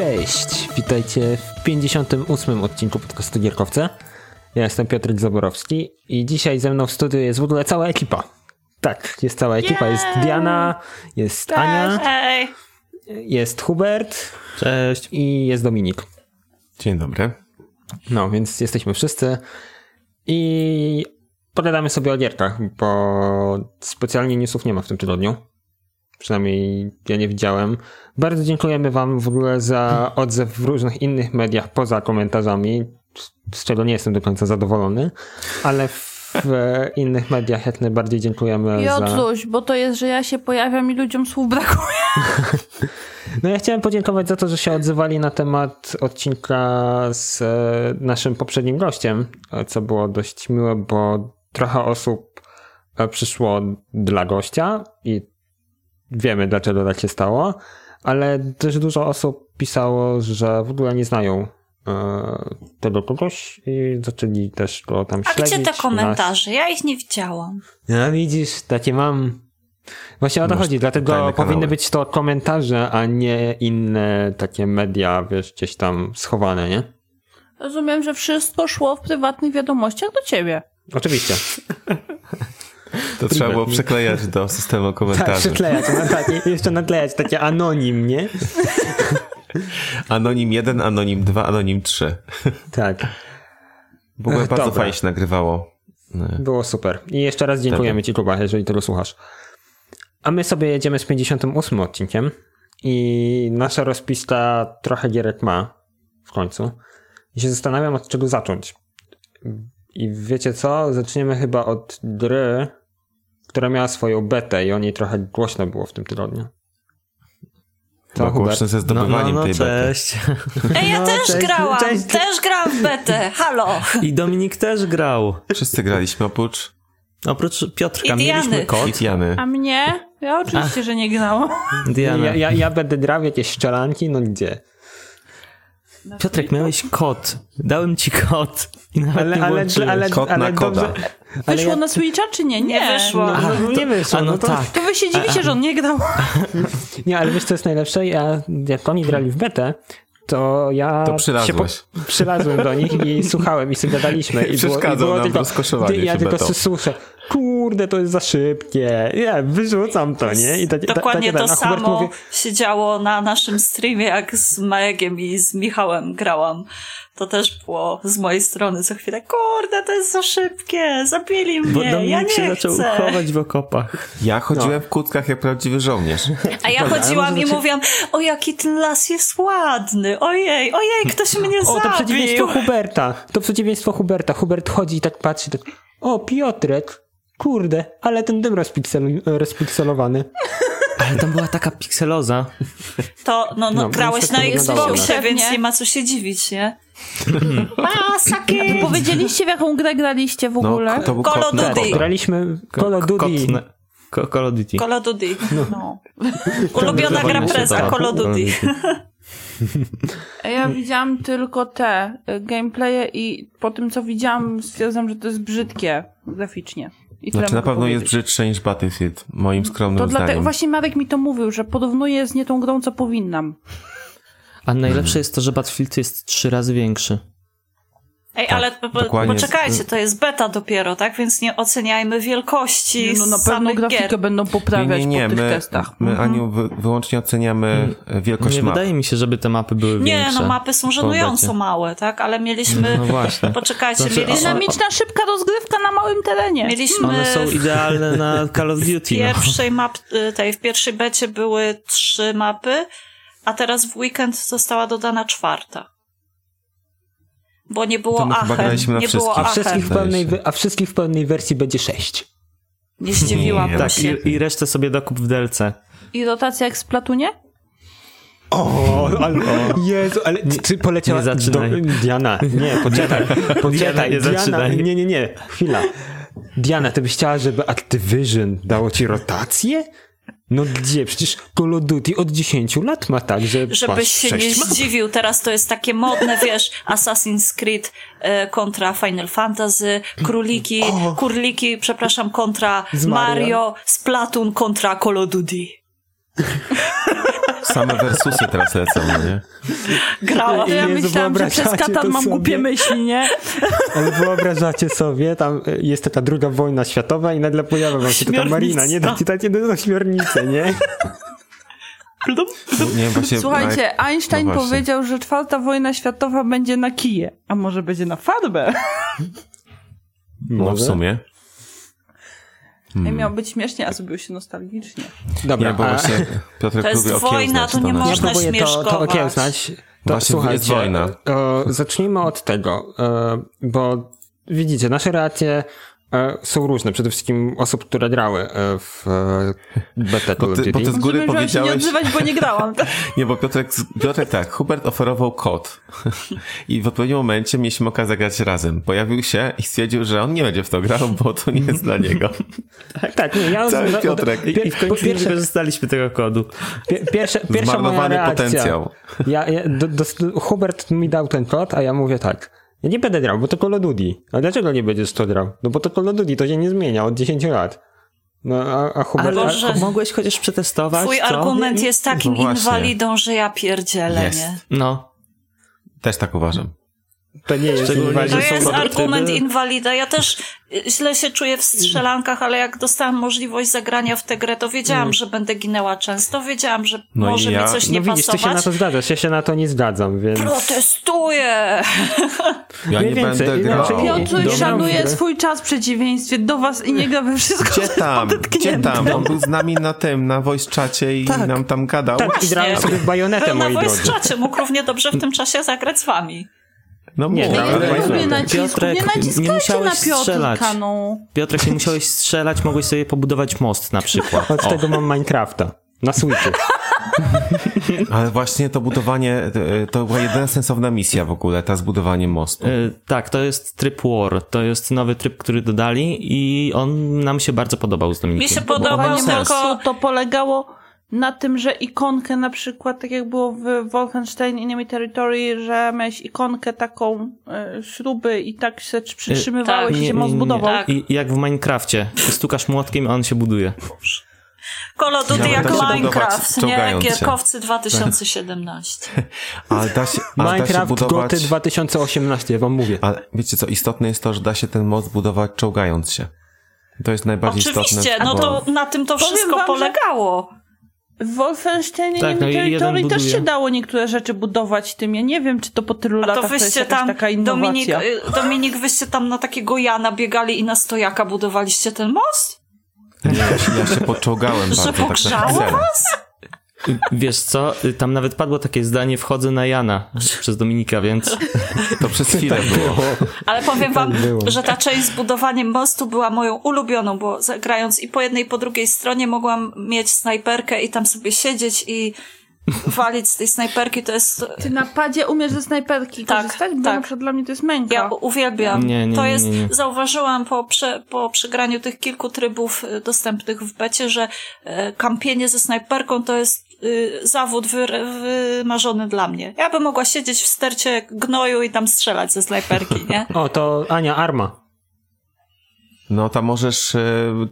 Cześć! Witajcie w 58. odcinku podcastu Gierkowce. Ja jestem Piotrek Zaborowski i dzisiaj ze mną w studiu jest w ogóle cała ekipa. Tak, jest cała ekipa. Jest Diana, jest Ania, Hej! jest Hubert Cześć. i jest Dominik. Dzień dobry. No, więc jesteśmy wszyscy i pogadamy sobie o gierkach, bo specjalnie newsów nie ma w tym tygodniu. Przynajmniej ja nie widziałem. Bardzo dziękujemy wam w ogóle za odzew w różnych innych mediach poza komentarzami, z czego nie jestem do końca zadowolony, ale w innych mediach jak najbardziej dziękujemy I za... odluź, bo to jest, że ja się pojawiam i ludziom słów brakuje. No ja chciałem podziękować za to, że się odzywali na temat odcinka z e, naszym poprzednim gościem, co było dość miłe, bo trochę osób e, przyszło dla gościa i wiemy dlaczego tak się stało, ale też dużo osób pisało, że w ogóle nie znają e, tego kogoś i zaczęli też go tam A śledzić. gdzie te nas- komentarze? Ja ich nie widziałam. no widzisz, takie mam. Właśnie o to Masz chodzi, dlatego powinny kanały. być to komentarze, a nie inne takie media, wiesz, gdzieś tam schowane, nie? Rozumiem, że wszystko szło w prywatnych wiadomościach do ciebie. Oczywiście. To trzeba było przyklejać do systemu Tak, komentarzy. przyklejać, no tak, jeszcze naklejać takie anonim, nie? Anonim 1, anonim 2, anonim 3. Tak, W ogóle Ech, bardzo dobra. fajnie się nagrywało. E, było super. I jeszcze raz dziękujemy ci, Kuba, jeżeli tego słuchasz. A my sobie jedziemy z 58 odcinkiem i nasza rozpiska trochę gierek ma w końcu. I się zastanawiam, od czego zacząć. I wiecie co? Zaczniemy chyba od gry, która miała swoją betę i o niej trochę głośno było w tym tygodniu. Hubert? głośno ze zdobywaniem tej bety. cześć. Ej, ja No, też cześć, grałam! cześć. Też grałam w betę! Halo! I Dominik też grał. Wszyscy graliśmy oprócz Oprócz Piotrka I mieliśmy Diany. kot. Kitiany. A mnie? Ja oczywiście, że nie gnałam. Diana. Ja, ja, ja będę grał w jakieś szczelanki, no gdzie? Piotrek, miałeś kot. Dałem ci kot. I nawet Ale, nie ale, ale, Kot na koda. dobrze. Wyszło ja, na Switcha czy nie? Nie, Nie wyszło. no, no, no, nie wyszło. A no, no to, tak. To wy się dziwicie, że on nie grał. Nie, ale wiesz co jest najlepsze? Ja, jak oni grali w betę, to ja To się przylazłeś. przylazłem do nich i słuchałem i sobie gadaliśmy. I Przeszkadzał nam w rozkoszowaniu Ja się tylko betą. słyszę, kurde, to jest za szybkie. Ja wyrzucam to, nie? I tak, Dokładnie tak, to tak, a Hubert samo mówi, się działo na naszym streamie, jak z Megiem i z Michałem grałam. To też było z mojej strony co chwilę. Kurde, to jest za szybkie! Zabili Bo mnie! Dominik Ja się nie zaczął chcę! chować w okopach. Ja chodziłem w kuckach jak prawdziwy żołnierz. A ja chodziłam i mówiłam, o jaki ten las jest ładny! Ojej, ojej, ktoś mnie o, to przeciwieństwo zabił! Huberta. To przeciwieństwo Huberta. Hubert chodzi i tak patrzy, tak, o, Piotrek, kurde, ale ten dym rozpiksel, rozpikselowany. Ale tam była taka pikseloza. To, no, no, No, grałeś na tak wyglądało, Xboxie, no. więc nie ma co się dziwić, nie? Masaki! Powiedzieliście, w jaką grę graliście w No, ogóle? to był Call of Duty. Graliśmy Call of Duty. Call of Duty. Call of Duty. No. Ulubiona gra presa, to. Call of Duty. Ja widziałam tylko te y, gameplaye i po tym, co widziałam, stwierdzam, że to jest brzydkie graficznie. I Znaczy na pewno jest brzydsze niż Battlefield, moim skromnym To dlatego, zdaniem. właśnie Marek mi to mówił, że porównuje z nie tą grą, co powinnam. A najlepsze jest to, że Battlefield jest trzy razy większy. Ej, Tak, ale po, poczekajcie, to jest beta dopiero, tak? Więc nie oceniajmy wielkości No na pewno grafikę gier. będą Nie, poprawiać nie, nie. po tych My, testach. my Mhm. Aniu, wy, wyłącznie oceniamy e, wielkość Nie map. wydaje mi się, żeby te mapy były Nie, większe. no mapy są żenująco małe, tak? Ale mieliśmy... No właśnie. Poczekajcie, Znaczy, mieliśmy... Dynamiczna, szybka rozgrywka na małym terenie. Mieliśmy One są w idealne na Call of Duty. No. pierwszej map, y, tej, w pierwszej becie były trzy mapy, a teraz w weekend została dodana czwarta. Bo nie było na Nie było wszystkich. A wszystkich, pełnej, a wszystkich w pełnej wersji będzie 6. Nie zdziwiłam Nie, Tak, się. i, i resztę sobie dokup w DLC. I rotacja jak w Splatunie? O, ale, Jezu, ale ty, ty poleciała... Nie zaczynaj. Do, Diana, nie, poczekaj, poczekaj, nie Diana, nie, nie, nie, chwila. Diana, ty byś chciała, żeby Activision dało ci rotację? No gdzie? Przecież Call of Duty od 10 lat ma tak, że Żebyś się nie map. zdziwił, teraz to jest takie modne, wiesz, Assassin's Creed e, kontra Final Fantasy, króliki, kurliki, przepraszam, kontra. Mario, Splatoon kontra Call of Duty. Same versusy teraz lecą, no nie? Grałam. Ja Jezu, myślałam, że przez katan mam sobie? głupie myśli, nie? Ale wyobrażacie sobie, tam y, jest taka druga wojna światowa i nagle pojawia wam się Ośmiornica. marina, nie doczytacie do ośmiornicy, nie? Nie, właśnie, Słuchajcie, Einstein no powiedział, że czwarta wojna światowa będzie na kije, a może będzie na farbę. No w sumie. Nie miało być śmiesznie, a zrobiło się nostalgicznie. Dobra, Nie, bo właśnie Piotrek To jest wojna, to nie nas. Ja można próbuję to, to okiełznać. To, Właśnie słuchajcie, jest wojna. E, zacznijmy od tego, e, bo widzicie, nasze reakcje są różne. Przede wszystkim osób, które grały e, w e, beta Call Bo of ty, bo Duty. ty z góry Możemy że się nie powiedziałeś... odzywać, bo nie grałam. Nie, bo Piotrek, Piotrek tak, Hubert oferował kod i w odpowiednim momencie mieliśmy okazję grać razem. Pojawił się i stwierdził, że on nie będzie w to grał, bo to nie jest dla niego. Tak, tak, nie, ja... Cały od- Piotrek. Pier, I w końcu nie pierwsze, wykorzystaliśmy tego kodu. pie, pierwsze, pierwsza Zmarnowany reakcja. potencjał. Ja, ja, do, do, Hubert mi dał ten kod, a ja mówię tak. Ja nie będę grał, bo to Call of Duty. A dlaczego nie będziesz to grał? No bo to Call of Duty, to się nie zmienia od 10 lat. No a, a Hubert... Ale Boże. mogłeś chociaż przetestować, Twój co? argument jest takim No właśnie. inwalidą, że ja pierdzielę, Jest. nie? No. Też tak uważam. To nie jest. To jest argument inwalida. Ja też źle się czuję w strzelankach, ale jak dostałam możliwość zagrania w tę grę, to wiedziałam, że będę ginęła często. Wiedziałam, że No i może ja- mi coś nie No widzisz, ty się na pasować. to zgadzasz, ja się na to nie zgadzam, więc... Protestuję! Ja Mniej nie więcej, będę grał. Piotruś szanuje swój czas w przeciwieństwie do was i nie gra we wszystko, Gdzie tam? Gdzie tam? On był z nami na tym, na voice czacie i Tak. nam tam gadał. Tak, i Właśnie. grałem sobie w bajonetę, Był na moi voice czacie, mógł równie dobrze w tym czasie zagrać z wami. No Nie, mów, no, ale- ale- Nie nacisku, Piotrek, nie musiałeś na Piotrka, strzelać. no. Piotrek, nie musiałeś strzelać, mogłeś sobie pobudować most na przykład. Od tego mam Minecrafta. Na Switchu. Ale właśnie to budowanie, to była jedyna sensowna misja w ogóle, ta zbudowanie mostu. Y, Tak, to jest tryb War. To jest nowy tryb, który dodali i on nam się bardzo podobał z Dominikiem. Mi się podobał, tylko... to polegało na tym, że ikonkę na przykład, tak jak było w Wolfenstein Enemy Territory, że miałeś ikonkę taką e, śruby i tak się przytrzymywałeś tak, i się most budował. Tak. I jak w Minecrafcie. Stukasz młotkiem, a on się buduje. Of Duty Nawet jak da się Minecraft, nie? się. Gierkowcy 2017. Ale da się, ale da się Minecraft budować... Goty 2018, ja wam mówię. Ale wiecie co, istotne jest to, że da się ten most budować czołgając się. To jest najbardziej Oczywiście, istotne. no bo- to na tym to wszystko wam, że- polegało. W Wolfensteinie Tak, no i jeden Territory też buduje. się dało niektóre rzeczy budować tym. Ja nie wiem, czy to po tylu A to latach to jest wyście jakaś tam, taka Dominik, innowacja. y, Dominik, wyście tam na takiego Jana biegali i na stojaka budowaliście ten most? Nie, ja się, ja się podczołgałem Że bardzo, tak na pogrzało piksele. was? Y, Wiesz co, y, tam nawet padło takie zdanie, wchodzę na Jana przez Dominika, więc To przez chwilę było. Ale powiem wam, było. że ta część z budowaniem mostu była moją ulubioną, bo grając i po jednej i po drugiej stronie mogłam mieć snajperkę i tam sobie siedzieć i walić z tej snajperki, to jest... Ty na padzie umiesz ze snajperki Tak, korzystać? Bo tak. na dla mnie to jest męka. Ja uwielbiam. Nie, nie, to jest, nie, nie. zauważyłam po, prze, po przegraniu tych kilku trybów y, dostępnych w becie, że e, kampienie ze snajperką to jest y, zawód wy, wymarzony dla mnie. Ja bym mogła siedzieć w stercie gnoju i tam strzelać ze snajperki, nie? O, to Ania Arma. No tam możesz e,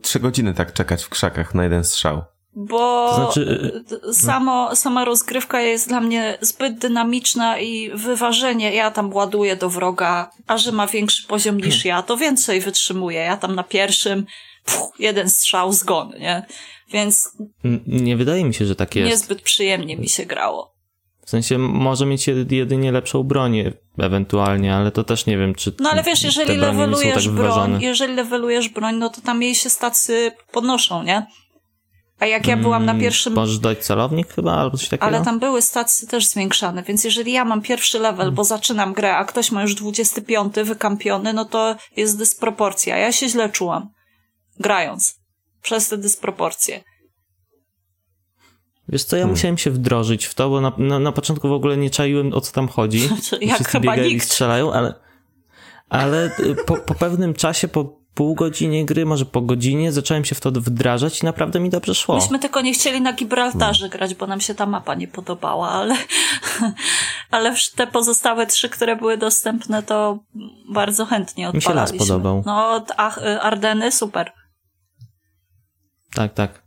trzy godziny tak czekać w krzakach na jeden strzał. Bo To znaczy, y, samo, sama rozgrywka jest dla mnie zbyt dynamiczna i wyważenie. Ja tam ładuję do wroga, a że ma większy poziom niż ja, to więcej wytrzymuje. Ja tam na pierwszym jeden strzał, zgon, nie? Więc nie wydaje mi się, że tak jest. niezbyt przyjemnie mi się grało. W sensie może mieć jed- jedynie lepszą bronię ewentualnie, ale to też nie wiem, czy No ale wiesz, jeżeli są levelujesz tak broń, wyważone. jeżeli levelujesz broń, no to tam jej się stacy podnoszą, nie? A jak ja byłam na Mm, pierwszym Możesz dać celownik chyba, albo coś takiego? Ale tam były stacje też zwiększane, więc jeżeli ja mam pierwszy level, bo zaczynam grę, a ktoś ma już 25 wykampiony, no to jest dysproporcja. Ja się źle czułam, grając, przez te dysproporcje. Wiesz co, ja musiałem się wdrożyć w to, bo na, na, na początku w ogóle nie czaiłem, o co tam chodzi. Jak Wszyscy chyba biegają i nikt. strzelają, ale, ale y, po, po pewnym czasie, po pół godzinie gry, może po godzinie, zacząłem się w to wdrażać i naprawdę mi dobrze szło. Myśmy tylko nie chcieli na Gibraltarze grać, bo nam się ta mapa nie podobała, ale, ale te pozostałe trzy, które były dostępne, to bardzo chętnie Mi się las odpalaliśmy. podobał. No, a, Ardeny, super. Tak, tak.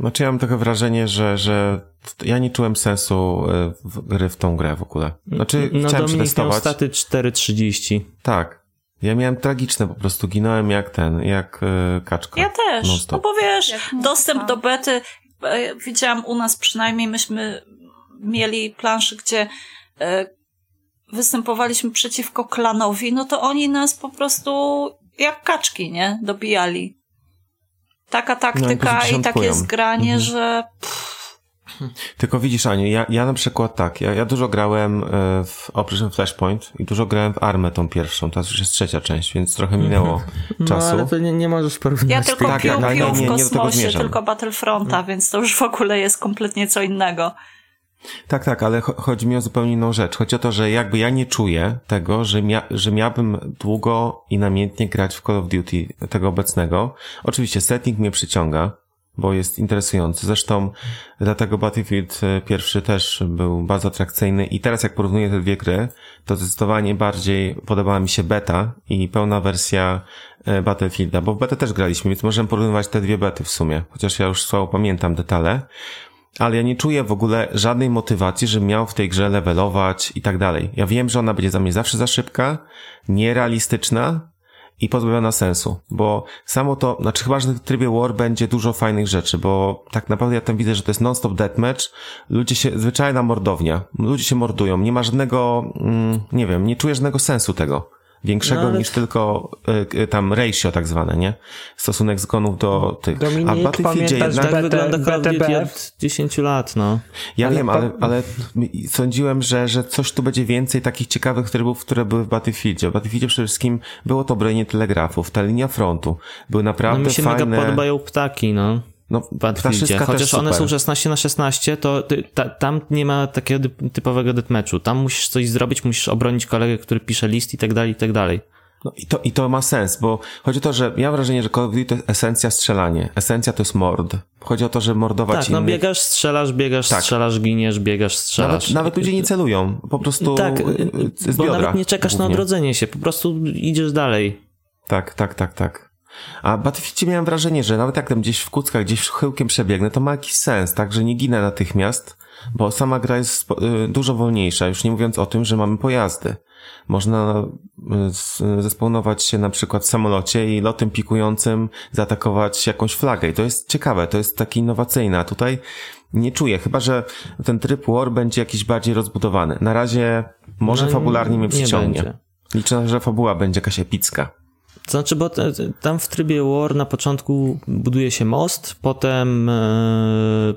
Znaczy ja mam takie wrażenie, że, że ja nie czułem sensu e, w gry w tą grę w ogóle. Znaczy no chciałem Dominik miał przetestować. staty 4.30. Tak. Ja miałem tragiczne po prostu, ginąłem jak ten, jak e, kaczka. Ja też, no bo wiesz, dostęp do bety, e, widziałam u nas przynajmniej, myśmy mieli planszy, gdzie występowaliśmy przeciwko klanowi, no to oni nas po prostu jak kaczki, nie? Dobijali. Taka taktyka i takie zgranie, Mhm. że Tylko widzisz, Aniu, ja, ja na przykład tak, ja, ja dużo grałem e, w Operation Flashpoint i dużo grałem w Armę tą pierwszą, teraz już jest trzecia część, więc trochę minęło No czasu. ale to nie, nie możesz porównać ja tylko tak, pił, pił nie, w nie, nie kosmosie, zmierzam. tylko Battlefronta, więc to już w ogóle jest kompletnie co innego. Tak, tak, ale cho- chodzi mi o zupełnie inną rzecz. Chodzi o to, że jakby ja nie czuję tego, że, mia- że miałbym długo i namiętnie grać w Call of Duty tego obecnego. Oczywiście setting mnie przyciąga, bo jest interesujący. Zresztą dlatego Battlefield e, pierwszy też był bardzo atrakcyjny i teraz jak porównuję te dwie gry, to zdecydowanie bardziej podobała mi się beta i pełna wersja e, Battlefielda, bo w betę też graliśmy, więc możemy porównywać te dwie bety w sumie, chociaż ja już słabo pamiętam detale ale ja nie czuję w ogóle żadnej motywacji, żebym miał w tej grze levelować i tak dalej. Ja wiem, że ona będzie za mnie zawsze za szybka, nierealistyczna i pozbawiona sensu, bo samo to, znaczy chyba, że w trybie War będzie dużo fajnych rzeczy, bo tak naprawdę ja tam widzę, że to jest non-stop deathmatch, ludzie się, zwyczajna mordownia, ludzie się mordują, nie ma żadnego, mm, nie wiem, nie czuję żadnego sensu tego. Większego No, ale- niż tylko y, y, tam ratio tak zwane, nie? Stosunek zgonów do tych. Dominik, A w Battlefieldzie pamiętasz, jednak... Tak wygląda Call of Duty od 10 lat, no. Ja Ale wiem, po- ale, ale sądziłem, że, że coś tu będzie więcej takich ciekawych trybów, które były w Battlefieldzie. W Battlefieldzie przede wszystkim było to bronienie telegrafów, ta linia frontu. Były No naprawdę mi się fajne... mega podobają ptaki, no. No, Battlefieldzie. Chociaż one super. są 16 na 16, to ty, ta, tam nie ma takiego typowego deathmatchu. Tam musisz coś zrobić, musisz obronić kolegę, który pisze list i tak dalej, i tak dalej. No i to, I to ma sens, bo chodzi o to, że ja mam wrażenie, że Call of Duty to jest esencja strzelanie. Esencja to jest mord. Chodzi o to, żeby mordować Tak, no innych. biegasz, strzelasz, biegasz, Tak. strzelasz, giniesz, biegasz, strzelasz. Nawet, nawet ludzie nie celują, po prostu Tak, y, y, z bo nawet nie czekasz na głównie. odrodzenie się, po prostu idziesz dalej. Tak, tak, tak, tak. A Battlefieldzie miałem wrażenie, że nawet jak tam gdzieś w kuckach, gdzieś chyłkiem przebiegnę, to ma jakiś sens, tak, że nie ginę natychmiast, bo sama gra jest y, dużo wolniejsza, już nie mówiąc o tym, że mamy pojazdy. Można y, z- zesponować się na przykład w samolocie i lotem pikującym zaatakować jakąś flagę i to jest ciekawe, to jest takie innowacyjne, a tutaj nie czuję, chyba że ten tryb war będzie jakiś bardziej rozbudowany. Na razie może No, fabularnie mnie nie przyciągnie. Liczę, że fabuła będzie jakaś epicka. To znaczy, bo tam w trybie War na początku buduje się most, potem e,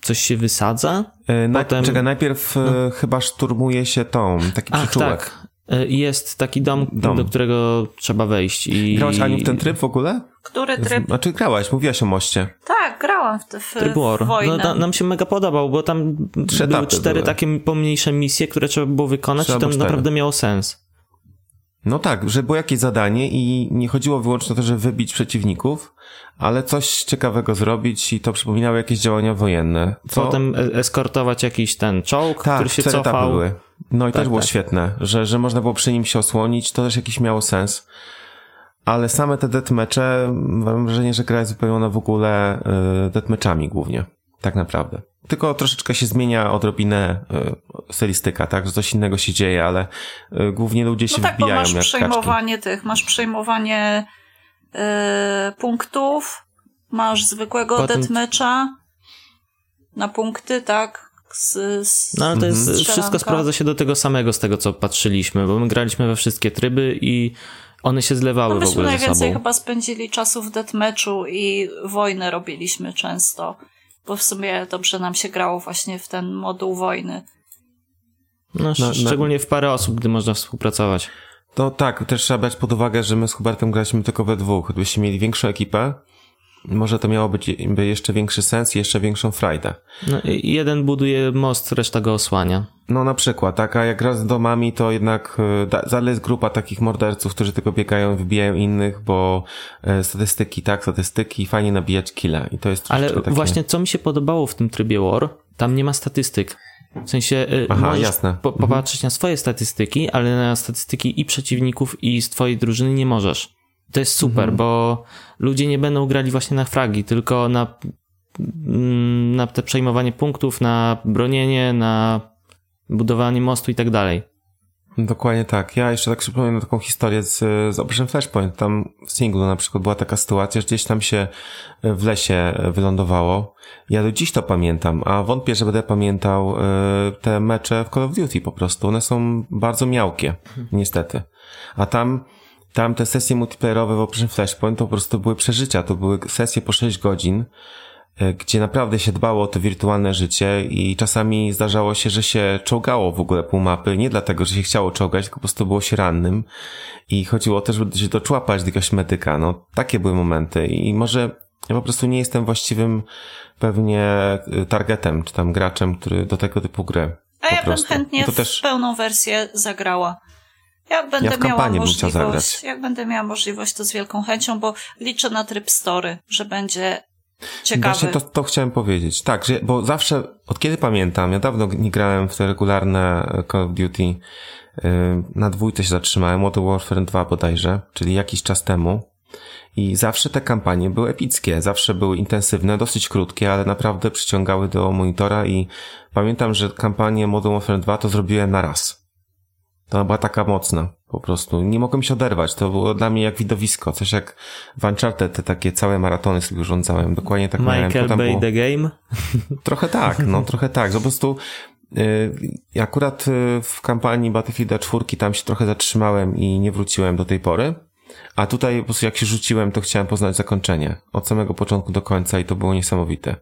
coś się wysadza. E, Na, Potem- Czekaj, najpierw e, chyba szturmuje się tą, taki Ach, przyczółek. tak. E, Jest taki dom, Dom. do którego trzeba wejść. I... Grałaś Aniu w ten tryb w ogóle? Który tryb? Znaczy grałaś, mówiłaś o moście. Tak, grałam w, w, Tryb w War. wojnę. No, nam się mega podobał, bo tam Trzy były cztery były. takie pomniejsze misje, które trzeba było wykonać Trzy i to naprawdę miało sens. No tak, że było jakieś zadanie i nie chodziło wyłącznie o to, żeby wybić przeciwników, ale coś ciekawego zrobić i to przypominało jakieś działania wojenne. Co... Potem e- eskortować jakiś ten czołg, tak, który się cofał. były. No i Tak, też było tak. świetne, że, że można było przy nim się osłonić, to też jakiś miało sens. Ale same te deathmatche, mam wrażenie, że gra jest wypełniona w ogóle y, deathmatchami głównie. Tak naprawdę. Tylko troszeczkę się zmienia odrobinę y, stylistyka, tak? Że coś innego się dzieje, ale y, głównie ludzie się No tak, bo wbijają masz jak kaczki. przejmowanie tych, masz przejmowanie e, punktów, masz zwykłego Potem- deathmatcha na punkty, tak? Z, z, No ale to jest, Mhm. wszystko strzelanka. sprowadza się do tego samego, z tego co patrzyliśmy, bo my graliśmy we wszystkie tryby i one się zlewały No w ogóle ze najwięcej sobą. chyba spędzili czasu w deathmatchu i wojnę robiliśmy często, bo w sumie dobrze nam się grało właśnie w ten moduł wojny. No, na- szczególnie w parę osób, gdy można współpracować. To tak, też trzeba brać pod uwagę, że my z Hubertem graliśmy tylko we dwóch. Gdybyśmy mieli większą ekipę, może to miało być by jeszcze większy sens i jeszcze większą frajdę. No, jeden buduje most, reszta go osłania. No na przykład, tak, a jak gra z domami, to jednak y, da- dalej jest grupa takich morderców, którzy tylko biegają, wybijają innych, bo e, statystyki, tak, statystyki, fajnie nabijać kile i to jest Ale takie... właśnie co mi się podobało w tym trybie War, tam nie ma statystyk. W sensie y, Aha, możesz jasne. Po, Mhm. popatrzeć na swoje statystyki, ale na statystyki i przeciwników i z twojej drużyny nie możesz. To jest super, Mhm. bo ludzie nie będą grali właśnie na fragi, tylko na mm, na te przejmowanie punktów, na bronienie, na budowanie mostu i tak dalej. Dokładnie tak. Ja jeszcze tak przypomnę taką historię z, z Operation Flashpoint. Tam w singlu na przykład była taka sytuacja, że gdzieś tam się w lesie wylądowało. Ja do dziś to pamiętam, a wątpię, że będę pamiętał e, te mecze w Call of Duty po prostu. One są bardzo miałkie, niestety. A tam, tam te sesje multiplayerowe w Operation Flashpoint to po prostu były przeżycia. To były sesje po 6 godzin E, gdzie naprawdę się dbało o to wirtualne życie i czasami zdarzało się, że się czołgało w ogóle pół mapy, nie dlatego, że się chciało czołgać, tylko po prostu było się rannym i chodziło też, żeby się doczłapać do jakiegoś medyka. No, takie były momenty i może ja po prostu nie jestem właściwym pewnie e, targetem, czy tam graczem, który do tego typu gry. A ja bym chętnie to też... pełną wersję zagrała. Jak będę ja w miała możliwość, jak będę miała możliwość, to z wielką chęcią, bo liczę na tryb story, że będzie Ciekawy. Właśnie to, to chciałem powiedzieć. Tak, że, bo zawsze, od kiedy pamiętam, ja dawno nie grałem w te regularne Call of Duty. Na dwójce się zatrzymałem, Modern Warfare 2 bodajże, czyli jakiś czas temu. I zawsze te kampanie były epickie, zawsze były intensywne, dosyć krótkie, ale naprawdę przyciągały do monitora i pamiętam, że kampanię Modern Warfare 2 to zrobiłem na raz. To była taka mocna, po prostu. Nie mogłem się oderwać. To było dla mnie jak widowisko. Coś jak w Uncharted, te takie całe maratony sobie urządzałem. Dokładnie tak Michael miałem. Bay było... the Game? Trochę tak, no trochę tak. Po prostu yy, akurat y, w kampanii Battlefielda 4 tam się trochę zatrzymałem i nie wróciłem do tej pory. A tutaj po prostu jak się rzuciłem, to chciałem poznać zakończenie. Od samego początku do końca i to było niesamowite.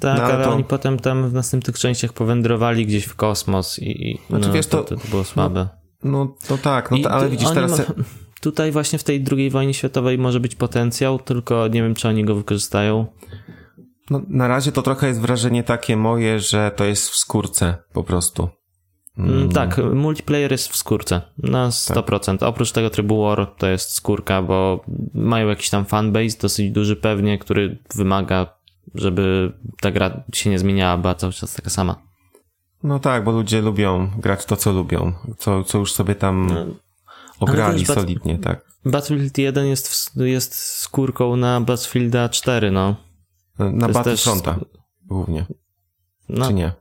Tak, no, ale, ale to... oni potem tam w następnych częściach powędrowali gdzieś w kosmos i znaczy, no, wiesz, to, to, to było słabe. No, no to tak, no to, ale widzisz teraz... Ma... Tutaj właśnie w tej drugiej wojnie światowej może być potencjał, tylko nie wiem, czy oni go wykorzystają. No, na razie to trochę jest wrażenie takie moje, że to jest w skórce po prostu. Mm. mm. Tak, multiplayer jest w skórce na 100%. Tak. Oprócz tego trybu War to jest skórka, bo mają jakiś tam fanbase dosyć duży pewnie, który wymaga, żeby ta gra się nie zmieniała, była cały czas taka sama. No tak, bo ludzie lubią grać to, co lubią, co, co już sobie tam no, ograli wiesz, solidnie, tak. Battlefield 1 jest, w, jest skórką na Battlefielda 4, no. Na Battlefronta też... głównie. No, Czy nie?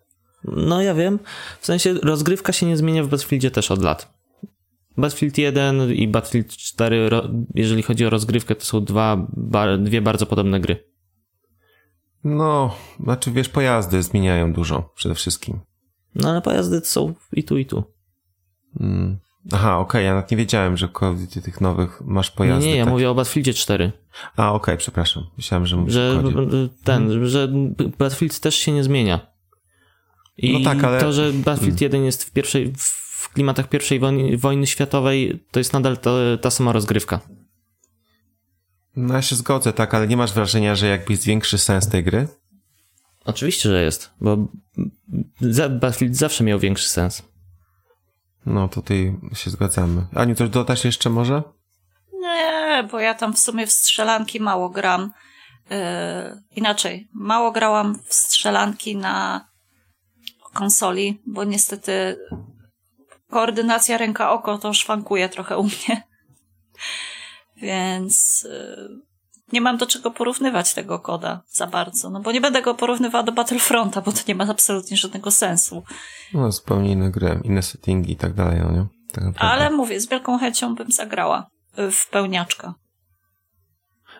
No ja wiem. W sensie rozgrywka się nie zmienia w Battlefieldzie też od lat. Battlefield 1 i Battlefield 4, jeżeli chodzi o rozgrywkę, to są dwa, dwie bardzo podobne gry. No, znaczy wiesz, pojazdy zmieniają dużo przede wszystkim. No ale pojazdy są i tu, i tu. Hmm. Aha, okej, okay, ja nawet nie wiedziałem, że Call of Duty tych nowych masz pojazdy. Nie, nie, ja tak. mówię o Battlefieldzie 4. A, okej, okay, przepraszam. Myślałem, że mówisz że Ten, hmm. że Battlefield też się nie zmienia. I no tak, ale... to, że Battlefield 1 hmm. jest w pierwszej, w klimatach pierwszej wojny, wojny światowej, to jest nadal ta, ta sama rozgrywka. No ja się zgodzę, tak, ale nie masz wrażenia, że jakby jest większy sens tej gry? Oczywiście, że jest, bo Battlefield zawsze miał większy sens. No, tutaj się zgadzamy. Aniu, coś dodać jeszcze może? Nie, bo ja tam w sumie w strzelanki mało gram. Yy, inaczej, mało grałam w strzelanki na konsoli, bo niestety koordynacja ręka-oko to szwankuje trochę u mnie. Więc yy, nie mam do czego porównywać tego koda za bardzo, no bo nie będę go porównywała do Battlefronta, bo to nie ma absolutnie żadnego sensu. No, zupełnie inne gry, inne settingi i tak dalej, no nie? Tak ale mówię, z wielką chęcią bym zagrała w pełniaczka.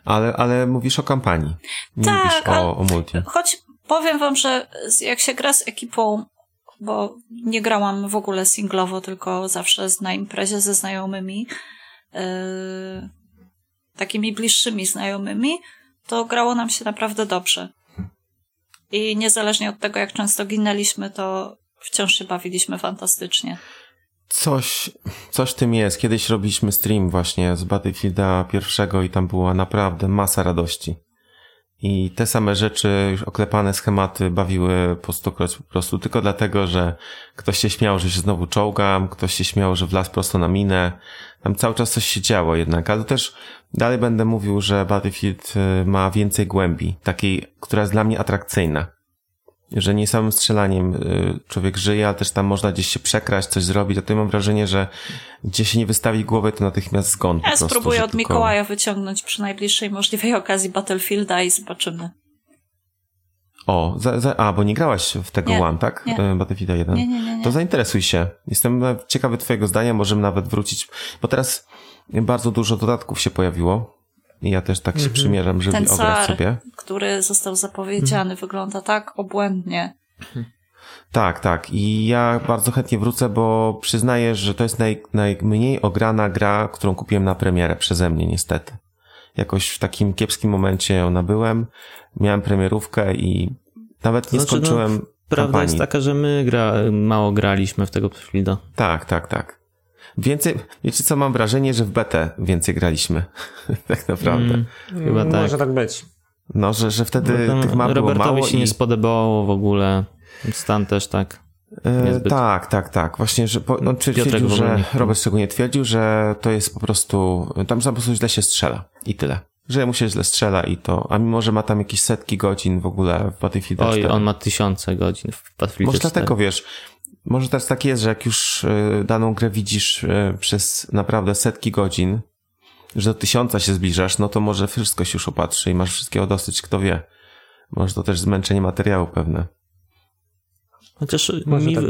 Ale, ale mówisz o kampanii, nie tak, mówisz o, o multi. Choć powiem wam, że jak się gra z ekipą, bo nie grałam w ogóle singlowo, tylko zawsze na imprezie ze znajomymi, yy, takimi bliższymi znajomymi, to grało nam się naprawdę dobrze. I niezależnie od tego, jak często ginęliśmy, to wciąż się bawiliśmy fantastycznie. Coś, coś tym jest. Kiedyś robiliśmy stream właśnie z Battlefielda pierwszego i tam była naprawdę masa radości. I te same rzeczy, już oklepane schematy bawiły po stokroć po prostu tylko dlatego, że ktoś się śmiał, że się znowu czołgam, ktoś się śmiał, że wlazł prosto na minę. Tam cały czas coś się działo jednak, ale też dalej będę mówił, że Battlefield y, ma więcej głębi, takiej, która jest dla mnie atrakcyjna że nie samym strzelaniem y, człowiek żyje, ale też tam można gdzieś się przekraść, coś zrobić. A tutaj mam wrażenie, że gdzie się nie wystawi głowy, to natychmiast zgon. Ja prostu, spróbuję od tylko... Mikołaja wyciągnąć przy najbliższej możliwej okazji Battlefielda i zobaczymy. O, za, za, a, bo nie grałaś w tego Nie, One, tak? nie. Battlefield 1. Nie, nie, nie, nie. To zainteresuj się. Jestem ciekawy twojego zdania, możemy nawet wrócić, bo teraz bardzo dużo dodatków się pojawiło. I ja też tak się przymierzam, żeby Ten ograć car, sobie. który został zapowiedziany, wygląda tak obłędnie. Tak, tak. I ja bardzo chętnie wrócę, bo przyznaję, że to jest naj, najmniej ograna gra, którą kupiłem na premierę przeze mnie, niestety. Jakoś w takim kiepskim momencie ją nabyłem, miałem premierówkę i nawet nie Znaczy, no, skończyłem Prawda kampanii. jest taka, że my gra, mało graliśmy w tego Battlefielda. Tak, tak, tak. Więcej, wiecie co, mam wrażenie, że w betę więcej graliśmy. tak naprawdę. Mm, chyba tak. Może tak być. No, że, że wtedy tych map było Robertowi mało się i... nie spodobało w ogóle. Stan też tak. E, niezbyt. tak, tak, tak. Właśnie, że po, no, twierdził, że Robert szczególnie twierdził, że to jest po prostu, tam po prostu źle się strzela i tyle. Że mu się źle strzela i to, a mimo, że ma tam jakieś setki godzin w ogóle w Battlefield Oj, 4. on ma tysiące godzin w Battlefield Może 4. dlatego, wiesz, może też tak jest, że jak już e, daną grę widzisz e, przez naprawdę setki godzin, że do tysiąca się zbliżasz, no to może wszystko się już opatrzy i masz wszystkiego dosyć, kto wie. Może to też zmęczenie materiału pewne. Chociaż Może mi, tak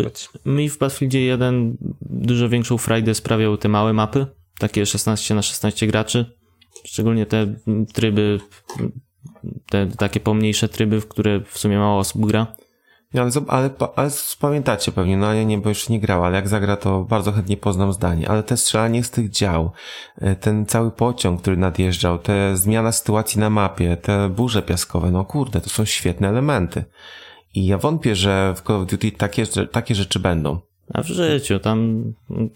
mi w Battlefieldzie 1 dużo większą frajdę sprawiały te małe mapy, takie 16 na 16 graczy. Szczególnie te tryby, te takie pomniejsze tryby, w które w sumie mało osób gra. Nie, ale, ale, ale pamiętacie pewnie, no ja nie, bo już nie grała, ale jak zagra, to bardzo chętnie poznam zdanie. Ale te strzelanie z tych dział, e, ten cały pociąg, który nadjeżdżał, te zmiana sytuacji na mapie, te burze piaskowe, no kurde, to są świetne elementy. I ja wątpię, że w Call of Duty takie, takie rzeczy będą. A w życiu tam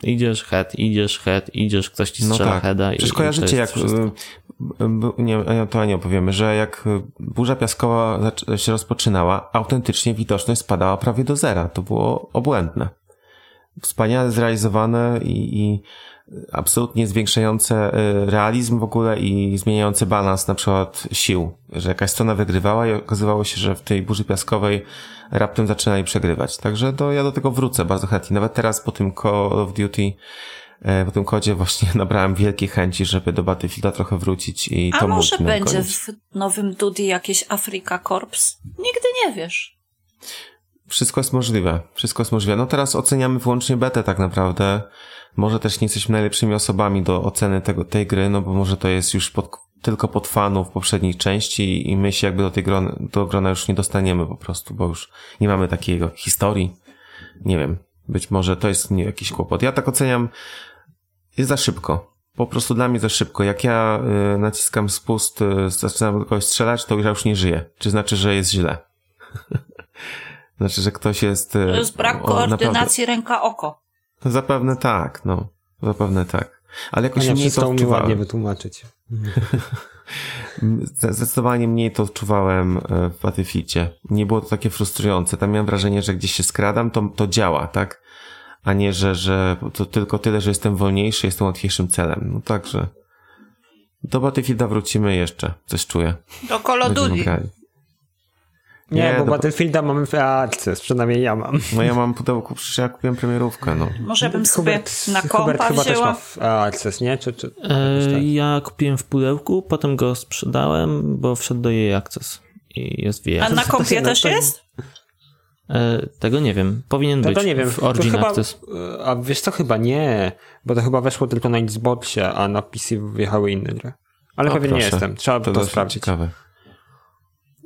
idziesz head, idziesz head, idziesz, ktoś ci No strzela tak. heada Przecież i kojarzycie, jak, wszystko. y, nie, e, to nie opowiemy, że jak burza piaskowa się rozpoczynała, autentycznie widoczność spadała prawie do zera. To było obłędne. Wspaniale zrealizowane i, i absolutnie zwiększające y, realizm w ogóle i zmieniające balans na przykład sił, że jakaś strona wygrywała i okazywało się, że w tej burzy piaskowej raptem zaczynali przegrywać. Także to ja do tego wrócę bardzo chętnie. Nawet teraz po tym Call of Duty e, po tym kodzie właśnie nabrałem wielkiej chęci, żeby do Battlefielda trochę wrócić i A to może będzie nadgonić. w nowym Dudi jakieś Afrika Corps? Nigdy nie wiesz. Wszystko jest możliwe. Wszystko jest możliwe. No teraz oceniamy wyłącznie betę tak naprawdę. Może też nie jesteśmy najlepszymi osobami do oceny tego, tej gry, no bo może to jest już pod, tylko pod fanów poprzednich części i my się jakby do tej grona, do grona już nie dostaniemy po prostu, bo już nie mamy takiego historii. Nie wiem. Być może to jest nie, jakiś kłopot. Ja tak oceniam, jest za szybko. Po prostu dla mnie za szybko. Jak ja y, naciskam spust, y, zaczynam kogoś strzelać, to już nie żyje. Czy znaczy, że jest źle? znaczy, że ktoś jest... y, To jest brak koordynacji ręka-oko. Zapewne tak, no. Zapewne tak. Ale jakoś Ania mniej to ładnie odczuwałem. wytłumaczyć. Zde- Zdecydowanie mniej to odczuwałem e, w Battlefieldzie. Nie było to takie frustrujące. Tam miałem wrażenie, że gdzieś się skradam, to, to działa, tak? A nie, że, że to tylko tyle, że jestem wolniejszy, jestem łatwiejszym celem. No także. Do Battlefielda wrócimy jeszcze. Coś czuję. Do Call of Będziemy Duty. Nie, Nie, bo no- Battlefielda mamy w akces, przynajmniej ja mam. No ja mam pudełko, przecież ja kupiłem premierówkę, no. Może bym sobie Hubert, na Hubert kompa chyba też ma wzięła. w akces, nie? Czy, czy, E, tak? ja kupiłem w pudełku, potem go sprzedałem, bo wszedł do jej Access i jest w jej A na kompie no też jest? E, tego nie wiem, powinien No być to nie wiem, w to Origin chyba, Access. a wiesz co, chyba nie, bo to chyba weszło tylko na Xboxie, a na PC wjechały inne gry. Ale O, pewien nie proszę. jestem, trzeba by To to, sprawdzić. ciekawe.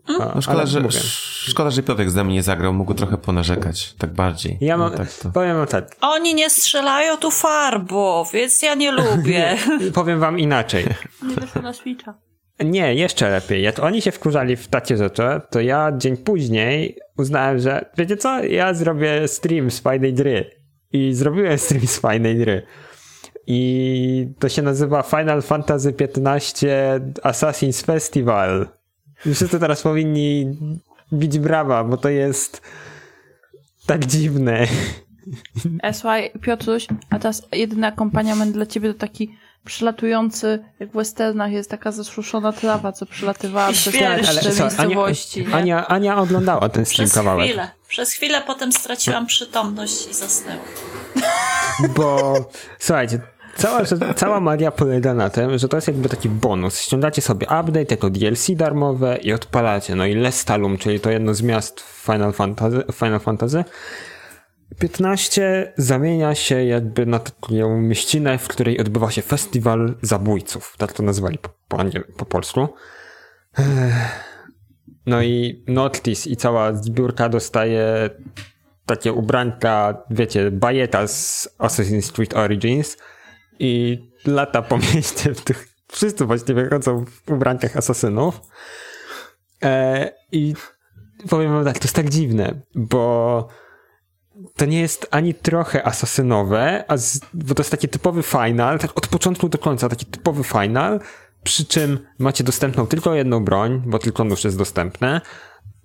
A, No szkoda, że, mówię. szkoda, że Piotrek z nami nie zagrał, mógł trochę ponarzekać, tak bardziej. Ja mam, No tak to. powiem wam tak, Oni nie strzelają tu farbą, więc ja nie lubię. powiem wam inaczej. Nie wyszło na Switcha. Nie, jeszcze lepiej. Jak oni się wkurzali w takie rzeczy, to ja dzień później uznałem, że wiecie co, ja zrobię stream z fajnej gry. I zrobiłem stream z fajnej gry. I to się nazywa Final Fantasy XV Assassin's Festival. Wszyscy teraz powinni bić brawa, bo to jest tak dziwne. SY, Piotruś, a teraz jedyny akompaniament dla ciebie to taki przylatujący, jak w westernach jest taka zaszuszona trawa, co przylatywała przez te co, miejscowości. nie? Ania, Ania oglądała ten stream Przez kawałek. chwilę. Przez chwilę potem straciłam przytomność i zasnęłam. Bo słuchajcie, cała, cała magia polega na tym, że to jest jakby taki bonus. Ściągacie sobie update jako DLC darmowe i odpalacie. No i Lestalum, czyli to jedno z miast Final Fantasy, Final Fantasy 15 zamienia się jakby na taką mieścinę, w której odbywa się festiwal zabójców. Tak to nazwali po, po, po polsku. No i Noctis i cała zbiórka dostaje takie ubranka, wiecie, bajeta z Assassin's Creed Origins i lata po mieście w tych, wszyscy właściwie chodzą w ubrankach asasynów. E, I powiem wam tak, to jest tak dziwne, bo to nie jest ani trochę asasynowe, a z, bo to jest taki typowy final, tak od początku do końca, taki typowy final, przy czym macie dostępną tylko jedną broń, bo tylko nóż jest dostępny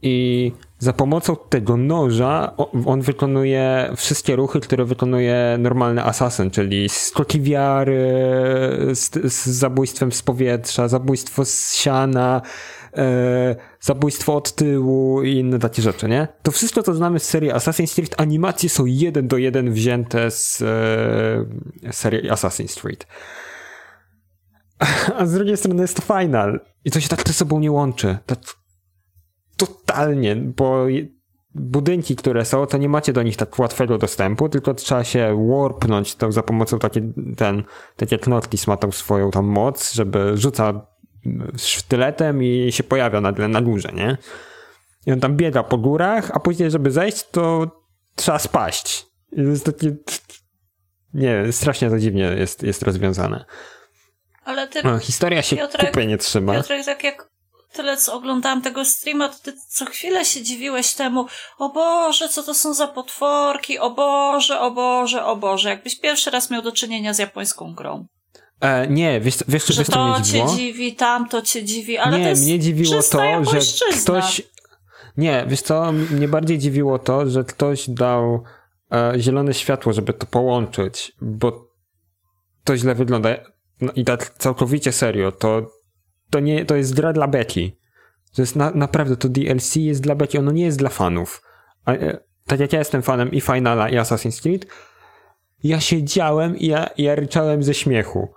i za pomocą tego noża on wykonuje wszystkie ruchy, które wykonuje normalny asasyn, czyli skoki wiary, z, z zabójstwem z powietrza, zabójstwo z siana, e, zabójstwo od tyłu i inne takie rzeczy, nie? To wszystko, co znamy z serii Assassin's Creed, animacje są jeden do jeden wzięte z e, serii Assassin's Creed. A z drugiej strony jest to final. I to się tak ze sobą nie łączy. Tak totalnie, bo budynki, które są, to nie macie do nich tak łatwego dostępu, tylko trzeba się warpnąć to za pomocą takiej, ten, tak jak Noctis ma tą swoją tam moc, żeby rzuca sztyletem i się pojawia nagle na górze, nie? I on tam biega po górach, a później, żeby zejść, to trzeba spaść. I to jest takie, nie strasznie to dziwnie jest, jest rozwiązane. Ale ty, no, historia się Piotrek, kupy nie trzyma. Piotrek, tak jak tyle co oglądałam tego streama, to ty co chwilę się dziwiłeś temu, o Boże, co to są za potworki, o Boże, o Boże, o Boże, jakbyś pierwszy raz miał do czynienia z japońską grą. E, nie, wiesz, wiesz, że wiesz, to mnie cię dziwi, tamto cię dziwi, ale nie, to jest mnie dziwiło to, że ktoś... Nie, wiesz co, mnie bardziej dziwiło to, że ktoś dał e, zielone światło, żeby to połączyć, bo to źle wygląda. No i tak całkowicie serio, to, to nie, to jest gra dla beki. To jest na, naprawdę, to DLC jest dla beki, ono nie jest dla fanów. A, e, tak jak ja jestem fanem i Finala i Assassin's Creed, ja siedziałem i ja, ja ryczałem ze śmiechu.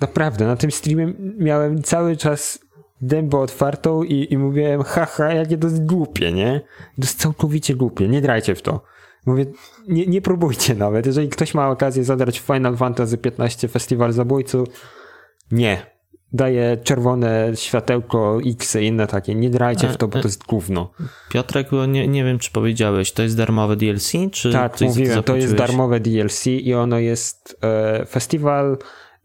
Naprawdę, na tym streamie miałem cały czas dębę otwartą i, i mówiłem, haha, jakie to jest głupie, nie? To jest całkowicie głupie, nie drajcie w to. Mówię, nie, nie próbujcie nawet. Jeżeli ktoś ma okazję zagrać w Final Fantasy XV Festiwal Zabójców, nie. Daje czerwone światełko, X i inne takie. Nie drajcie w to, bo to jest gówno. Piotrek, nie, nie wiem, czy powiedziałeś, to jest darmowe DLC, czy Tak, mówiłem, to jest darmowe DLC i ono jest, e, festiwal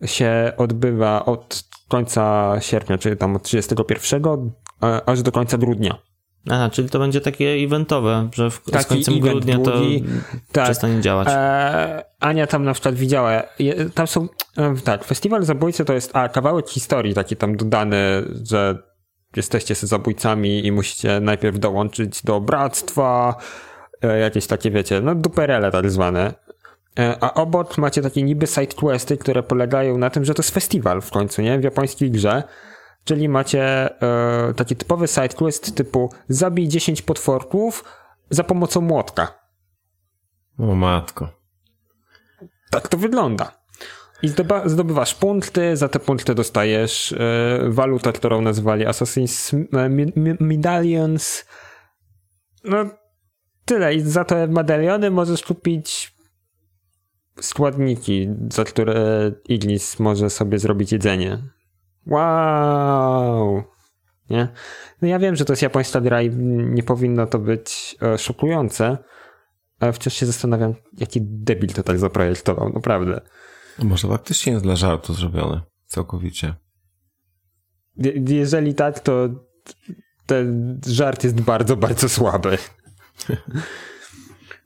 się odbywa od końca sierpnia, czyli tam od 31 e, aż do końca grudnia. Aha, czyli to będzie takie eventowe, że w, z końcem grudnia długi, to tak, przestanie działać. E, Ania tam na przykład widziała, tam są, e, tak, Festiwal Zabójcy to jest a, kawałek historii taki tam dodany, że jesteście z zabójcami i musicie najpierw dołączyć do bractwa, e, jakieś takie, wiecie, no duperele tak zwane. E, a obok macie takie niby side questy, które polegają na tym, że to jest festiwal w końcu, nie? W japońskiej grze Czyli macie e, taki typowy sidequest typu zabij 10 potworków za pomocą młotka. O matko. Tak to wygląda. I zdoba, zdobywasz punkty, za te punkty dostajesz e, walutę, którą nazwali Assassin's Medallions. No, tyle. I za te medaliony możesz kupić składniki, za które Ignis może sobie zrobić jedzenie. Wow! Nie? No ja wiem, że to jest japońska gra i nie powinno to być e, szokujące, ale wciąż się zastanawiam, jaki debil to tak zaprojektował, naprawdę. Może faktycznie jest dla żartu zrobione, całkowicie. jeżeli tak, to ten żart jest bardzo, bardzo słaby.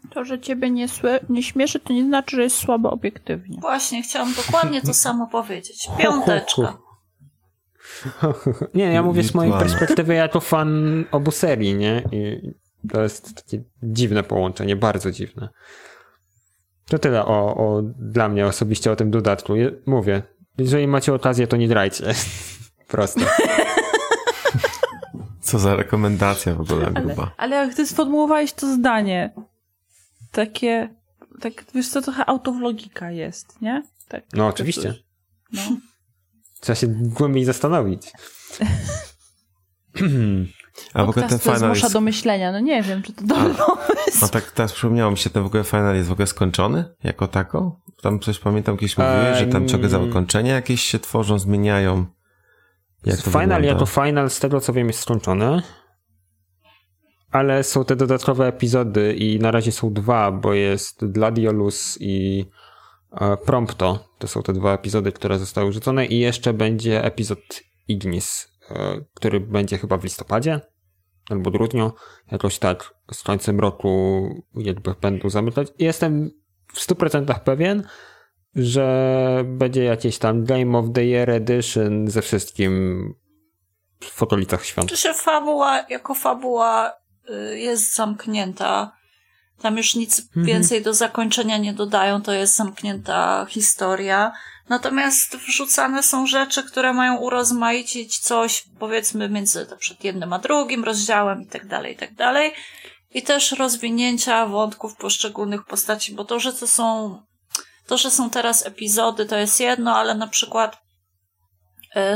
To, że ciebie nie, nie śmieszy, to nie znaczy, że jest słabo obiektywnie. Właśnie, chciałam dokładnie to samo powiedzieć. Piąteczka. nie, ja mówię z mojej perspektywy jako fan obu serii, nie? I to jest takie dziwne połączenie, bardzo dziwne. To tyle o, o dla mnie osobiście o tym dodatku. Mówię, jeżeli macie okazję, to nie drajcie. Proste. Co za rekomendacja w ogóle ale, chyba. Ale jak ty sformułowałeś to zdanie, takie, tak, wiesz co, trochę autowlogika jest, nie? Tak, No oczywiście. No. Trzeba się głębiej zastanowić. A w ogóle ten final zmusza jest... do myślenia. No nie wiem, czy to dobry pomysł. No tak teraz przypomniało mi się, ten w ogóle final jest w ogóle skończony jako tako? Tam coś pamiętam, kiedyś mówiłeś, że tam ciągle Em. zakończenia jakieś się tworzą, zmieniają. Jak to final wygląda? jako final, z tego co wiem, jest skończony. Ale są te dodatkowe epizody i na razie są dwa, bo jest Gladiolus i Prompto. To są te dwa epizody, które zostały rzucone i jeszcze będzie epizod Ignis, e, który będzie chyba w listopadzie albo grudniu. Jakoś tak z końcem roku jakby będą zamykać. Jestem w 100% pewien, że będzie jakieś tam Game of the Year Edition ze wszystkim w okolicach świąt. Czy fabuła, jako fabuła y, jest zamknięta. Tam już nic Mhm. więcej do zakończenia nie dodają, to jest zamknięta historia. Natomiast wrzucane są rzeczy, które mają urozmaicić coś, powiedzmy, między przykład jednym a drugim rozdziałem i tak dalej, i tak dalej. I też rozwinięcia wątków poszczególnych postaci, bo to, że to są, to, że są teraz epizody, to jest jedno, ale na przykład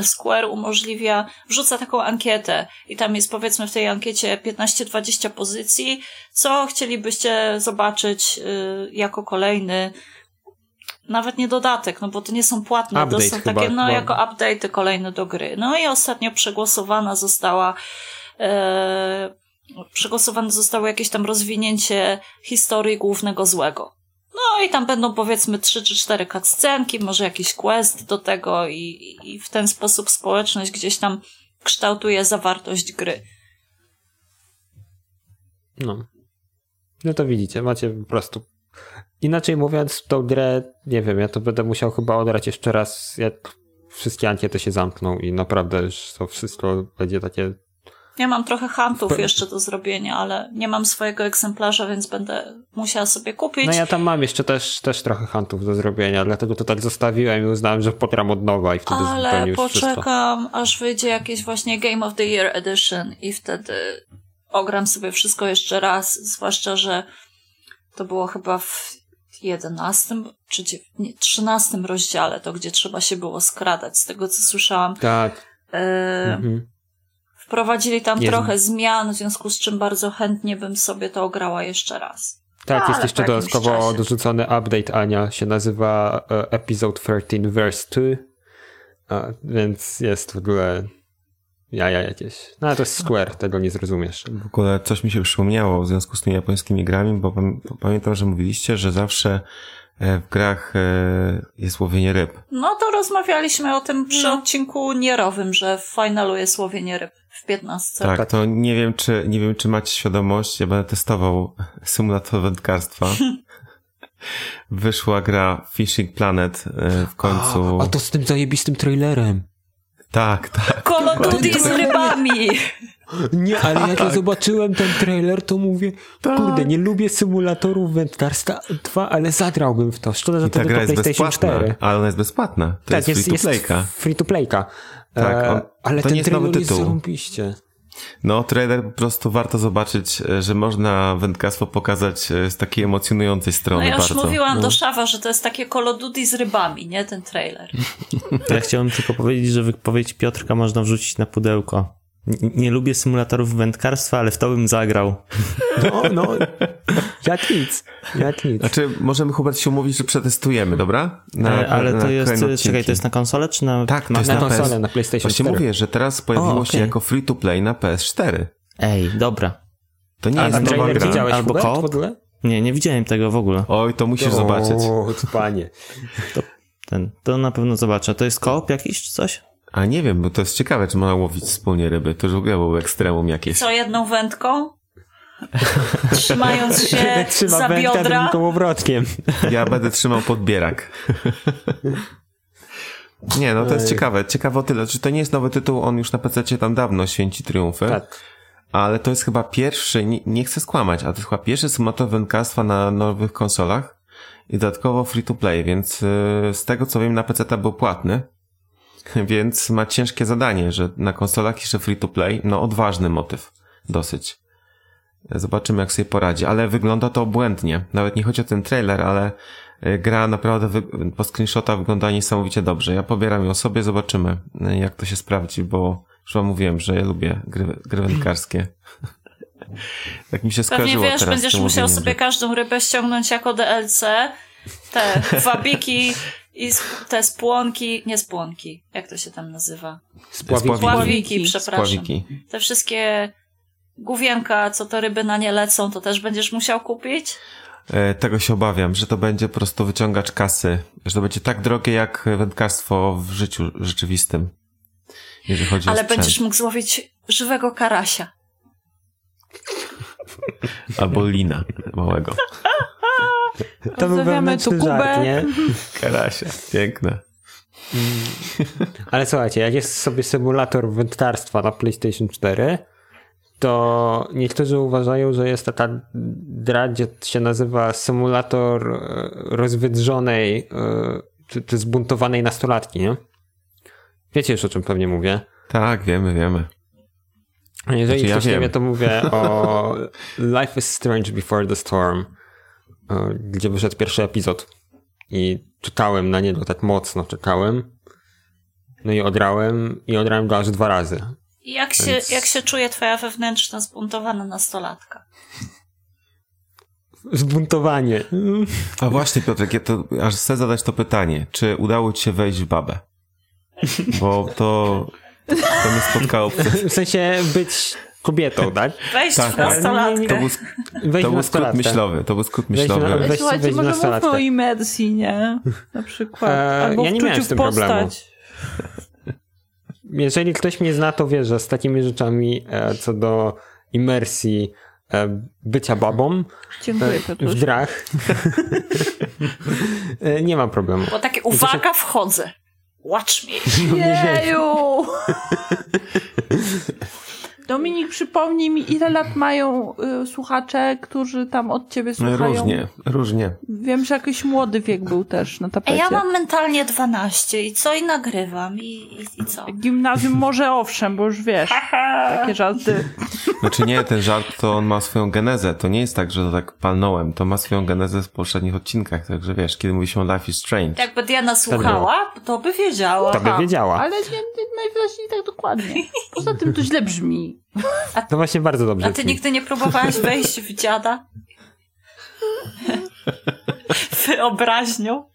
Square umożliwia, wrzuca taką ankietę i tam jest powiedzmy w tej ankiecie 15-20 pozycji, co chcielibyście zobaczyć y, jako kolejny nawet nie dodatek, no bo to nie są płatne, Update to są chyba, takie, no jako update kolejne do gry. No i ostatnio przegłosowana została e, przegłosowane zostało jakieś tam rozwinięcie historii głównego złego. No i tam będą powiedzmy trzy czy cztery cutscenki, może jakiś quest do tego i, i w ten sposób społeczność gdzieś tam kształtuje zawartość gry. No. No to widzicie, macie po prostu. Inaczej mówiąc, tą grę, nie wiem, ja to będę musiał chyba odrać jeszcze raz, jak wszystkie ankiety się zamkną i naprawdę już to wszystko będzie takie. Ja mam trochę huntów Pe- jeszcze do zrobienia, ale nie mam swojego egzemplarza, więc będę musiała sobie kupić. No ja tam mam jeszcze też, też trochę huntów do zrobienia, dlatego to tak zostawiłem i uznałem, że pogram od nowa i wtedy Ale już wszystko. poczekam, aż wyjdzie jakieś właśnie Game of the Year Edition i wtedy ogram sobie wszystko jeszcze raz, zwłaszcza, że to było chyba w 11 czy dziew- nie, 13 rozdziale, to gdzie trzeba się było skradać, z tego co słyszałam. Tak. E, Mhm. Wprowadzili tam Jest. trochę zmian, w związku z czym bardzo chętnie bym sobie to ograła jeszcze raz. Tak, Ale jest jeszcze dodatkowo czasie. dorzucony update Ania, się nazywa e, Episode 13 Verse 2, a, więc jest w ogóle jaja jakieś. No ale to jest Square, tego nie zrozumiesz. W ogóle coś mi się przypomniało w związku z tymi japońskimi grami, bo pam- pamiętam, że mówiliście, że zawsze w grach e, jest łowienie ryb. No to rozmawialiśmy o tym przy No. odcinku nierowym, że w finalu jest łowienie ryb w 15. Tak, tak. to nie wiem, czy nie wiem, czy macie świadomość, ja będę testował symulator wędkarstwa. Wyszła gra Fishing Planet e, w końcu. A to z tym zajebistym trailerem. Tak, tak. Call of Duty z rybami! Nie, ale jak ja zobaczyłem ten trailer, to mówię, kurde, nie lubię symulatorów wędkarstwa, ale zagrałbym w to. Szkoda, że I to gra tylko jest PlayStation bezpłatna, 4. ale ona jest bezpłatna. To tak, jest free to playka. free to playka. Tak, E, on- ale to ten nie jest nowy trailer jest tytuł. zarąbiście. No, trailer po prostu warto zobaczyć, e, że można wędkarstwo pokazać e, z takiej emocjonującej No strony ja już bardzo. mówiłam do Szawa, że to jest takie Duty z rybami, nie? Ten trailer. Ja chciałem tylko powiedzieć, że wypowiedź Piotrka można wrzucić na pudełko. Nie lubię symulatorów wędkarstwa, ale w to bym zagrał. No, no, jak nic, jak nic. Znaczy, możemy Hubert się umówić, że przetestujemy, dobra? E, ale to jest, kolejne czekaj, odcinki. to jest na konsolę czy na... Tak, to jest na na, konsolę, PS... na PlayStation Właśnie 4. mówię, że teraz pojawiło O, się okej. jako free to play na PS4. Ej, dobra. To nie A, jest nowa gra. widziałeś Albo Hubert, ogóle? Nie, nie widziałem tego w ogóle. Oj, to musisz zobaczyć. O, panie. Ten, to na pewno zobaczę. To jest koop jakiś czy coś? A nie wiem, bo to jest ciekawe, czy można łowić wspólnie ryby. To już w ogóle było ekstremum jakieś. Co jedną wędką? Trzymając się Trzyma za wędka biodra? kołowrotkiem. Ja będę trzymał podbierak. Nie, no to jest Ej. ciekawe. Ciekawe o tyle, że to nie jest nowy tytuł, on już na PC tam dawno święci triumfy. Tak. Ale to jest chyba pierwszy, nie, nie chcę skłamać, ale to jest chyba pierwszy symulator wędkarstwa na nowych konsolach i dodatkowo free to play, więc yy, z tego co wiem na PC był płatny, więc ma ciężkie zadanie, że na konsolach jeszcze free to play, no odważny motyw, dosyć. Zobaczymy jak sobie poradzi, ale wygląda to obłędnie. Nawet nie chodzi o ten trailer, ale e, gra naprawdę wy, po screenshotach wygląda niesamowicie dobrze. Ja pobieram ją sobie, zobaczymy e, jak to się sprawdzi, bo już wam mówiłem, że ja lubię gry, gry wędkarskie. tak mi się skojarzyło Pewnie wiesz, teraz będziesz musiał mówieniem, sobie że- każdą rybę ściągnąć jako DLC. Te wabiki i te spłonki, nie spłonki, jak to się tam nazywa? Spławiki. Pławiki, przepraszam. Spławiki. Te wszystkie główienka, co to ryby na nie lecą, to też będziesz musiał kupić? E, Tego się obawiam, że to będzie po prostu wyciągacz kasy, że to będzie tak drogie jak wędkarstwo w życiu rzeczywistym. Jeżeli chodzi o Ale sprzęt. będziesz mógł złowić żywego karasia. Albo lina małego. To był wewnętrzny tu Kubę. żart, nie? Karasia. Piękne. Ale słuchajcie, jak jest sobie symulator wędkarstwa na PlayStation 4, to niektórzy uważają, że jest taka gra, gdzie się nazywa symulator e, rozwydrzonej e, czy, czy zbuntowanej nastolatki, nie? Wiecie już o czym pewnie mówię. Tak, wiemy, wiemy. A Jeżeli Znaczy, ja ktoś nie wiem. wie, to mówię o Life is Strange Before the Storm, gdzie wyszedł pierwszy epizod. I czekałem na niego tak mocno, czekałem. No i odrałem, i odrałem go aż dwa razy. I jak się, Więc- jak się czuje twoja wewnętrzna, zbuntowana nastolatka? Zbuntowanie. A właśnie, Piotrek, ja to, aż chcę zadać to pytanie. Czy udało ci się wejść w babę? Bo to, to mnie spotkało. W sensie być kobietą, tak? Wejść Tak, w nastolatkę. To był, Wejść to w był skrót nastolatkę. myślowy. To był skrót Wejść na- myślowy. weź- Słuchajcie, weź może mówmy o imersji, nie? Na przykład. Eee, Albo ja nie miałem z w tym postać. problemu. Jeżeli ktoś mnie zna, to wie, że z takimi rzeczami e, co do imersji e, bycia babą Dziękuję, w e, nie ma problemu. Bo takie, uwaga, wchodzę. Watch me. Jeju! Dominik, przypomnij mi, ile lat mają y, słuchacze, którzy tam od ciebie No, słuchają? różnie, różnie. Wiem, że jakiś młody wiek był też na tapecie. ja mam mentalnie 12 i co? I nagrywam. I, i, i co? Gimnazjum może owszem, bo już wiesz, takie żarty. Znaczy nie, ten żart to on ma swoją genezę. To nie jest tak, że to tak palnąłem. To ma swoją genezę w poprzednich odcinkach. Także wiesz, kiedy mówi się o Life is Strange. Jakby Diana słuchała, to by wiedziała. To by wiedziała. Ale nie, najwyraźniej tak dokładnie. Poza tym to źle brzmi. To właśnie bardzo dobrze. A ty nigdy nie próbowałaś wejść w dziada? Wyobraźnią?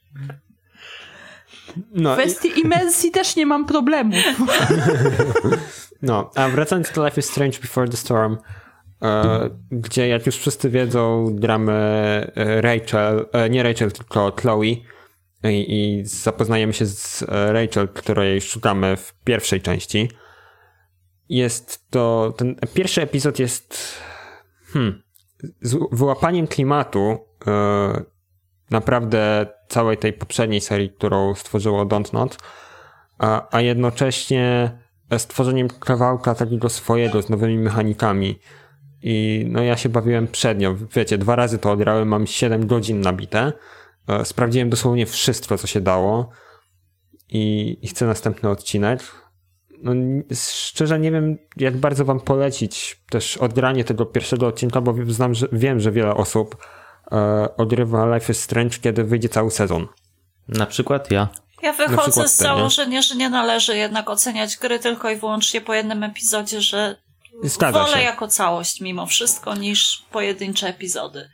No, W i- kwestii imersji też nie mam problemu. No, a wracając do Life is Strange Before the Storm, e, gdzie jak już wszyscy wiedzą, gramy e, Rachel, e, nie Rachel, tylko Chloe i, i zapoznajemy się z Rachel, której szukamy w pierwszej części. Jest to, ten pierwszy epizod jest hmm, z wyłapaniem klimatu e, naprawdę całej tej poprzedniej serii, którą stworzyło Dontnod, a, a jednocześnie stworzeniem kawałka takiego swojego z nowymi mechanikami. I no ja się bawiłem przednio. Wiecie, dwa razy to odrałem, mam 7 godzin nabite. E, Sprawdziłem dosłownie wszystko, co się dało. I, i chcę następny odcinek. No, szczerze nie wiem, jak bardzo wam polecić też odgranie tego pierwszego odcinka, bo znam, że, wiem, że wiele osób e, odgrywa Life is Strange, kiedy wyjdzie cały sezon. Na przykład ja. Ja wychodzę przykład z założenia, że nie należy jednak oceniać gry tylko i wyłącznie po jednym epizodzie, że Zgadza wolę się. jako całość mimo wszystko niż pojedyncze epizody.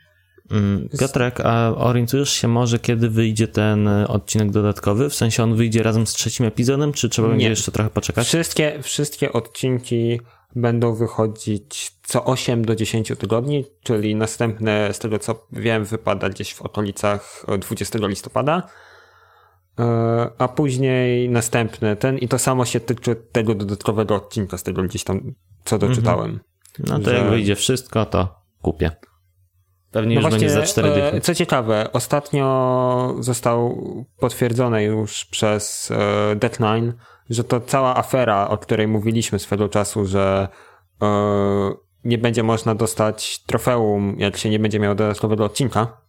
Mm, Piotrek, a orientujesz się może, kiedy wyjdzie ten e, odcinek dodatkowy? W sensie on wyjdzie razem z trzecim epizodem, czy trzeba będzie jeszcze trochę poczekać? Wszystkie, wszystkie odcinki będą wychodzić co 8 do 10 tygodni, czyli następne, z tego co wiem, wypada gdzieś w okolicach 20 listopada. E, A później następny ten i to samo się tyczy tego dodatkowego odcinka, z tego gdzieś tam co doczytałem. No to że- jak wyjdzie wszystko, to kupię. Pewnie No już będzie za cztery e, dychy. Co ciekawe, ostatnio został potwierdzone już przez e, Deadline, że to cała afera, o której mówiliśmy swego czasu, że e, nie będzie można dostać trofeum, jak się nie będzie miało dodatkowego odcinka,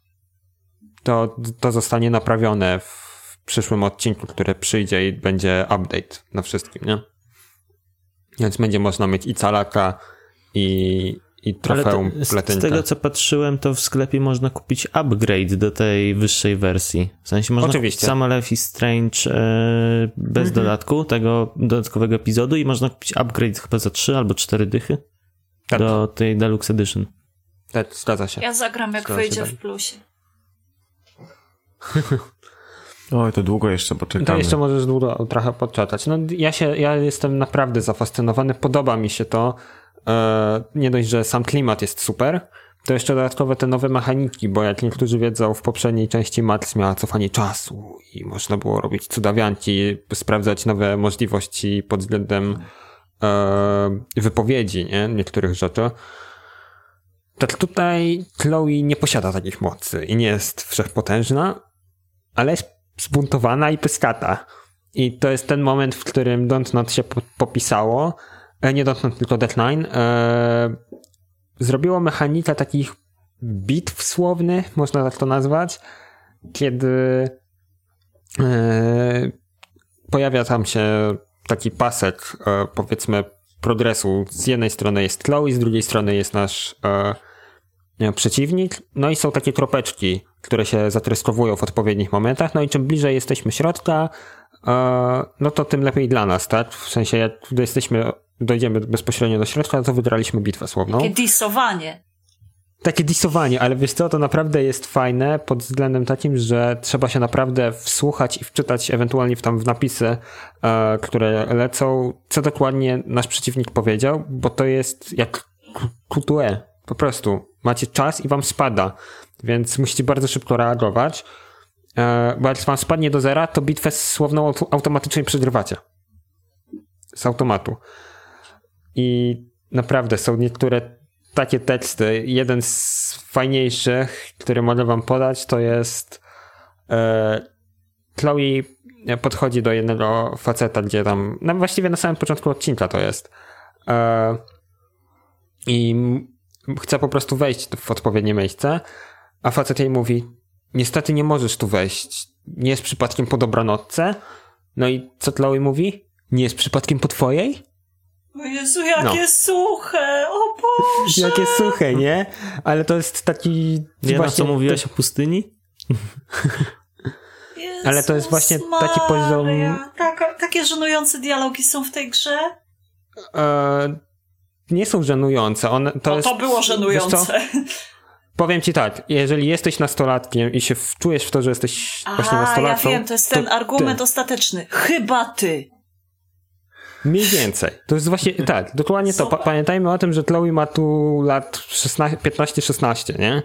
to, to zostanie naprawione w przyszłym odcinku, który przyjdzie i będzie update na wszystkim, nie? Więc będzie można mieć i calaka, i, i trofeum Ale to, Platynka. Z tego co patrzyłem, to w sklepie można kupić upgrade do tej wyższej wersji. W sensie można Oczywiście. kupić sama Life is Strange e, bez Mhm. dodatku, tego dodatkowego epizodu i można kupić upgrade chyba za 3 albo 4 dychy Tak. do tej Deluxe Edition. Tak, zgadza się. Ja zagram jak Zgadza wyjdzie tak. w plusie. Oj, to długo jeszcze To poczekamy. jeszcze możesz długo trochę podczatać. No ja się, ja jestem naprawdę zafascynowany, podoba mi się to. E, nie dość, że sam klimat jest super, to jeszcze dodatkowe te nowe mechaniki, bo jak niektórzy wiedzą, w poprzedniej części Matrix miała cofanie czasu i można było robić cudawianki, sprawdzać nowe możliwości pod względem e, wypowiedzi, nie? Niektórych rzeczy. Tak tutaj Chloe nie posiada takich mocy i nie jest wszechpotężna, ale jest zbuntowana i pyskata. I to jest ten moment, w którym Dontnod się po- popisało, nie Dontnod, tylko Deadline, e, zrobiło mechanikę takich bitw słownych, można tak to nazwać, kiedy e, pojawia tam się taki pasek, e, powiedzmy, progresu. Z jednej strony jest Chloe, z drugiej strony jest nasz e, e, przeciwnik. No i są takie kropeczki, które się zatreskowują w odpowiednich momentach. No i czym bliżej jesteśmy środka, e, no to tym lepiej dla nas, tak? W sensie, jak jesteśmy, dojdziemy bezpośrednio do środka, to wygraliśmy bitwę słowną. Takie disowanie. Takie disowanie, ale wiesz co, to naprawdę jest fajne pod względem takim, że trzeba się naprawdę wsłuchać i wczytać ewentualnie w tam w napisy, e, które lecą, co dokładnie nasz przeciwnik powiedział, bo to jest jak QTE, po prostu. Macie czas i wam spada, więc musicie bardzo szybko reagować, e, bo jak wam spadnie do zera, to bitwę słowną auto- automatycznie przegrywacie. Z automatu. I naprawdę są niektóre takie teksty. Jeden z fajniejszych, który mogę wam podać, to jest e, Chloe podchodzi do jednego faceta, gdzie tam, no właściwie na samym początku odcinka to jest. E, I chce po prostu wejść w odpowiednie miejsce, a facet jej mówi, niestety nie możesz tu wejść. Nie jest przypadkiem po dobranocce. No i co Chloe mówi? Nie jest przypadkiem po twojej? O Jezu, jakie No. suche! O Boże! Jakie suche, nie? Ale to jest taki... Wiesz, właśnie- co mówiłaś o pustyni? Jezus Ale to jest właśnie taki poziom- Maria. Tak, takie żenujące dialogi są w tej grze. E, nie są żenujące. One, to, To, jest, to było żenujące. Powiem ci tak, jeżeli jesteś nastolatkiem i się wczujesz w to, że jesteś właśnie A, ja nastolatką... wiem, to jest ten argument ty. ostateczny. Chyba ty. Mniej więcej. To jest właśnie, tak, dokładnie to. Pa, Super. pamiętajmy o tym, że Chloe ma tu lat 16 15-16, nie?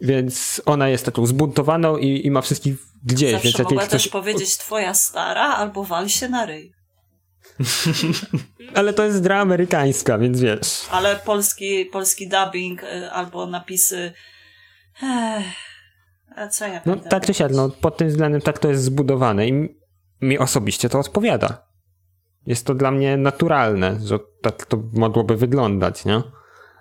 Więc ona jest taką zbuntowaną i, i ma wszystkich gdzieś. Zawsze więc mogła ktoś... też powiedzieć twoja stara albo wal się na ryj. Ale to jest gra amerykańska, więc wiesz. Ale polski, polski dubbing y, albo napisy... Ech, a co ja No tak czy siak, no pod tym względem tak to jest zbudowane i mi osobiście to odpowiada. Jest to dla mnie naturalne, że tak to mogłoby wyglądać, nie?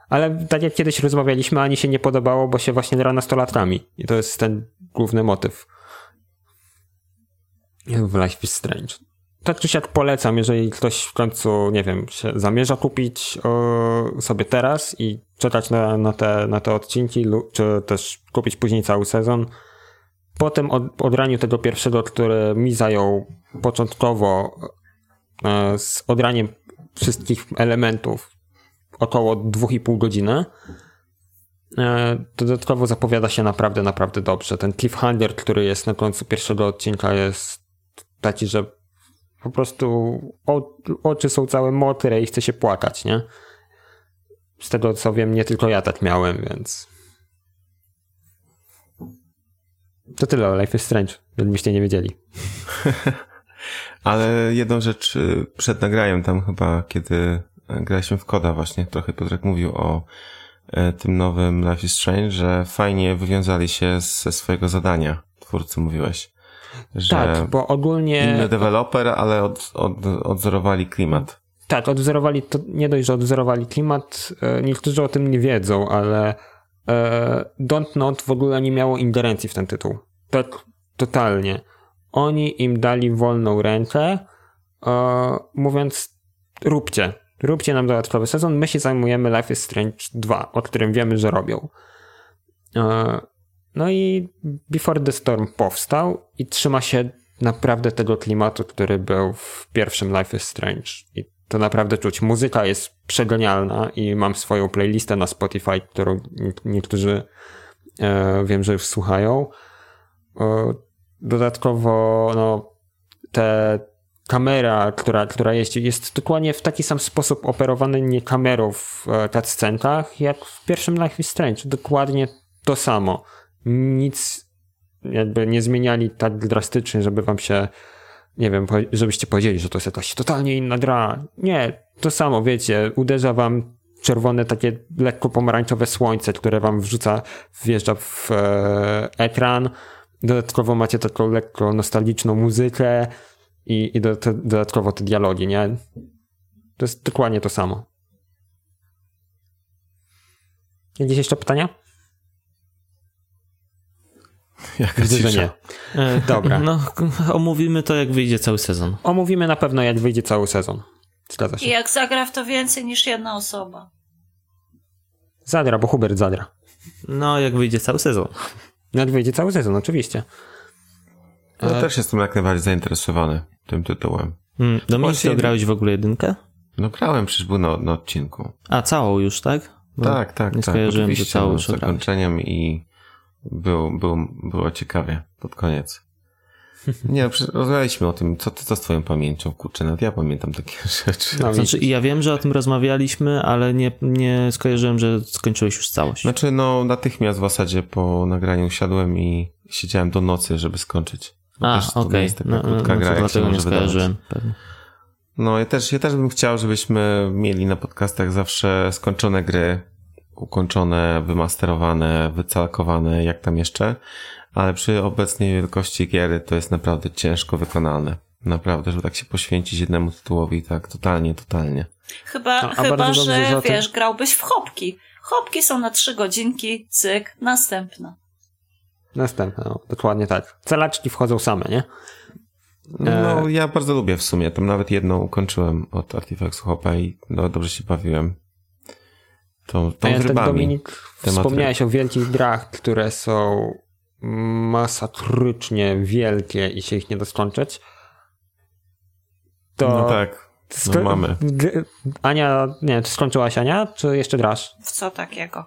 Ale tak jak kiedyś rozmawialiśmy, ani się nie podobało, bo się właśnie gra nastolatkami. I to jest ten główny motyw w Life is Strange. Tak czy siak polecam, jeżeli ktoś w końcu, nie wiem, zamierza kupić o, sobie teraz i czekać na, na, te, na te odcinki, czy też kupić później cały sezon. Po tym od, odraniu tego pierwszego, który mi zajął początkowo z odraniem wszystkich elementów około 2,5 godziny, e, dodatkowo zapowiada się naprawdę, naprawdę dobrze. Ten cliffhanger, który jest na końcu pierwszego odcinka jest taki, że po prostu oczy są całe mokre i chce się płakać, nie? Z tego co wiem, nie tylko ja tak miałem, więc... To tyle o Life is Strange, gdybyście nie wiedzieli. Ale jedną rzecz y, przed nagraniem tam chyba, kiedy e, graliśmy w koda właśnie, trochę Piotrek mówił o e, tym nowym Life is Strange, że fajnie wywiązali się ze swojego zadania. Twórcy mówiłeś. Że Tak, bo ogólnie... inny deweloper, ale od, od, odzorowali klimat. Tak, odwzorowali, to nie dość, że odwzorowali klimat, niektórzy o tym nie wiedzą, ale Don't Not w ogóle nie miało ingerencji w ten tytuł. Tak totalnie. Oni im dali wolną rękę, e, mówiąc róbcie, róbcie nam dodatkowy sezon, my się zajmujemy Life is Strange 2, o którym wiemy, że robią. E, no i Before the Storm powstał i trzyma się naprawdę tego klimatu, który był w pierwszym Life is Strange. I to naprawdę czuć. Muzyka jest przegenialna i mam swoją playlistę na Spotify, którą niektórzy e, wiem, że już słuchają. E, dodatkowo, no, te kamera, która, która jest, jest dokładnie w taki sam sposób operowany nie kamerą w e, cutscenkach, jak w pierwszym Life is Strange. Dokładnie to samo. Nic jakby nie zmieniali tak drastycznie, żeby wam się nie wiem, żebyście powiedzieli, że to jest jakaś totalnie inna gra. Nie, to samo, wiecie, uderza wam czerwone, takie lekko pomarańczowe słońce, które wam wrzuca, wjeżdża w e, ekran. Dodatkowo macie taką lekko nostalgiczną muzykę i, i do, to, dodatkowo te dialogi, nie? To jest dokładnie to samo. Jakieś jeszcze pytania? Jaka Widzę, że nie. E, Dobra. No, omówimy to, jak wyjdzie cały sezon. Omówimy na pewno, jak wyjdzie cały sezon. Zgadza się. I jak zagra w to więcej niż jedna osoba. Zadra, bo Hubert zadra. No, jak wyjdzie cały sezon. Jak wyjdzie cały sezon, oczywiście. Ja e... też jestem jak najbardziej zainteresowany tym tytułem. Hmm. Dominik, ty grałeś w ogóle jedynkę? No grałem, przecież był na, na odcinku. A, całą już, tak? Bo tak, tak, nie tak. Skojarzyłem, że całą no, z zakończeniem i był, był, było ciekawie pod koniec. Nie, rozmawialiśmy o tym, co, co z twoją pamięcią, kurczę, nawet ja pamiętam takie rzeczy. No, znaczy, ja wiem, że o tym rozmawialiśmy, ale nie, nie skojarzyłem, że skończyłeś już całość. Znaczy, no, natychmiast w zasadzie po nagraniu usiadłem i siedziałem do nocy, żeby skończyć. A, okej. Okay. jest taka no, krótka no, gra, jak dlatego nie skojarzyłem. Pewnie. No, ja też, ja też bym chciał, żebyśmy mieli na podcastach zawsze skończone gry, ukończone, wymasterowane, wycalkowane, jak tam jeszcze, ale przy obecnej wielkości gier to jest naprawdę ciężko wykonalne. Naprawdę, żeby tak się poświęcić jednemu tytułowi, tak totalnie, totalnie. Chyba, a, a chyba że, wiesz, grałbyś w hopki. Hopki są na trzy godzinki, cyk, następna. Następna, no, dokładnie tak. Celaczki wchodzą same, nie? No, e... ja bardzo lubię w sumie. Tam nawet jedną ukończyłem od Artifacts Hopa i no, dobrze się bawiłem. Tą, tą ja tak, Dominik, wspomniałeś o wielkich grach, które są masakrycznie wielkie i się ich nie da skończyć. To no tak, no mamy. Ania, nie, czy skończyłaś Ania, czy jeszcze grasz? W co takiego?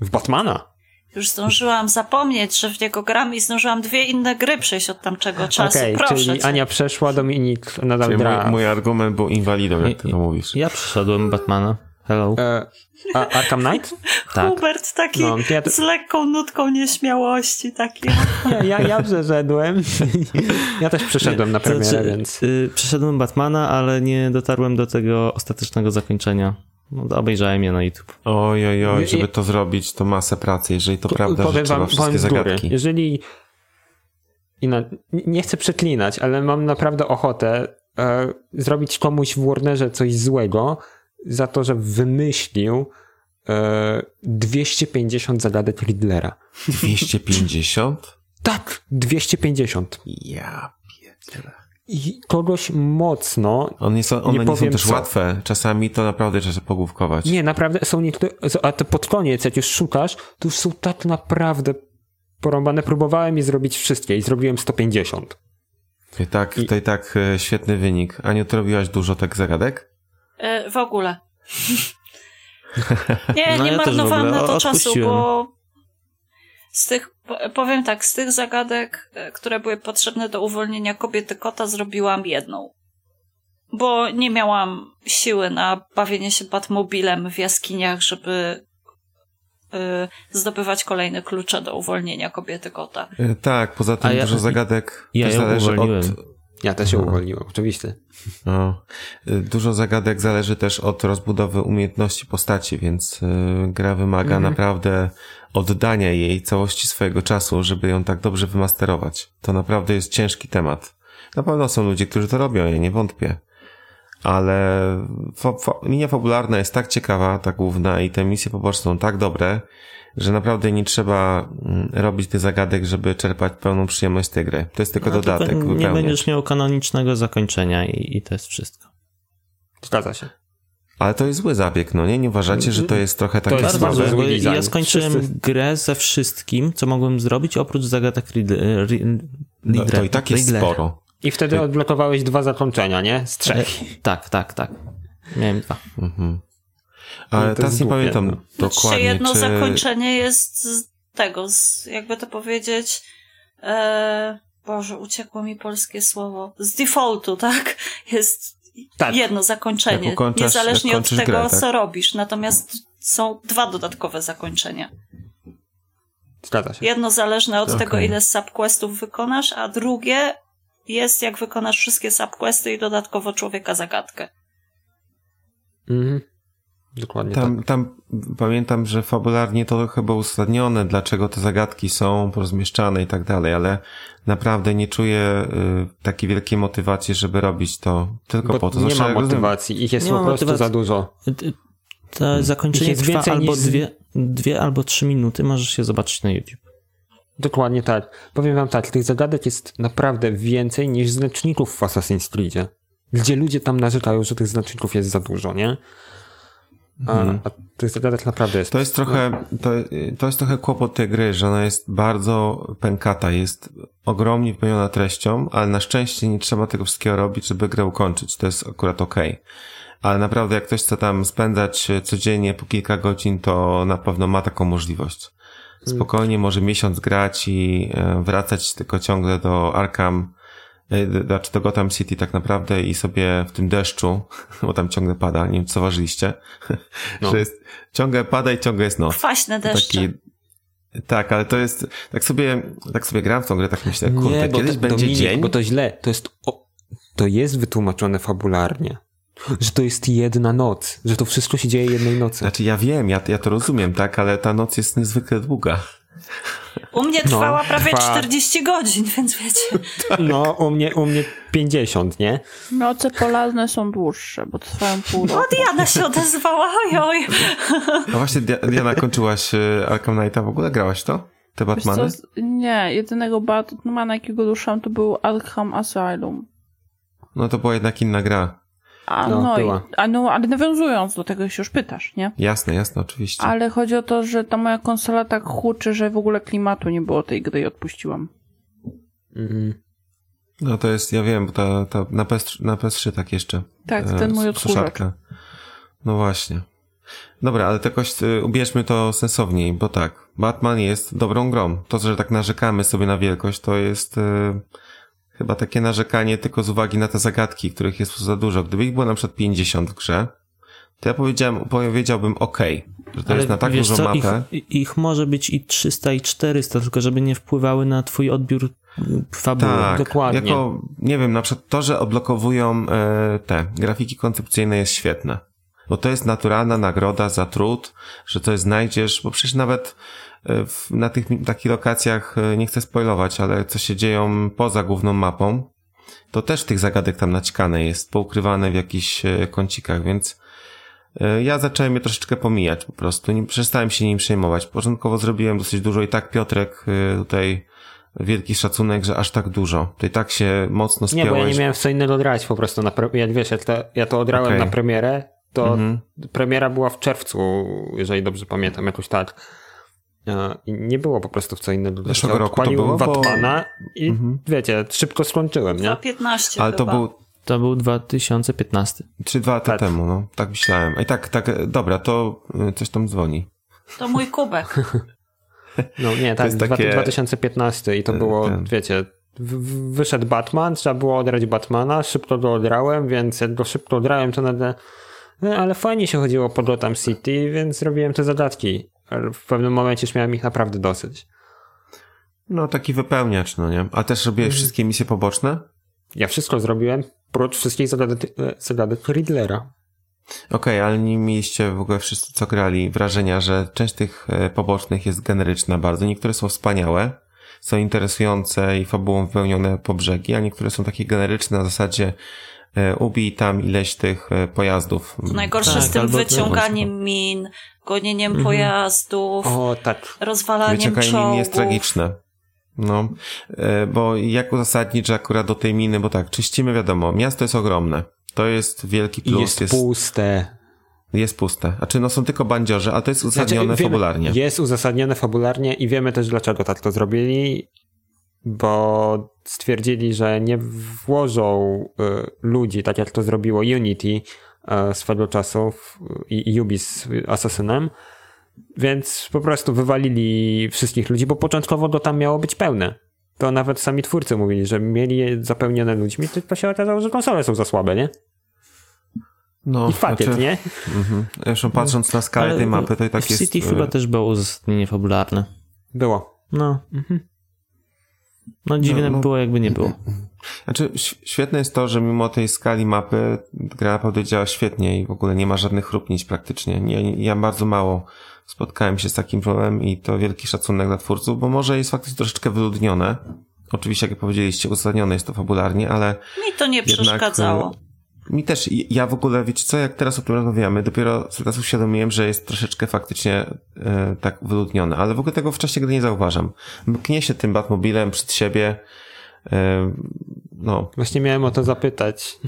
W Batmana? Już zdążyłam zapomnieć, że w niego gram i zdążyłam dwie inne gry przejść od tamczego czasu. Okej, okay, czyli cię. Ania przeszła, Dominik nadal czyli gra. Mój, mój argument był inwalidą, jak ty to mówisz. Ja przeszedłem Batmana. Hello. E, a Arkham Knight? tak. Hubert taki no, ja to... z lekką nutką nieśmiałości taki. Ja, ja, ja przeszedłem. ja też przeszedłem na premierę, znaczy, więc... Y, przeszedłem Batmana, ale nie dotarłem do tego ostatecznego zakończenia. No, obejrzałem je na YouTube. Oj, oj, oj, żeby to zrobić, to masę pracy, jeżeli to prawda, powiem że trzeba wam, wszystkie zagadki. Jeżeli... nie chcę przeklinać, ale mam naprawdę ochotę e, zrobić komuś w Warnerze coś złego, za to, że wymyślił e, 250 zagadek Riddlera. 250? Tak, 250. Ja pierdolę. I kogoś mocno. On jest, one nie, nie są też co. łatwe. Czasami to naprawdę trzeba pogłówkować. Nie, naprawdę są niektóre. A to pod koniec, jak już szukasz, to już są tak naprawdę porąbane. Próbowałem je zrobić wszystkie i zrobiłem 150. I tak, I... to i tak e, świetny wynik. Aniu, ty robiłaś dużo tak zagadek? E, w ogóle. nie, no nie ja marnowałam na to czasu, bo z tych, powiem tak, z tych zagadek, e, które były potrzebne do uwolnienia kobiety kota, zrobiłam jedną. Bo nie miałam siły na bawienie się Batmobilem w jaskiniach, żeby y, zdobywać kolejne klucze do uwolnienia kobiety kota. tak, poza tym ja, dużo zagadek ja zależy uwolniłem. od ja też się uwolniłem, oczywiście. No. Dużo zagadek zależy też od rozbudowy umiejętności postaci, więc y, gra wymaga mhm. naprawdę oddania jej całości swojego czasu, żeby ją tak dobrze wymasterować. To naprawdę jest ciężki temat. Na pewno są ludzie, którzy to robią, ja nie wątpię. Ale fa- fa- linia fabularna jest tak ciekawa, ta główna i te misje poboczne są tak dobre, że naprawdę nie trzeba mm, robić tych zagadek, żeby czerpać pełną przyjemność tej gry. To jest tylko no, dodatek. Tylko nie będziesz miał kanonicznego zakończenia i, i to jest wszystko. Zgadza się. Ale to jest zły zabieg, no nie? Nie uważacie, że to jest trochę takie jest Bardzo bardzo słabe? zły design. Ja skończyłem Wszyscy- grę ze wszystkim, co mogłem zrobić, oprócz zagadek Riddle- Ri- No, Riddlera. to i tak jest Riddlera. sporo. I wtedy odblokowałeś dwa zakończenia, nie? Z E, trzech. tak, tak, tak. Miałem dwa. Ale No to teraz nie głupie, pamiętam no. Znaczy dokładnie, jedno czy... zakończenie jest z tego, z, jakby to powiedzieć, e, Boże, uciekło mi polskie słowo, z defaultu, tak? Jest Tak. jedno zakończenie, niezależnie od tego, grę, tak? co robisz. Natomiast są dwa dodatkowe zakończenia. Zgadza się. Jedno zależne od Okej. tego, ile subquestów wykonasz, a drugie jest jak wykonasz wszystkie subquesty i dodatkowo człowieka zagadkę. Mhm. Dokładnie tak. Tam, tam pamiętam, że fabularnie to chyba uzasadnione, dlaczego te zagadki są porozmieszczane i tak dalej, ale naprawdę nie czuję y, takiej wielkiej motywacji, żeby robić to tylko Bo po to. nie ma rozumiem- motywacji. Ich jest Nie po prostu motywacji. za dużo. To zakończenie jest trwa albo niż- dwie, dwie albo trzy minuty, możesz się zobaczyć na YouTube. Dokładnie tak. Powiem wam tak, tych zagadek jest naprawdę więcej niż znaczników w Assassin's Creedzie. Gdzie ludzie tam narzekają, że tych znaczników jest za dużo, nie? A, a tych zagadek naprawdę jest. To jest trochę, to, to jest trochę kłopot tej gry, że ona jest bardzo pękata, jest ogromnie wypełniona treścią, ale na szczęście nie trzeba tego wszystkiego robić, żeby grę ukończyć. To jest akurat okej. Ale naprawdę, jak ktoś chce tam spędzać codziennie po kilka godzin, to na pewno ma taką możliwość. Spokojnie może miesiąc grać i e, wracać tylko ciągle do Arkham, e, znaczy do Gotham City tak naprawdę i sobie w tym deszczu, bo tam ciągle pada, nie wiem co zauważyliście, No. że jest, ciągle pada i ciągle jest noc. Kwaśne deszcze. Taki, tak, ale to jest, tak sobie, tak sobie gram w tą grę, tak myślę, kurde, nie, bo kiedyś to, będzie Dominik, dzień, bo to źle. To jest, o, to jest wytłumaczone fabularnie. Że to jest jedna noc. Że to wszystko się dzieje jednej nocy. znaczy ja wiem, ja, ja to rozumiem, tak, ale ta noc jest niezwykle długa. U mnie trwała prawie trwa- 40 godzin, więc wiecie. No, u mnie, u mnie 50, nie? Noce polarne są dłuższe, bo trwają pół O, roku. Diana się odezwała, ojoj. A właśnie Dia- Diana, kończyłaś e, Arkham Knighta, w ogóle grałaś to? Te Batmany? co, nie, jedynego Batmana, jakiego ruszam, to był Arkham Asylum. No to była jednak inna gra. A No, no, i, była. a no, ale nawiązując do tego, się już pytasz, nie? Jasne, jasne, oczywiście. Ale chodzi o to, że ta moja konsola tak huczy, że w ogóle klimatu nie było tej gry i odpuściłam. Mhm. No to jest, ja wiem, bo ta, ta na, PS, na PS3 tak jeszcze. Tak, ten mój odkurzacz. No właśnie. Dobra, ale to jakoś y, ubierzmy to sensowniej, bo tak, Batman jest dobrą grą. To, że tak narzekamy sobie na wielkość, to jest y, chyba takie narzekanie tylko z uwagi na te zagadki, których jest za dużo. Gdyby ich było na przykład 50 w grze, to ja powiedziałem, powiedziałbym ok, że to jest na tak dużą co, mapę. Ich, ich może być i 300 i 400, tylko żeby nie wpływały na twój odbiór y, fabuły. Tak, dokładnie. jako, nie wiem, na przykład to, że odblokowują e, te grafiki koncepcyjne jest świetne. Bo to jest naturalna nagroda za trud, że to znajdziesz, bo przecież nawet w, na tych takich lokacjach, e, nie chcę spoilować, ale co się dzieją poza główną mapą, to też tych zagadek tam naćkane jest, poukrywane w jakichś e, kącikach, więc e, ja zacząłem je troszeczkę pomijać po prostu. Nie, przestałem się nim przejmować. Początkowo zrobiłem dosyć dużo i tak Piotrek tutaj wielki szacunek, że aż tak dużo. I tak się mocno Nie, spiąłeś. bo ja nie miałem w co innego grać po prostu. Na pre... Jak wiesz, jak to, ja to odrałem Okej. na premierę, to Mhm. premiera była w czerwcu, jeżeli dobrze pamiętam, jakoś tak. E, I nie było po prostu w co innego. Zeszłego roku to było, bo- Batmana i Mhm. wiecie, szybko skończyłem, nie? 15 Ale to chyba. był To był 2015. trzy, dwa lata Tak. temu, no. Tak myślałem. A i tak, tak, e, dobra, to e, coś tam dzwoni. To mój kubek. No nie, tak, dwa- takie- 2015 i to było, ten. wiecie, wyszedł Batman, trzeba było odrać Batmana, szybko go odrałem, więc jak go szybko odrałem, to nagle, no, ale fajnie się chodziło po Gotham City, więc zrobiłem te zadatki. W pewnym momencie już miałem ich naprawdę dosyć. No, taki wypełniacz, no nie? A też robiłeś Mhm. wszystkie misje poboczne? Ja wszystko zrobiłem, prócz wszystkich zagadek, zagadek Riddlera. Okej, ale nie mieliście w ogóle wszyscy, co grali, wrażenia, że część tych e, pobocznych jest generyczna bardzo. Niektóre są wspaniałe, są interesujące i fabułą wypełnione po brzegi, a niektóre są takie generyczne na zasadzie e, ubij tam ileś tych e, pojazdów. Najgorsze Tak, z tym wyciąganiem min, gonieniem pojazdów, O, tak. rozwalaniem Wyciąganie czołgów. min jest tragiczne. No, e, bo jak uzasadnić, że akurat do tej miny, bo tak, czyścimy wiadomo, miasto jest ogromne. To jest wielki plus. jest, puste. Jest puste. Znaczy, no są tylko bandziorze, ale to jest uzasadnione znaczy, wiemy, fabularnie. Jest uzasadnione fabularnie i wiemy też, dlaczego tak to zrobili, bo stwierdzili, że nie włożą y, ludzi, tak jak to zrobiło Unity y, swego czasu i, i Ubi z Assassinem, więc po prostu wywalili wszystkich ludzi, bo początkowo to tam miało być pełne. To nawet sami twórcy mówili, że mieli je zapełnione ludźmi, tylko się okazało, że konsole są za słabe, nie? No, I fakiet, znaczy, nie? Mhm. Zresztą patrząc na skalę tej mapy, to i tak w jest... City chyba e, też było uzasadnienie fabularne. Było. No. Mhm. No dziwne no, no, było, jakby nie było. Znaczy, świetne jest to, że mimo tej skali mapy gra naprawdę działa świetnie i w ogóle nie ma żadnych chrupnić praktycznie. Ja, ja bardzo mało spotkałem się z takim problemem i to wielki szacunek dla twórców, bo może jest faktycznie troszeczkę wyludnione. Oczywiście, jak powiedzieliście, uzasadnione jest to fabularnie, ale... Mi to nie jednak, przeszkadzało. E, mi też, ja w ogóle, wiecie co, jak teraz o tym rozmawiamy, dopiero teraz uświadomiłem, że jest troszeczkę faktycznie e, tak wyludnione, ale w ogóle tego w czasie gdy nie zauważam. Mknie się tym Batmobilem przed siebie, e, no. Właśnie miałem o to zapytać.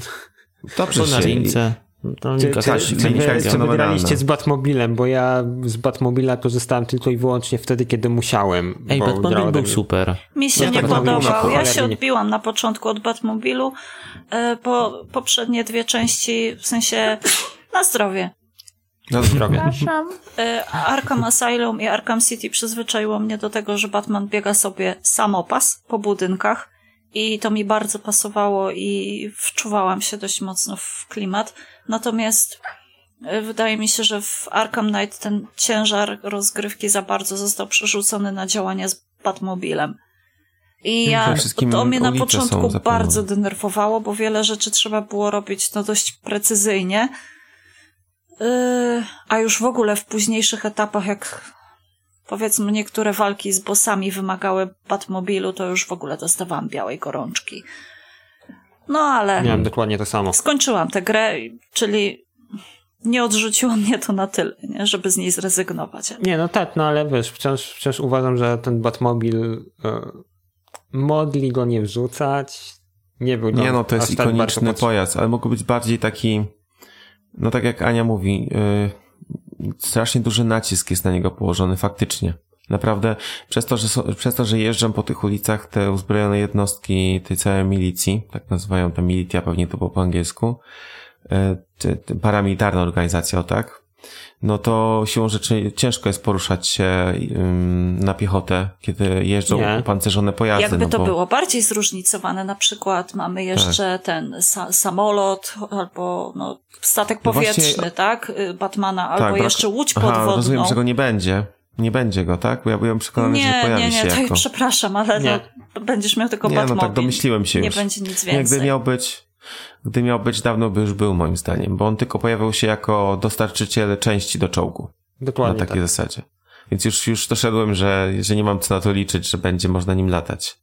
Dobrze na lince. To czy, czy, czy, czy wygraliście z Batmobilem, bo ja z Batmobila korzystałem tylko i wyłącznie wtedy, kiedy musiałem. Ej, Batmobil był super. Mi się nie podobał. Ja się odbiłam na początku od Batmobilu, e, poprzednie dwie części, w sensie na zdrowie. Na zdrowie. E, Arkham Asylum i Arkham City przyzwyczaiło mnie do tego, że Batman biega sobie samopas po budynkach i to mi bardzo pasowało i wczuwałam się dość mocno w klimat. Natomiast e, wydaje mi się, że w Arkham Knight ten ciężar rozgrywki za bardzo został przerzucony na działania z Batmobilem. I ja, to mnie na początku bardzo denerwowało, bo wiele rzeczy trzeba było robić no dość precyzyjnie. Yy, a już w ogóle w późniejszych etapach, jak powiedzmy niektóre walki z bossami wymagały Batmobilu, to już w ogóle dostawałam białej gorączki. No ale. Miałem dokładnie to samo. Skończyłam tę grę, czyli nie odrzuciło mnie to na tyle, nie? żeby z niej zrezygnować. Nie, no tak, no ale wiesz, wciąż, wciąż uważam, że ten Batmobil e, modli go nie wrzucać. Nie był Nie, no to jest tak ikoniczny pojazd, ale mógł być bardziej taki, no tak jak Ania mówi, yy, strasznie duży nacisk jest na niego położony faktycznie. Naprawdę, przez to, że, przez to, że jeżdżą po tych ulicach te uzbrojone jednostki tej całej milicji, tak nazywają ta militia, pewnie to było po angielsku, e, paramilitarna organizacja, o tak, no to siłą rzeczy ciężko jest poruszać się na piechotę, kiedy jeżdżą Nie. opancerzone pojazdy. Jakby no to bo... było bardziej zróżnicowane, na przykład mamy jeszcze tak. ten sa samolot albo no, statek no powietrzny, właśnie... tak, y, Batmana, albo tak, jeszcze łódź podwodną. Aha, rozumiem, że go nie będzie. Nie będzie go, tak? Bo ja byłem przekonany, nie, że pojawi nie, nie, się Nie, jako... przepraszam, ale nie. No, będziesz miał tylko Nie, Batmobil. no tak domyśliłem się Nie już. będzie nic więcej. Nie, gdy miał być, gdy miał być dawno by już był moim zdaniem, bo on tylko pojawił się jako dostarczyciel części do czołgu. Dokładnie Na takiej tak. zasadzie. Więc już, już doszedłem, że, że nie mam co na to liczyć, że będzie można nim latać.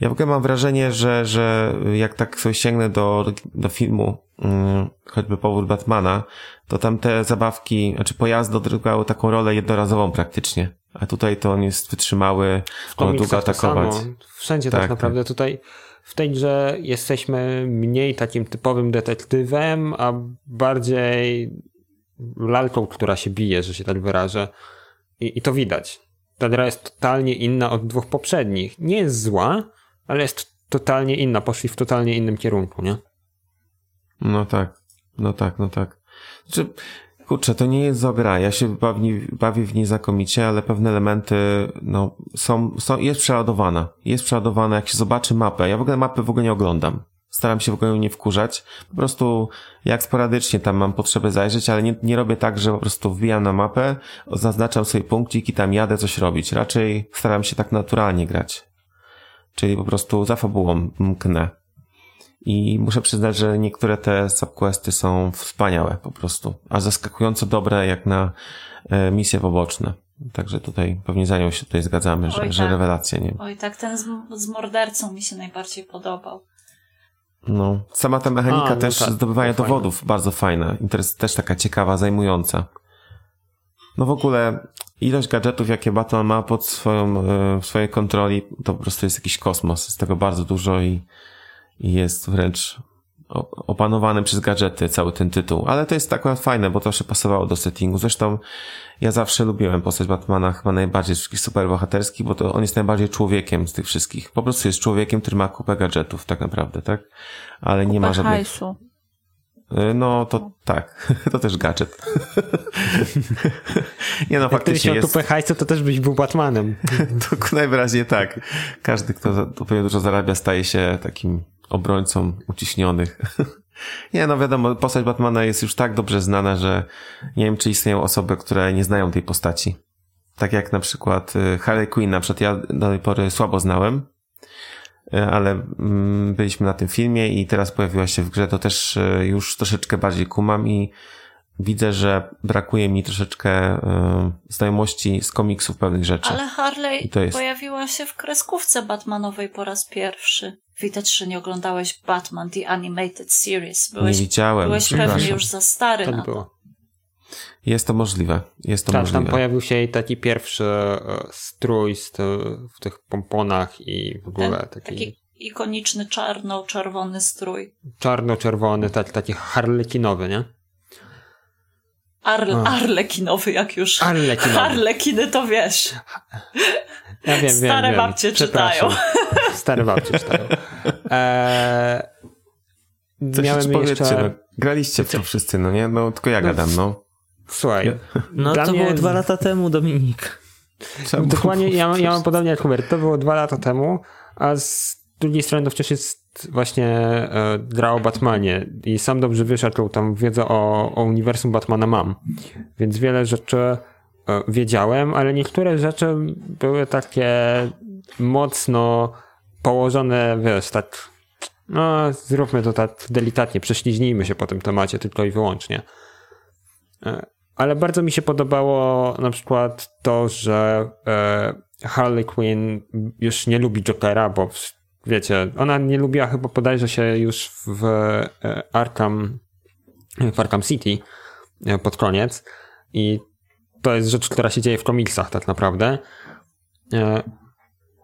Ja w ogóle mam wrażenie, że, że jak tak sobie sięgnę do, do filmu, hmm, choćby powód Batmana, to tam te zabawki, znaczy pojazdy odgrywały taką rolę jednorazową praktycznie. A tutaj to on jest wytrzymały, on długo atakować. Samo. Wszędzie tak, tak naprawdę. Tak. Tutaj w tej grze jesteśmy mniej takim typowym detektywem, a bardziej lalką, która się bije, że się tak wyrażę. I, I to widać. Ta gra jest totalnie inna od dwóch poprzednich. Nie jest zła, ale jest totalnie inna. Poszli w totalnie innym kierunku, nie? No tak, no tak, no tak. Znaczy, kurczę, to nie jest gra. Ja się bawi, bawię w niej znakomicie, ale pewne elementy, no, są, są, jest przeładowana. Jest przeładowana, jak się zobaczy mapę. Ja w ogóle mapy w ogóle nie oglądam. Staram się w ogóle nie wkurzać. Po prostu jak sporadycznie tam mam potrzebę zajrzeć, ale nie, nie robię tak, że po prostu wbijam na mapę, zaznaczam sobie punkcik i tam jadę coś robić. Raczej staram się tak naturalnie grać. Czyli po prostu za fabułą mknę. I muszę przyznać, że niektóre te subquesty są wspaniałe po prostu, a zaskakująco dobre jak na e, misje poboczne. Także tutaj pewnie za nią się tutaj zgadzamy, że, tak. że rewelacja, nie? Oj, tak, ten z, z mordercą mi się najbardziej podobał. No, sama ta mechanika a, no też tak, zdobywania dowodów fajne. bardzo fajna. Interes, też taka ciekawa, zajmująca. No w ogóle ilość gadżetów, jakie Batman ma pod swoją, e, w swojej kontroli, to po prostu jest jakiś kosmos. Jest tego bardzo dużo i jest wręcz opanowany przez gadżety cały ten tytuł, ale to jest tak fajne, bo to się pasowało do settingu. Zresztą ja zawsze lubiłem postać Batmana chyba najbardziej z wszystkich superbohaterskich, bo to on jest najbardziej człowiekiem z tych wszystkich. Po prostu jest człowiekiem, który ma kupę gadżetów tak naprawdę, tak? Ale kupę nie ma żadnych... Hajsu. Y, no to tak, to też gadżet. nie no, faktycznie jest... kupę hajsu, to też byś był Batmanem. to najwyraźniej tak. Każdy, kto pewnie dużo zarabia, staje się takim obrońcą uciśnionych. nie no, wiadomo, postać Batmana jest już tak dobrze znana, że nie wiem, czy istnieją osoby, które nie znają tej postaci. Tak jak na przykład y, Harley Quinn, na przykład ja do tej pory słabo znałem, E, ale mm, byliśmy na tym filmie i teraz pojawiła się w grze, to też e, już troszeczkę bardziej kumam i widzę, że brakuje mi troszeczkę e, znajomości z komiksów pewnych rzeczy. Ale Harley jest... pojawiła się w kreskówce Batmanowej po raz pierwszy. Widać, że nie oglądałeś Batman The Animated Series. Byłeś, nie widziałem. Byłeś pewnie już za stary tak na było. to. Jest to możliwe. Jest to tak, możliwe. tam pojawił się i taki pierwszy strój w tych pomponach i w ogóle taki... taki ikoniczny czarno-czerwony strój. Czarno-czerwony, tak, taki harlekinowy, nie? Ar arlekinowy, jak już. Arlekinowy. Harlekiny to wiesz. Ja wiem, Stare wiem, babcie czytają. Stare babcie czytają. Eee, Coś miałem jeszcze... No, graliście w to wszyscy, no nie? No tylko ja gadam, no. Słuchaj. No to mnie... było dwa lata temu, Dominik. Dokładnie, ja, ja mam podobnie jak Hubert. To było dwa lata temu, a z drugiej strony to wciąż jest właśnie e, gra o Batmanie i sam dobrze wiesz, jaką tam wiedzę o, o uniwersum Batmana mam. Więc wiele rzeczy e, wiedziałem, ale niektóre rzeczy były takie mocno położone, wiesz, tak no zróbmy to tak delikatnie, prześliznijmy się po tym temacie tylko i wyłącznie. E, ale bardzo mi się podobało na przykład to, że Harley Quinn już nie lubi Jokera, bo wiecie, ona nie lubiła chyba podajże się już w e, Arkham, w Arkham City e, pod koniec i to jest rzecz, która się dzieje w komiksach tak naprawdę. E,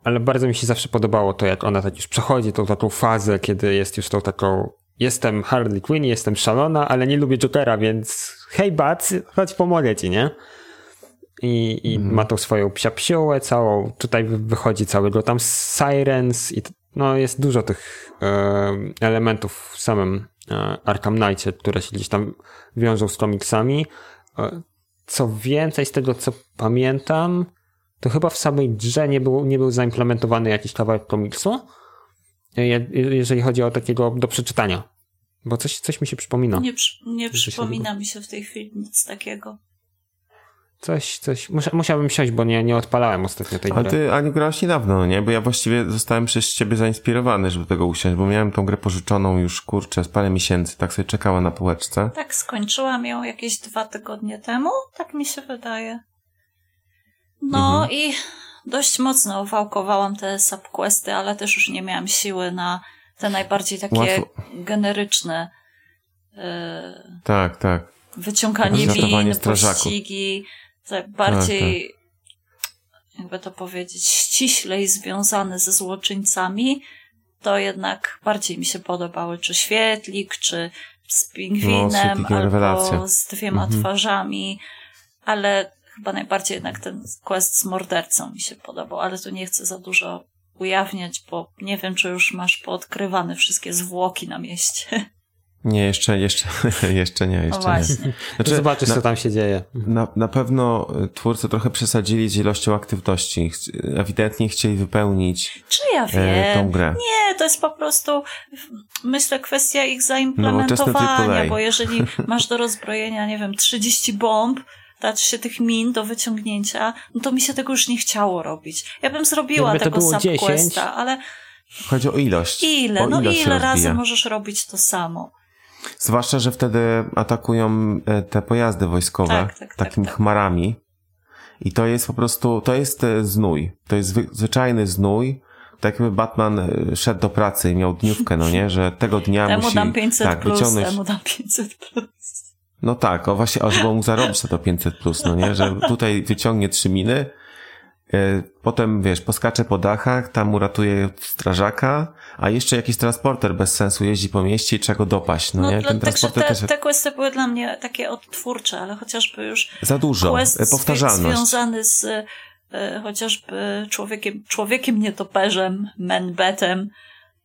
ale bardzo mi się zawsze podobało to, jak ona tak już przechodzi tą taką fazę, kiedy jest już tą taką jestem Harley Quinn, jestem szalona, ale nie lubię Jokera, więc hej Bat, chodź pomogę ci, nie? I, i mm. ma tą swoją psia psiołę całą, tutaj wychodzi całego tam Sirens i no jest dużo tych e, elementów w samym e, Arkham Knightie, które się gdzieś tam wiążą z komiksami. E, co więcej, z tego co pamiętam, to chyba w samej grze nie był, nie był zaimplementowany jakiś kawałek komiksu, jeżeli chodzi o takiego do przeczytania. Bo coś, coś mi się przypomina. Nie, nie przypomina mi się w tej chwili nic takiego. Coś, coś. musiałbym siąść, bo nie, nie odpalałem ostatnio tej Ale gry. ty, Aniu, grałaś niedawno, no nie? Bo ja właściwie zostałem przez ciebie zainspirowany, żeby tego usiąść, bo miałem tą grę pożyczoną już, kurczę, z parę miesięcy, tak sobie czekała na półeczce. Tak, skończyłam ją jakieś dwa tygodnie temu, tak mi się wydaje. No mhm. i dość mocno wałkowałam te subquesty, ale też już nie miałam siły na te najbardziej takie Łatwo. generyczne. Yy, tak, tak. Wyciąganie min, pościgi tak bardziej, tak, tak. jakby to powiedzieć, ściślej związane ze złoczyńcami, to jednak bardziej mi się podobały, czy świetlik, czy z pingwinem, no, albo z dwiema mhm. twarzami, ale chyba najbardziej jednak ten quest z mordercą mi się podobał, ale tu nie chcę za dużo ujawniać, bo nie wiem, czy już masz poodkrywane wszystkie zwłoki na mieście. Nie, jeszcze, jeszcze, jeszcze nie, jeszcze no nie. Znaczy, Zobaczysz, na, co tam się dzieje. Na, na pewno twórcy trochę przesadzili z ilością aktywności. Ewidentnie chcieli wypełnić Czy ja wiem? E, tą grę. Nie, to jest po prostu, myślę, kwestia ich zaimplementowania, no, bo jeżeli masz do rozbrojenia, nie wiem, 30 bomb, dać się tych min do wyciągnięcia, no to mi się tego już nie chciało robić. Ja bym zrobiła Jakby tego subquesta, ale... Chodzi o ilość. Ile? O no ilość ile razy możesz robić to samo? Zwłaszcza, że wtedy atakują e, te pojazdy wojskowe tak, tak, tak takimi tak, chmarami. I to jest po prostu, to jest e, znój. To jest zwyczajny znój. Tak jakby Batman e, szedł do pracy i miał dniówkę, no nie? Że tego dnia temu musi... Dam 500 tak, plus, wyciągnąć... Temu dam 500 plus. No tak, o właśnie, o, żeby mógł zarobić to 500 plus, no nie? Że tutaj wyciągnie trzy miny, potem, wiesz, poskacze po dachach, tam uratuje strażaka, a jeszcze jakiś transporter bez sensu jeździ po mieście i trzeba go dopaść, no, No, nie? Ten także transporter te, też te questy były dla mnie takie odtwórcze, ale chociażby już za dużo, e, powtarzalność. związany z e, chociażby człowiekiem, człowiekiem nietoperzem, Menbetem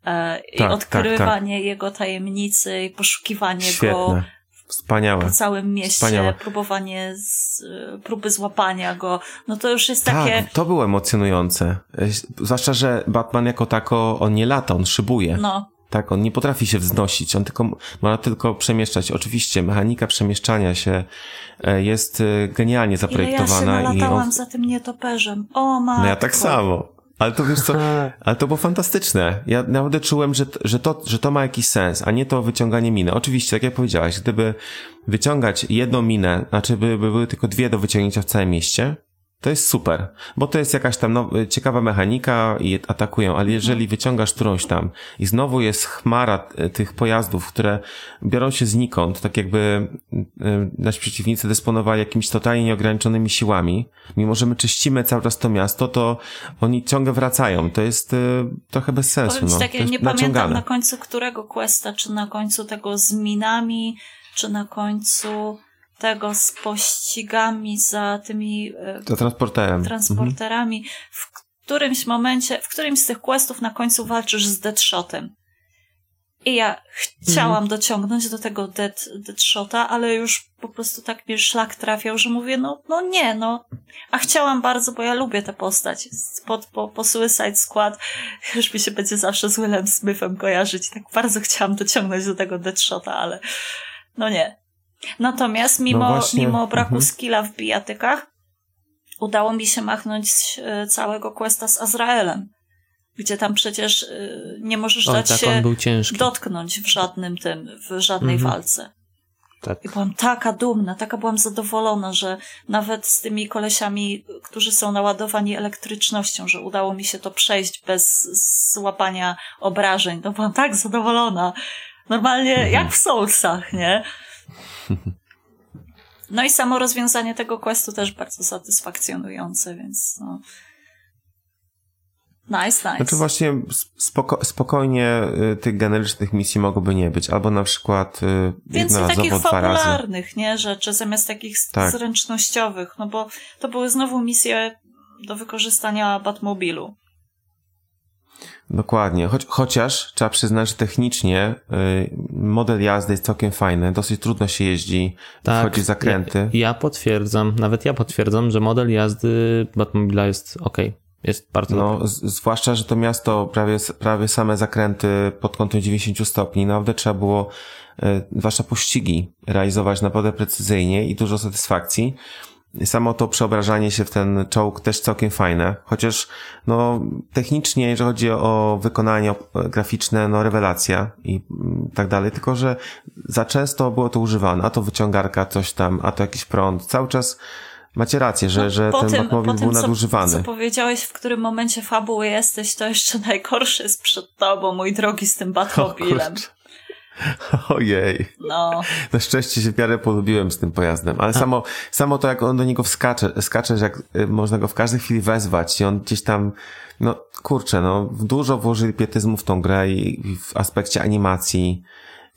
e, i Tak, odkrywanie jego tajemnicy i poszukiwanie go Świetne. Wspaniałe. po całym mieście, Wspaniałe. próbowanie z, e, próby złapania go, no to już jest takie, Tak, to było emocjonujące. E, Zwłaszcza, że Batman jako tako, on nie lata, on szybuje. no, Tak, on nie potrafi się wznosić, on tylko, ma tylko przemieszczać. Oczywiście, mechanika przemieszczania się e, jest genialnie ile ja się zaprojektowana i on, za tym nietoperzem, o matko. no ja tak samo. Ale to wiesz co, ale to było fantastyczne. Ja naprawdę czułem, że, że, to, że to ma jakiś sens, a nie to wyciąganie miny. Oczywiście, tak jak powiedziałaś, gdyby wyciągać jedną minę, znaczy by, by były tylko dwie do wyciągnięcia w całym mieście, to jest super, bo to jest jakaś tam no, ciekawa mechanika i atakują, ale jeżeli wyciągasz którąś tam i znowu jest chmara e, tych pojazdów, które biorą się znikąd, tak jakby e, nasi przeciwnicy dysponowali jakimiś totalnie nieograniczonymi siłami, mimo że my czyścimy cały czas to miasto, to oni ciągle wracają. To jest e, trochę bez sensu. No. tak, ja nie pamiętam naciągane. na końcu którego questa, czy na końcu tego z minami, czy na końcu tego z pościgami za tymi e, To transporterem. Mhm. transporterami. W którymś momencie, w którymś z tych questów na końcu walczysz z Deadshotem. I ja chciałam Mhm. dociągnąć do tego dead, Deadshota, ale już po prostu tak mnie szlak trafiał, że mówię, no, no nie, no. A chciałam bardzo, bo ja lubię tę postać. Pod, po, po Suicide Squad już mi się będzie zawsze z Willem Smithem kojarzyć. Tak bardzo chciałam dociągnąć do tego Deadshota, ale no nie. Natomiast mimo, No mimo braku mhm. skilla w bijatykach, udało mi się machnąć e, całego questa z Azraelem, gdzie tam przecież e, nie możesz Oj, dać tak, się dotknąć w żadnym tym, w żadnej Mhm. walce. Tak. I byłam taka dumna, taka byłam zadowolona, że nawet z tymi kolesiami, którzy są naładowani elektrycznością, że udało mi się to przejść bez złapania obrażeń. No byłam tak zadowolona. Normalnie Mhm. jak w Soulsach, nie? No i samo rozwiązanie tego questu też bardzo satysfakcjonujące, więc no. Nice, nice. Znaczy właśnie spoko spokojnie y, tych generycznych misji mogłoby nie być, albo na przykład y, Więcej takich fabularnych, nie, rzeczy, zamiast takich Tak. zręcznościowych, no bo to były znowu misje do wykorzystania Batmobilu. Dokładnie, Choć, chociaż trzeba przyznać, że technicznie y, model jazdy jest całkiem fajny, dosyć trudno się jeździ, wchodzi w zakręty. Tak, Ja, ja potwierdzam, nawet ja potwierdzam, że model jazdy Batmobila jest ok. Jest bardzo. No, zwłaszcza, że to miasto prawie, prawie same zakręty pod kątem 90 stopni. Naprawdę trzeba było, e, zwłaszcza pościgi, realizować naprawdę precyzyjnie i dużo satysfakcji. Samo to przeobrażanie się w ten czołg też całkiem fajne. Chociaż, no, technicznie, jeżeli chodzi o wykonanie graficzne, no, rewelacja i mm, tak dalej. Tylko, że za często było to używane. A to wyciągarka, coś tam, a to jakiś prąd. Cały czas macie rację, że, że No, po ten tym, był tym, nadużywany. Co, co powiedziałeś, w którym momencie fabuły jesteś, to jeszcze najgorsze jest przed tobą, mój drogi, z tym Batmobilem. Ojej. No, Na szczęście się w miarę polubiłem z tym pojazdem, ale samo, samo to jak on do niego wskacze, skacze, że jak y, można go w każdej chwili wezwać i on gdzieś tam, no kurczę, no dużo włożyli pietyzmu w tą grę i i w aspekcie animacji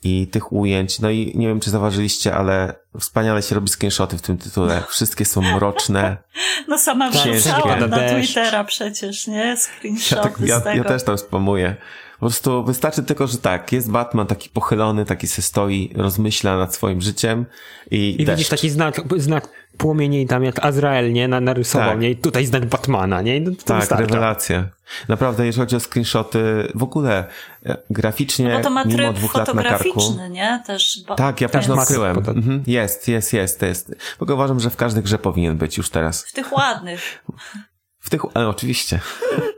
i tych ujęć, no i nie wiem czy zauważyliście, ale wspaniale się robi screenshoty w tym tytule. Wszystkie są mroczne. no sama wrzucałam na. Twittera przecież, nie? Ja, Screenshoty tak, ja, z tego. ja też tam spamuję. Po prostu wystarczy tylko, że tak, jest Batman taki pochylony, taki se stoi, rozmyśla nad swoim życiem i, I deszcz. widzisz taki znak, znak płomieni tam jak Azrael, nie? Na, narysował, Tak. nie? I tutaj znak Batmana, nie? I to, to Tak, wystarcza. rewelacja. Naprawdę, jeżeli chodzi o screenshoty, w ogóle e, graficznie, Bo to ma mimo tryb dwóch lat na karku. fotograficzny, nie? Też. Bo, Tak, ja Też ma odkryłem. Mhm. Jest, jest, jest, jest. W ogóle uważam, że w każdej grze powinien być już teraz. W tych ładnych. W tych, e, oczywiście.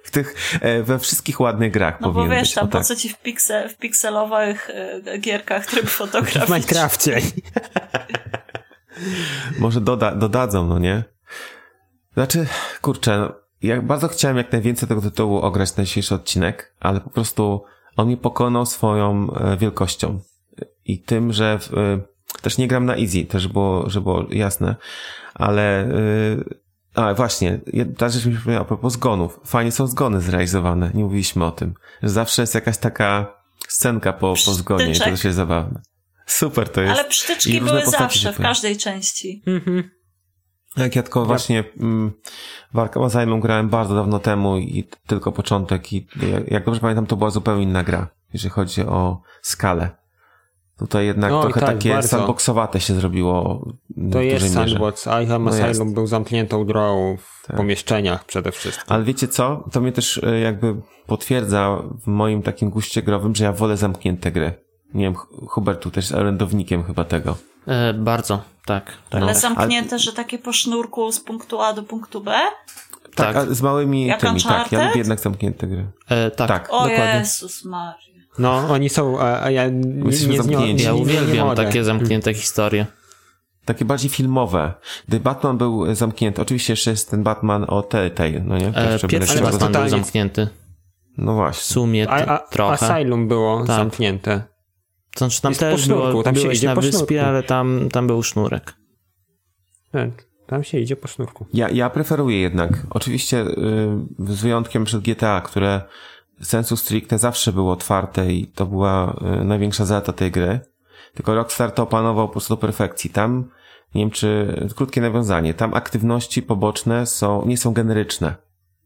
W tych, e, we wszystkich ładnych grach No bo powinien wiesz, być. tam o, po tak. co ci w, piksel, w pikselowych e, gierkach tryb W fotograficzny. Minecrafcie. Może doda, dodadzą, no nie? Znaczy, kurczę, no, ja bardzo chciałem jak najwięcej tego tytułu ograć na dzisiejszy odcinek, ale po prostu on mnie pokonał swoją e, wielkością i tym, że w, e, też nie gram na easy, też było, że było jasne, ale e, A, właśnie, ta rzecz mi przypomniała a propos zgonów. Fajnie są zgony zrealizowane, nie mówiliśmy o tym. Że zawsze jest jakaś taka scenka po, po zgonie i to też jest zabawne. Super to jest. Ale psztyczki były zawsze, w każdej części. Mhm. Jak ja tylko właśnie mm, w Arkham Asylum grałem bardzo dawno temu i tylko początek i jak, jak dobrze pamiętam, to była zupełnie inna gra, jeżeli chodzi o skalę. Tutaj jednak no, trochę tak, takie bardzo. sandboxowate się zrobiło. To jest sandbox. Arkham no Asylum no był zamkniętą grą w tak. pomieszczeniach przede wszystkim. Ale wiecie co? To mnie też e, jakby potwierdza w moim takim guście growym, że ja wolę zamknięte gry. Nie wiem, Hubert tu też jest orędownikiem chyba tego. E, bardzo, tak. tak. Ale zamknięte, że takie po sznurku z punktu A do punktu B? Tak, tak. z małymi Jak tymi, tak. Ja lubię jednak zamknięte gry. E, tak, tak, o dokładnie. Jezus Maria. No, oni są, a, ja nie, nie, nie, ja uwielbiam takie zamknięte historie. Takie bardziej filmowe. Gdy Batman był zamknięty, oczywiście jeszcze jest ten Batman o Telltale, no nie? E, pierwszy Batman był zamknięty. No właśnie. W sumie a, a, trochę. Asylum było tak. zamknięte. To znaczy tam jest też było, tam byłeś na wyspie, ale tam, tam był sznurek. Tak, tam się idzie po sznurku. Ja, ja preferuję jednak, oczywiście yy, z wyjątkiem przed GTA, które sensu stricte zawsze było otwarte i to była yy, największa zaleta tej gry. Tylko Rockstar to opanował po prostu do perfekcji. Tam, nie wiem czy, krótkie nawiązanie, tam aktywności poboczne są, nie są generyczne.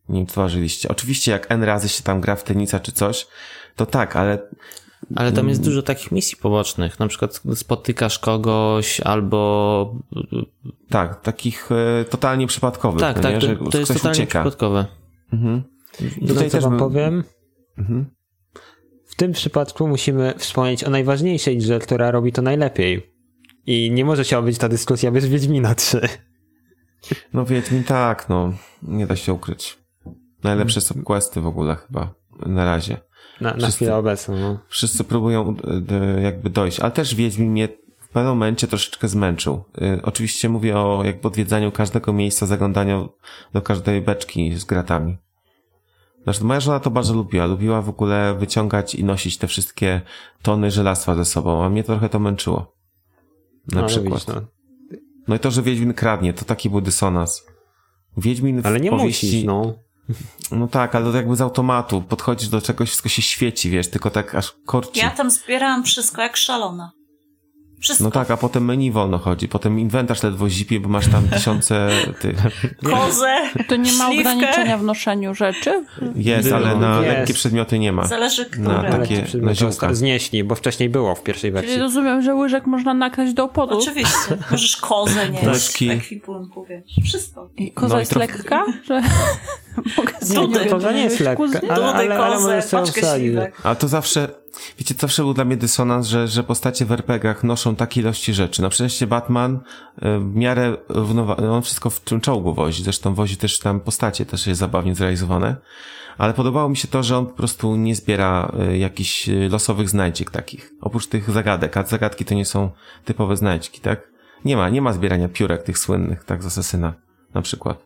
Nie wiem, co Oczywiście jak N razy się tam gra w tenisa czy coś, to tak, ale ale tam jest dużo takich misji pobocznych. Na przykład spotykasz kogoś albo. Tak, takich e, totalnie przypadkowych. Tak, no tak, nie? to, to jest totalnie ucieka. przypadkowe. Mhm. No Tutaj też wam powiem. Mhm. W tym przypadku musimy wspomnieć o najważniejszej grze, która robi to najlepiej. I nie może się odbyć ta dyskusja bez Wiedźmina 3. No Wiedźmin tak, no. Nie da się ukryć. Najlepsze są questy w ogóle chyba. Na razie. Na, na chwilę obecną. No. Wszyscy próbują e, jakby dojść, ale też Wiedźmin mnie w pewnym momencie troszeczkę zmęczył. E, oczywiście mówię o jakby odwiedzaniu każdego miejsca, zaglądaniu do każdej beczki z gratami. Znaczy, moja żona to bardzo lubiła. Lubiła w ogóle wyciągać i nosić te wszystkie tony żelastwa ze sobą, a mnie trochę to męczyło. Na no, przykład. Widzisz, no. no. i to, że Wiedźmin kradnie, to taki był dysonans. Wiedźmin Ale nie powieści... musisz, no. No tak, ale to jakby z automatu. Podchodzisz do czegoś, wszystko się świeci, wiesz, tylko tak aż korci. Ja tam zbierałam wszystko jak szalona. Wszystko. No tak, a potem menu wolno chodzi, potem inwentarz ledwo zipie, bo masz tam tysiące tych... Kozę, To nie ma śliwkę. ograniczenia w noszeniu rzeczy? Jest, ale na jest. lekkie przedmioty nie ma. Zależy, które. Na takie, na ziółka. Znieśli, bo wcześniej było w pierwszej wersji. Czyli rozumiem, że łyżek można nakraść do opodu. Oczywiście. Możesz kozę nieść w ekwipunku, wiesz. Wszystko. I koza no jest i trochę... lekka? Że... Mogę Dudy. Koza nie jest lekka, ale, ale, ale, możesz sobie A to zawsze Wiecie, zawsze był dla mnie dysonans, że, że postacie w RPGach noszą takie ilości rzeczy. Na szczęście Batman y, w miarę równowa- on wszystko w tym czołgu wozi, zresztą wozi też tam postacie, też jest zabawnie zrealizowane. Ale podobało mi się to, że on po prostu nie zbiera y, jakichś y, losowych znajdźek takich. Oprócz tych zagadek, a zagadki to nie są typowe znajdźki, tak? Nie ma, nie ma zbierania piórek tych słynnych, tak, z Asesyna na przykład.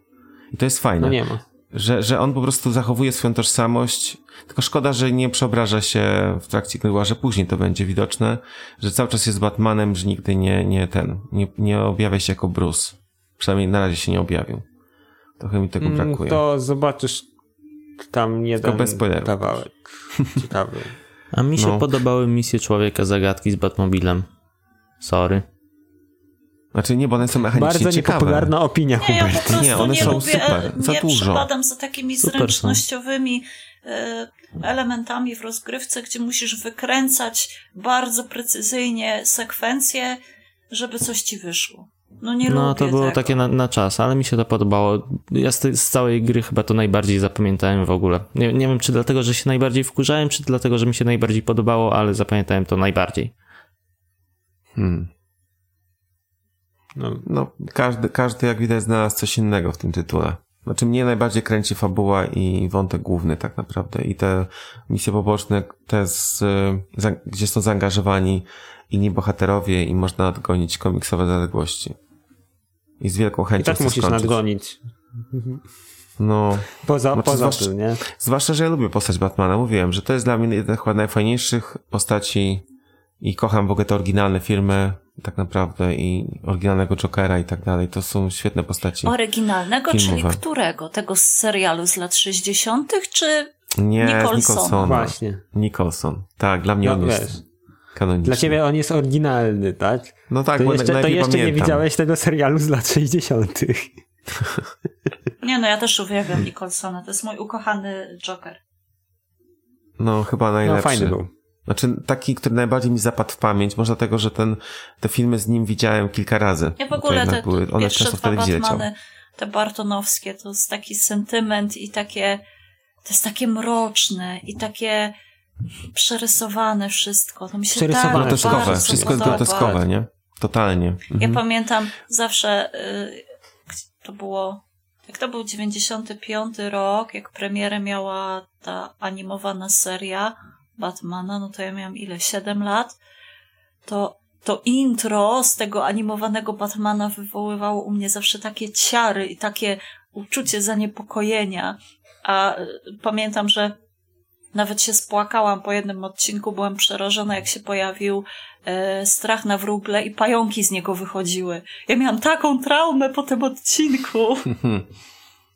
I to jest fajne. No nie ma że, że on po prostu zachowuje swoją tożsamość, tylko szkoda, że nie przeobraża się w trakcie gry, że później to będzie widoczne, że cały czas jest Batmanem, że nigdy nie, nie ten, nie, nie objawia się jako Bruce. Przynajmniej na razie się nie objawił. Trochę mi tego mm, brakuje. To zobaczysz tam jeden bez kawałek ciekawy. A mi się no. podobały misje Człowieka Zagadki z Batmobilem. Sorry. Znaczy nie, bo one są mechanicznie Bardzo ciekawe. niepopularna opinia, nie, Hubert. Ja nie, one nie są lubię, super, za nie dużo. Nie za takimi zręcznościowymi e, elementami w rozgrywce, gdzie musisz wykręcać bardzo precyzyjnie sekwencje, żeby coś ci wyszło. No nie No to było tego. takie na, na, czas, ale mi się to podobało. Ja z, z, całej gry chyba to najbardziej zapamiętałem w ogóle. Nie, nie wiem, czy dlatego, że się najbardziej wkurzałem, czy dlatego, że mi się najbardziej podobało, ale zapamiętałem to najbardziej. Hmm. No, no każdy, każdy jak widać znalazł coś innego w tym tytule. Znaczy mnie najbardziej kręci fabuła i wątek główny tak naprawdę i te misje poboczne, te z, za, gdzie są zaangażowani inni bohaterowie i można nadgonić komiksowe zaległości. I z wielką chęcią I tak musisz skończyć. nadgonić. No. Poza, znaczy, poza zwłaszcza, tym, nie? Zwłaszcza, że ja lubię postać Batmana. Mówiłem, że to jest dla mnie jedna z najfajniejszych postaci i kocham w ogóle te oryginalne filmy, tak naprawdę, i oryginalnego Jokera i tak dalej. To są świetne postaci. Oryginalnego, Filmowe. czyli którego? Tego z serialu z lat 60., czy Nie, Nicholsona. Nicholsona. Właśnie. Nicholson. Tak, dla mnie No, on wiesz. jest kanoniczny. Dla ciebie on jest oryginalny, tak? No tak, To bo jeszcze, to najlepiej jeszcze nie pamiętam. widziałeś tego serialu z lat 60. Nie no, ja też uwielbiam Nicholsona. To jest mój ukochany Joker. No, chyba No najlepszy. fajny był. Znaczy, taki, który najbardziej mi zapadł w pamięć, może dlatego, że ten, te filmy z nim widziałem kilka razy. Ja w ogóle te były, one pierwsze często w dwa telewizji leciały. Batmany, te Bartonowskie, to jest taki sentyment i takie, to jest takie mroczne i takie przerysowane wszystko. To mi się Przerysowane, tak Groteskowe, wszystko jest groteskowe, nie? Totalnie. Ja Mhm. pamiętam zawsze, y, to było, jak to był 95 rok, jak premierę miała ta animowana seria Batmana, no to ja miałam ile? 7 lat. To, to intro z tego animowanego Batmana wywoływało u mnie zawsze takie ciary i takie uczucie zaniepokojenia. A y, pamiętam, że nawet się spłakałam po jednym odcinku, byłam przerażona, jak się pojawił e, strach na wróble i pająki z niego wychodziły. Ja miałam taką traumę po tym odcinku.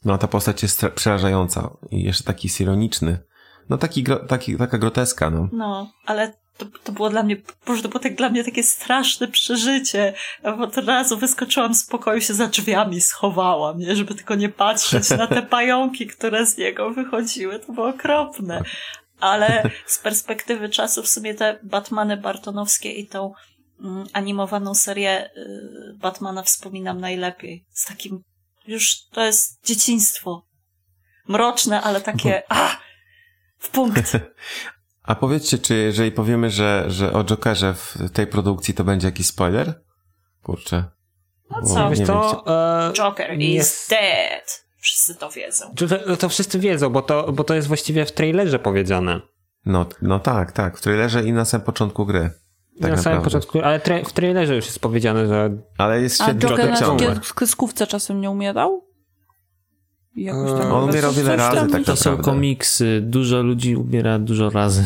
No, ta postać jest przerażająca i jeszcze taki ironiczny. No, taki, taki, taka groteska, no. No, ale to, to było dla mnie, Boże, to było tak dla mnie takie straszne przeżycie. Ja od razu wyskoczyłam z pokoju, się za drzwiami schowałam, nie? Żeby tylko nie patrzeć na te pająki, które z niego wychodziły. To było okropne. Ale z perspektywy czasu w sumie te Batmany Bartonowskie i tą mm, animowaną serię y, Batmana wspominam najlepiej. Z takim, już to jest dzieciństwo. Mroczne, ale takie, a, w punkt. A powiedzcie, czy jeżeli powiemy, że, że o Jokerze w tej produkcji to będzie jakiś spoiler? Kurczę. No co? Wiesz wiem, to, e, Joker nie- is dead. Wszyscy to wiedzą. To, to, wszyscy wiedzą, bo to, bo to jest właściwie w trailerze powiedziane. No, no tak, tak. W trailerze i na samym początku gry. Tak na samym początku, ale tra w trailerze już jest powiedziane, że Ale jest A świetny Joker na kreskówce czasem nie umierał? Jakoś tam On coś- wiele coś tam- razy, tak To są komiksy, dużo ludzi umiera dużo razy.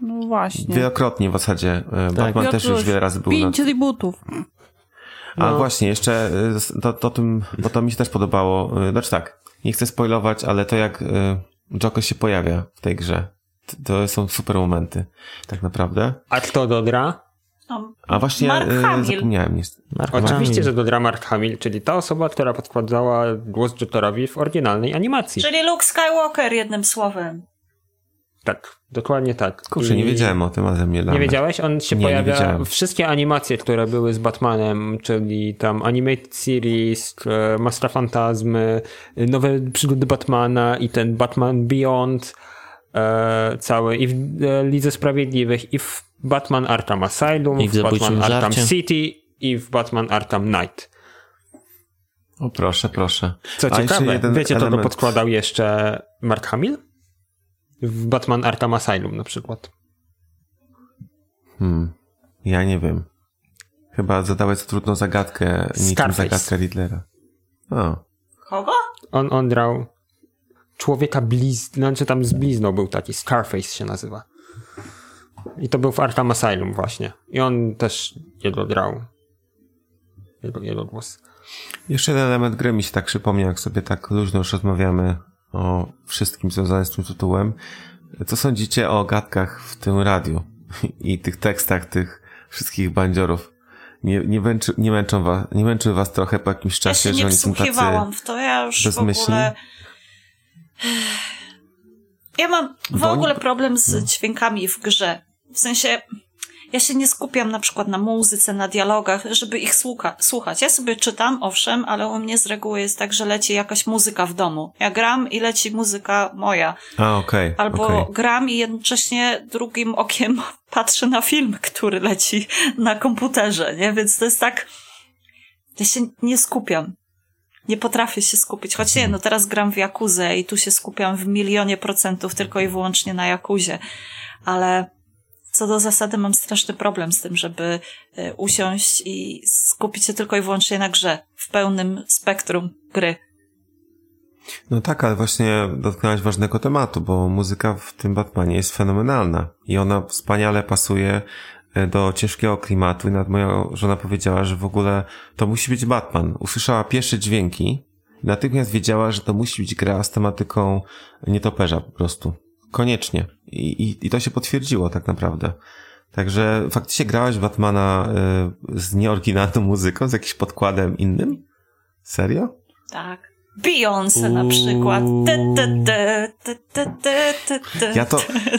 No właśnie. Wielokrotnie w zasadzie. E, Batman też już wiele razy był na... Pięć rebootów. A No. właśnie, jeszcze y, to, to tym, bo to mi się też podobało. Y, Znaczy tak, nie chcę spoilować, ale to jak Joker się pojawia w tej grze, to są super momenty, tak naprawdę. a kto dodra? No, A właśnie Mark y, Hamill. zapomniałem. Jest. Mark Oczywiście, Hamill. że dodra Mark Hamill, czyli ta osoba, która podkładała głos Jokorowi w oryginalnej animacji. Czyli Luke Skywalker, jednym słowem. Tak, dokładnie tak. Kurczę, nie wiedziałem o tym, a ze mnie Nie wiedziałeś? On się Nie, nie pojawia. wiedziałem. wszystkie animacje, które były z Batmanem, czyli tam Animated Series, e, Mastra Fantazmy, e, nowe przygody Batmana i ten Batman Beyond e, cały i w e, Lidze Sprawiedliwych i w Batman Arkham Asylum, w Batman Zabójczym Arkham Żarcie. City i w Batman Arkham Knight. O proszę, proszę. Co ciekawe, wiecie, kto to element. podkładał jeszcze Mark Hamill? W Batman Arkham Asylum na przykład. Hmm. Ja nie wiem. Chyba zadałeś trudną zagadkę, niczym zagadkę Riddlera. O. Kogo? On, on grał człowieka blizn, znaczy tam z blizną był taki, Scarface się nazywa. I to był w Arkham Asylum właśnie. I on też jego grał. Jego, jego głos. Jeszcze jeden element gry mi się tak przypomniał, jak sobie tak luźno już rozmawiamy o wszystkim związanym z tym tytułem. Co sądzicie o gadkach w tym radiu i tych tekstach tych wszystkich bandziorów? Nie, nie, męczy, nie, męczą was, nie męczy was trochę po jakimś Ja czasie, się że nie oni są tacy... w to, ja już w bezmyślni? ogóle... Ja mam w Bo ogóle problem z dźwiękami w grze. W sensie, ja się nie skupiam na przykład na muzyce, na dialogach, żeby ich słucha, słuchać. Ja sobie czytam, owszem, ale u mnie z reguły jest tak, że leci jakaś muzyka w domu. Ja gram i leci muzyka moja. A, okej, Albo okej. gram i jednocześnie drugim okiem patrzę na film, który leci na komputerze, nie? Więc to jest tak... Ja się nie skupiam. Nie potrafię się skupić. Choć nie, no teraz gram w Jakuzę i tu się skupiam w milionie procentów tylko i wyłącznie na Jakuzie. Ale co do zasady mam straszny problem z tym, żeby y, usiąść i skupić się tylko i wyłącznie na grze. W pełnym spektrum gry. No tak, ale właśnie dotknąłeś ważnego tematu, bo muzyka w tym Batmanie jest fenomenalna i ona wspaniale pasuje e, do ciężkiego klimatu i nawet moja żona powiedziała, że w ogóle to musi być Batman. Usłyszała pierwsze dźwięki natychmiast wiedziała, że to musi być gra z tematyką nietoperza po prostu. Koniecznie. I, i, i to się potwierdziło tak naprawdę. Także faktycznie grałaś w Batmana y, z nieoryginalną muzyką, z jakimś podkładem innym? Serio? Tak. Beyoncé na przykład. Ja to,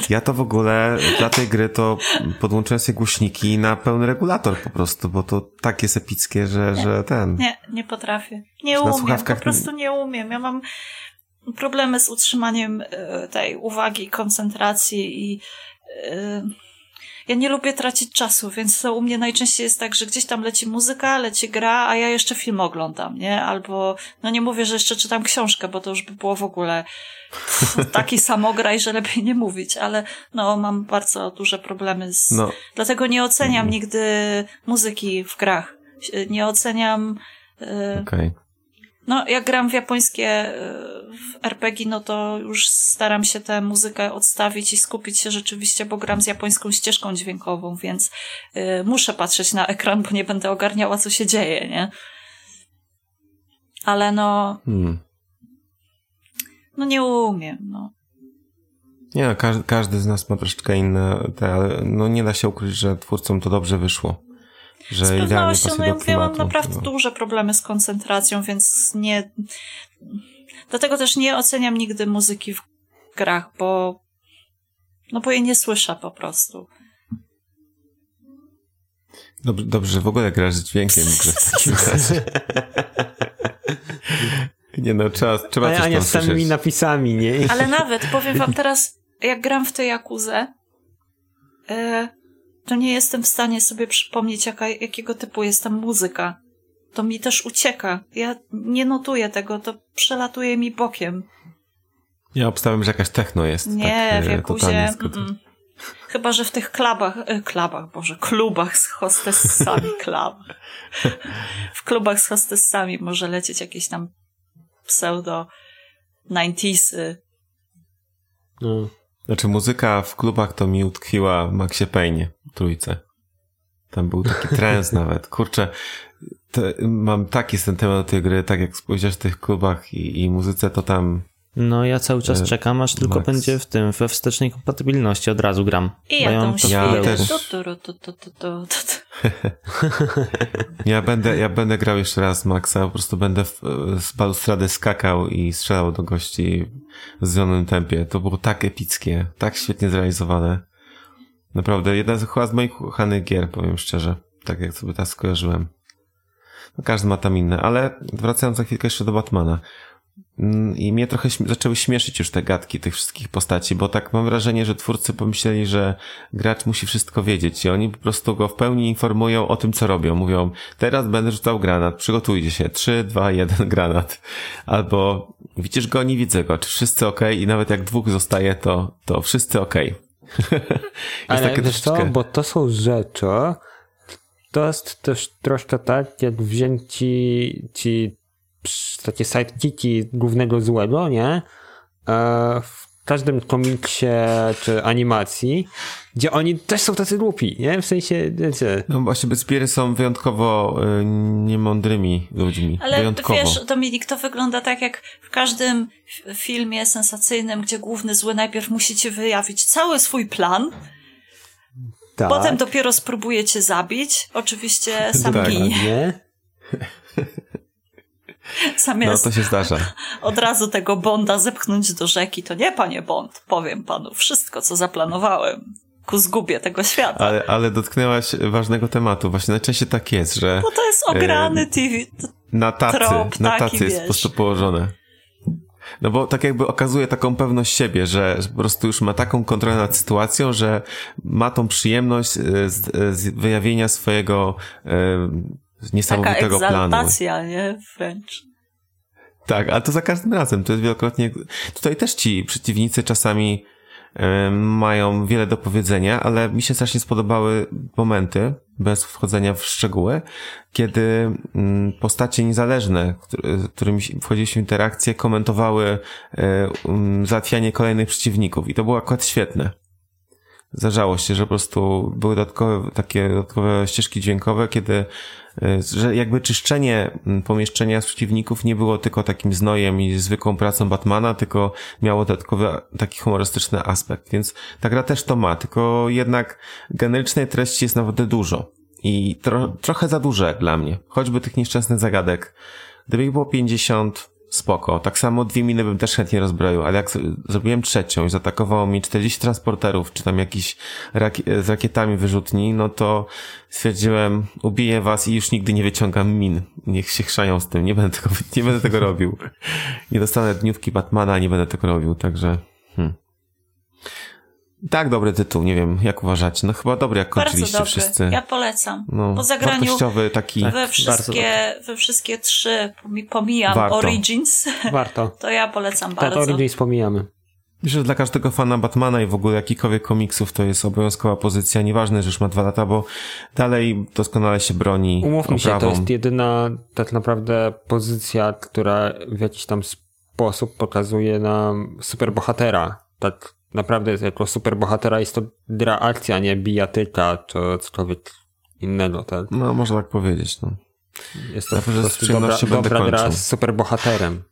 ja to w ogóle dla tej gry to podłączyłem sobie głośniki na pełny regulator po prostu, bo to tak jest epickie, że, nie, że ten... Nie, nie potrafię. Nie umiem, po prostu nie umiem. Ja mam problemy z utrzymaniem tej uwagi, koncentracji i ja nie lubię tracić czasu, więc to u mnie najczęściej jest tak, że gdzieś tam leci muzyka, leci gra, a ja jeszcze film oglądam, nie? Albo, no nie mówię, że jeszcze czytam książkę, bo to już by było w ogóle taki samograj, że lepiej nie mówić, ale no mam bardzo duże problemy z... No. Dlatego nie oceniam mm. nigdy muzyki w grach. Nie oceniam... Yy... Okay. No, jak gram w japońskie w RPG, no to już staram się tę muzykę odstawić i skupić się rzeczywiście, bo gram z japońską ścieżką dźwiękową, więc y, muszę patrzeć na ekran, bo nie będę ogarniała, co się dzieje, nie? Ale no. Hmm. No nie umiem, no. Nie, no, każdy, każdy z nas ma troszeczkę inne, te, ale no nie da się ukryć, że twórcom to dobrze wyszło. Że z pewnością, no ja mówię, mam naprawdę no. duże problemy z koncentracją, więc nie... Dlatego też nie oceniam nigdy muzyki w grach, bo no bo jej nie słyszę po prostu. Dobrze, dobrze że w ogóle grasz z dźwiękiem w takim razie. Nie no, trzeba, trzeba coś Ania z samymi napisami, nie? Ale nawet, powiem wam teraz, jak gram w tę Jakuzę, yy, to nie jestem w stanie sobie przypomnieć, jaka, jakiego typu jest tam muzyka. To mi też ucieka. Ja nie notuję tego, to przelatuje mi bokiem. Ja obstawiam, że jakaś techno jest. Nie, tak, w Jakuzie. Chyba, że w tych klubach, e, klubach, boże, klubach z hostessami, klub. w klubach z hostessami może lecieć jakieś tam pseudo 90sy. No. Znaczy muzyka w klubach to mi utkwiła w Maxie Payne, trójce. Tam był taki trans nawet. Kurczę, mam taki sentyment do tej gry, tak jak spojrzysz w tych klubach i, i muzyce, to tam no ja cały czas e, czekam, aż tylko Max. będzie w tym, we wstecznej kompatybilności od razu gram. I ja, ja, ja też. ja będę, ja będę grał jeszcze raz Maxa, po prostu będę w, z balustrady skakał i strzelał do gości w związanym tempie. To było tak epickie, tak świetnie zrealizowane. Naprawdę, jedna z chyba z moich kochanych gier, powiem szczerze. Tak jak sobie tak skojarzyłem. No, każdy ma tam inne, ale wracając za chwilkę jeszcze do Batmana. Mm, I mnie trochę zaczęły śmieszyć już te gadki tych wszystkich postaci, bo tak mam wrażenie, że twórcy pomyśleli, że gracz musi wszystko wiedzieć i oni po prostu go w pełni informują o tym, co robią. Mówią, teraz będę rzucał granat, przygotujcie się, 3, 2, 1 granat. Albo widzisz go, nie widzę go, czy wszyscy ok? I nawet jak dwóch zostaje, to, to wszyscy ok. Ale wiesz troszeczkę... co, bo to są rzeczy, to jest też troszkę tak, jak wziąć ci, ci takie sidekicki głównego złego, nie? E, w każdym komiksie czy animacji, gdzie oni też są tacy głupi, nie? W sensie, wiecie... No właśnie, bezpiery są wyjątkowo y, niemądrymi ludźmi. Ale wyjątkowo. wiesz, Dominik, to wygląda tak jak w każdym filmie sensacyjnym, gdzie główny zły najpierw musi ci wyjawić cały swój plan, tak. potem dopiero spróbuje cię zabić, oczywiście sam tak, ginie. Zamiast no to się zdarza. Od razu tego Bonda zepchnąć do rzeki, to nie, panie Bond, powiem panu wszystko, co zaplanowałem ku zgubie tego świata. Ale, ale dotknęłaś ważnego tematu. Właśnie najczęściej tak jest, że... Bo to jest ograny e, TV. Na tacy, trop, na tacy jest po prostu położone. No bo tak jakby okazuje taką pewność siebie, że po prostu już ma taką kontrolę nad sytuacją, że ma tą przyjemność e, z, z wyjawienia swojego e, niesamowitego Taka planu. Taka nie? Wręcz. Tak, ale to za każdym razem. To jest wielokrotnie... Tutaj też ci przeciwnicy czasami y, mają wiele do powiedzenia, ale mi się strasznie spodobały momenty, bez wchodzenia w szczegóły, kiedy y, postacie niezależne, którymi wchodziliśmy w interakcję, komentowały y, załatwianie kolejnych przeciwników. I to było akurat świetne Zdarzało się, że po prostu były dodatkowe, takie dodatkowe ścieżki dźwiękowe, kiedy y, że jakby czyszczenie mm, pomieszczenia z przeciwników nie było tylko takim znojem i zwykłą pracą Batmana, tylko miało dodatkowy taki humorystyczny aspekt. Więc ta gra też to ma, tylko jednak generycznej treści jest naprawdę dużo. I tro, trochę za jak dla mnie. Choćby tych nieszczęsnych zagadek. Gdyby ich było 50, spoko. Tak samo dwie miny bym też chętnie rozbroił, ale jak zrobiłem trzecią i zaatakowało mi 40 transporterów, czy tam jakiś rak- z rakietami wyrzutni, no to stwierdziłem, ubiję was i już nigdy nie wyciągam min. Niech się chrzają z tym, nie będę tego, nie będę tego robił. Nie dostanę dniówki Batmana, nie będę tego robił, także... Hmm. Tak, dobry tytuł, nie wiem, jak uważacie. No chyba dobry, jak Bardzo kończyliście dobry. wszyscy. Ja polecam. No, po zagraniu wartościowy taki... we wszystkie, we wszystkie trzy pomi- pomijam Warto. Origins, Warto. to ja polecam Tak, bardzo. Origins pomijamy. Myślę, że dla każdego fana Batmana i w ogóle jakichkolwiek komiksów to jest obowiązkowa pozycja. Nieważne, że już ma dwa lata, bo dalej doskonale się broni Umówmy się, to jest jedyna tak naprawdę pozycja, która w jakiś tam sposób pokazuje nam superbohatera. Tak naprawdę jako superbohatera jest to gra akcja, nie bijatyka, czy cokolwiek innego, tak? No, można tak powiedzieć, no. Jest to Ja po prostu dobra, dobra gra z superbohaterem.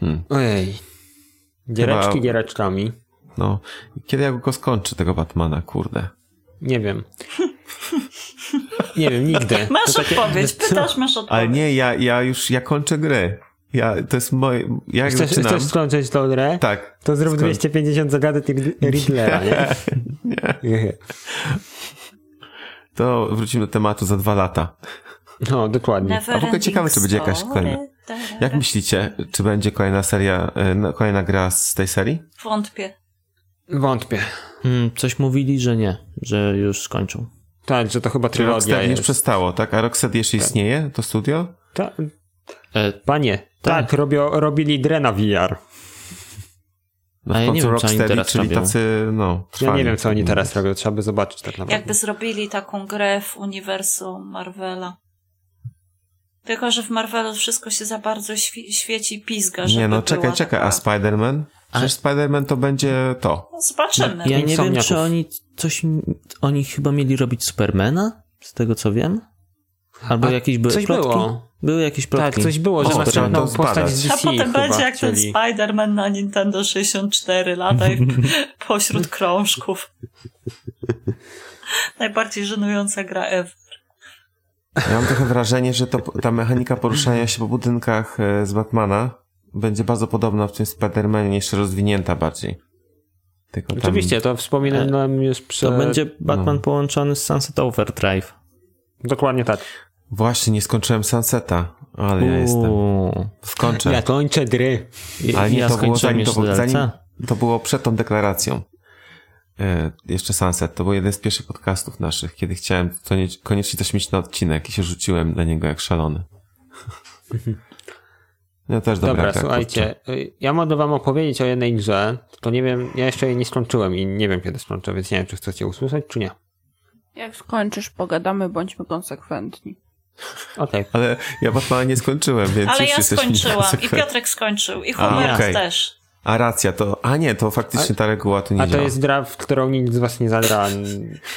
Hmm. Ojej. Giereczki Chyba- giereczkami. No. Kiedy ja go skończę, tego Batmana, kurde. Nie wiem. Nie wiem, nigdy. Masz To takie- odpowiedź, pytasz, masz odpowiedź. Ale nie, ja, ja już, ja kończę gry. Ja, to jest moje, ja jak Chcesz, zaczynam... chcesz skończyć tą grę? Tak. To zrób skoń- 250 zagadek Rid- Riddlera, nie? nie. To wrócimy do tematu za dwa lata. No, dokładnie. A w ogóle ciekawe, czy będzie jakaś kolejna. Jak myślicie, czy będzie kolejna seria, e, no, kolejna gra z tej serii? Wątpię. Wątpię. Mm, coś mówili, że nie, że już skończą. Tak, że to chyba trylogia Rocksteady już przestało, tak? A Rocksteady jeszcze istnieje, to studio? Ta, E, panie, tak, robią, robili grę na VR. No ja nie wiem, co oni teraz czyli robią. tacy, no, Ja nie wiem, co oni teraz robią, trzeba by zobaczyć tak naprawdę. Jakby zrobili taką grę w uniwersum Marvela. Tylko, że w Marvelu wszystko się za bardzo świ- świeci, pizga, żeby Nie, no czekaj, była czekaj, taka... a Spider-Man? Przecież Spider-Man to będzie to. No, Zobaczymy. ja nie wiem, czy oni coś, oni chyba mieli robić Supermana, z tego co wiem. Albo A jakieś były coś plotki. było. Były jakieś plotki. Tak, coś było, że O, następną trzeba to postać z. DC A potem chyba, będzie jak ten czyli... Spider-Man na Nintendo 64 lata i pośród krążków. Najbardziej żenująca gra ever. Ja mam trochę wrażenie, że to, ta mechanika poruszania się po budynkach e, z Batmana będzie bardzo podobna w tym Spider-Manie, jeszcze rozwinięta bardziej. Tylko tam... Oczywiście, to wspominałem już przy... To będzie Batman no. połączony z Sunset Overdrive. Dokładnie tak. Właśnie, nie skończyłem Sunseta, ale ja jestem. Uuu. Skończę. Ja kończę gry. Ale nie, ja to było, zanim, to, zanim, to było przed tą deklaracją. E, jeszcze Sunset, to był jeden z pierwszych podcastów naszych, kiedy chciałem konie- koniecznie coś mieć na odcinek i się rzuciłem na niego jak szalony. No też dobra, Dobra, słuchajcie, y, ja mogę wam opowiedzieć o jednej grze, to nie wiem, ja jeszcze jej nie skończyłem i nie wiem kiedy skończę, więc nie wiem, czy chcecie usłyszeć, czy nie. Jak skończysz, pogadamy, bądźmy konsekwentni. Okej. Ale ja Batmana nie skończyłem, więc Ale już ja skończyłam i. Piotrek skończył i Hubert okej. też. A racja, to... A nie, to faktycznie ta reguła tu nie A to działa. jest gra, w którą nikt z was nie zagra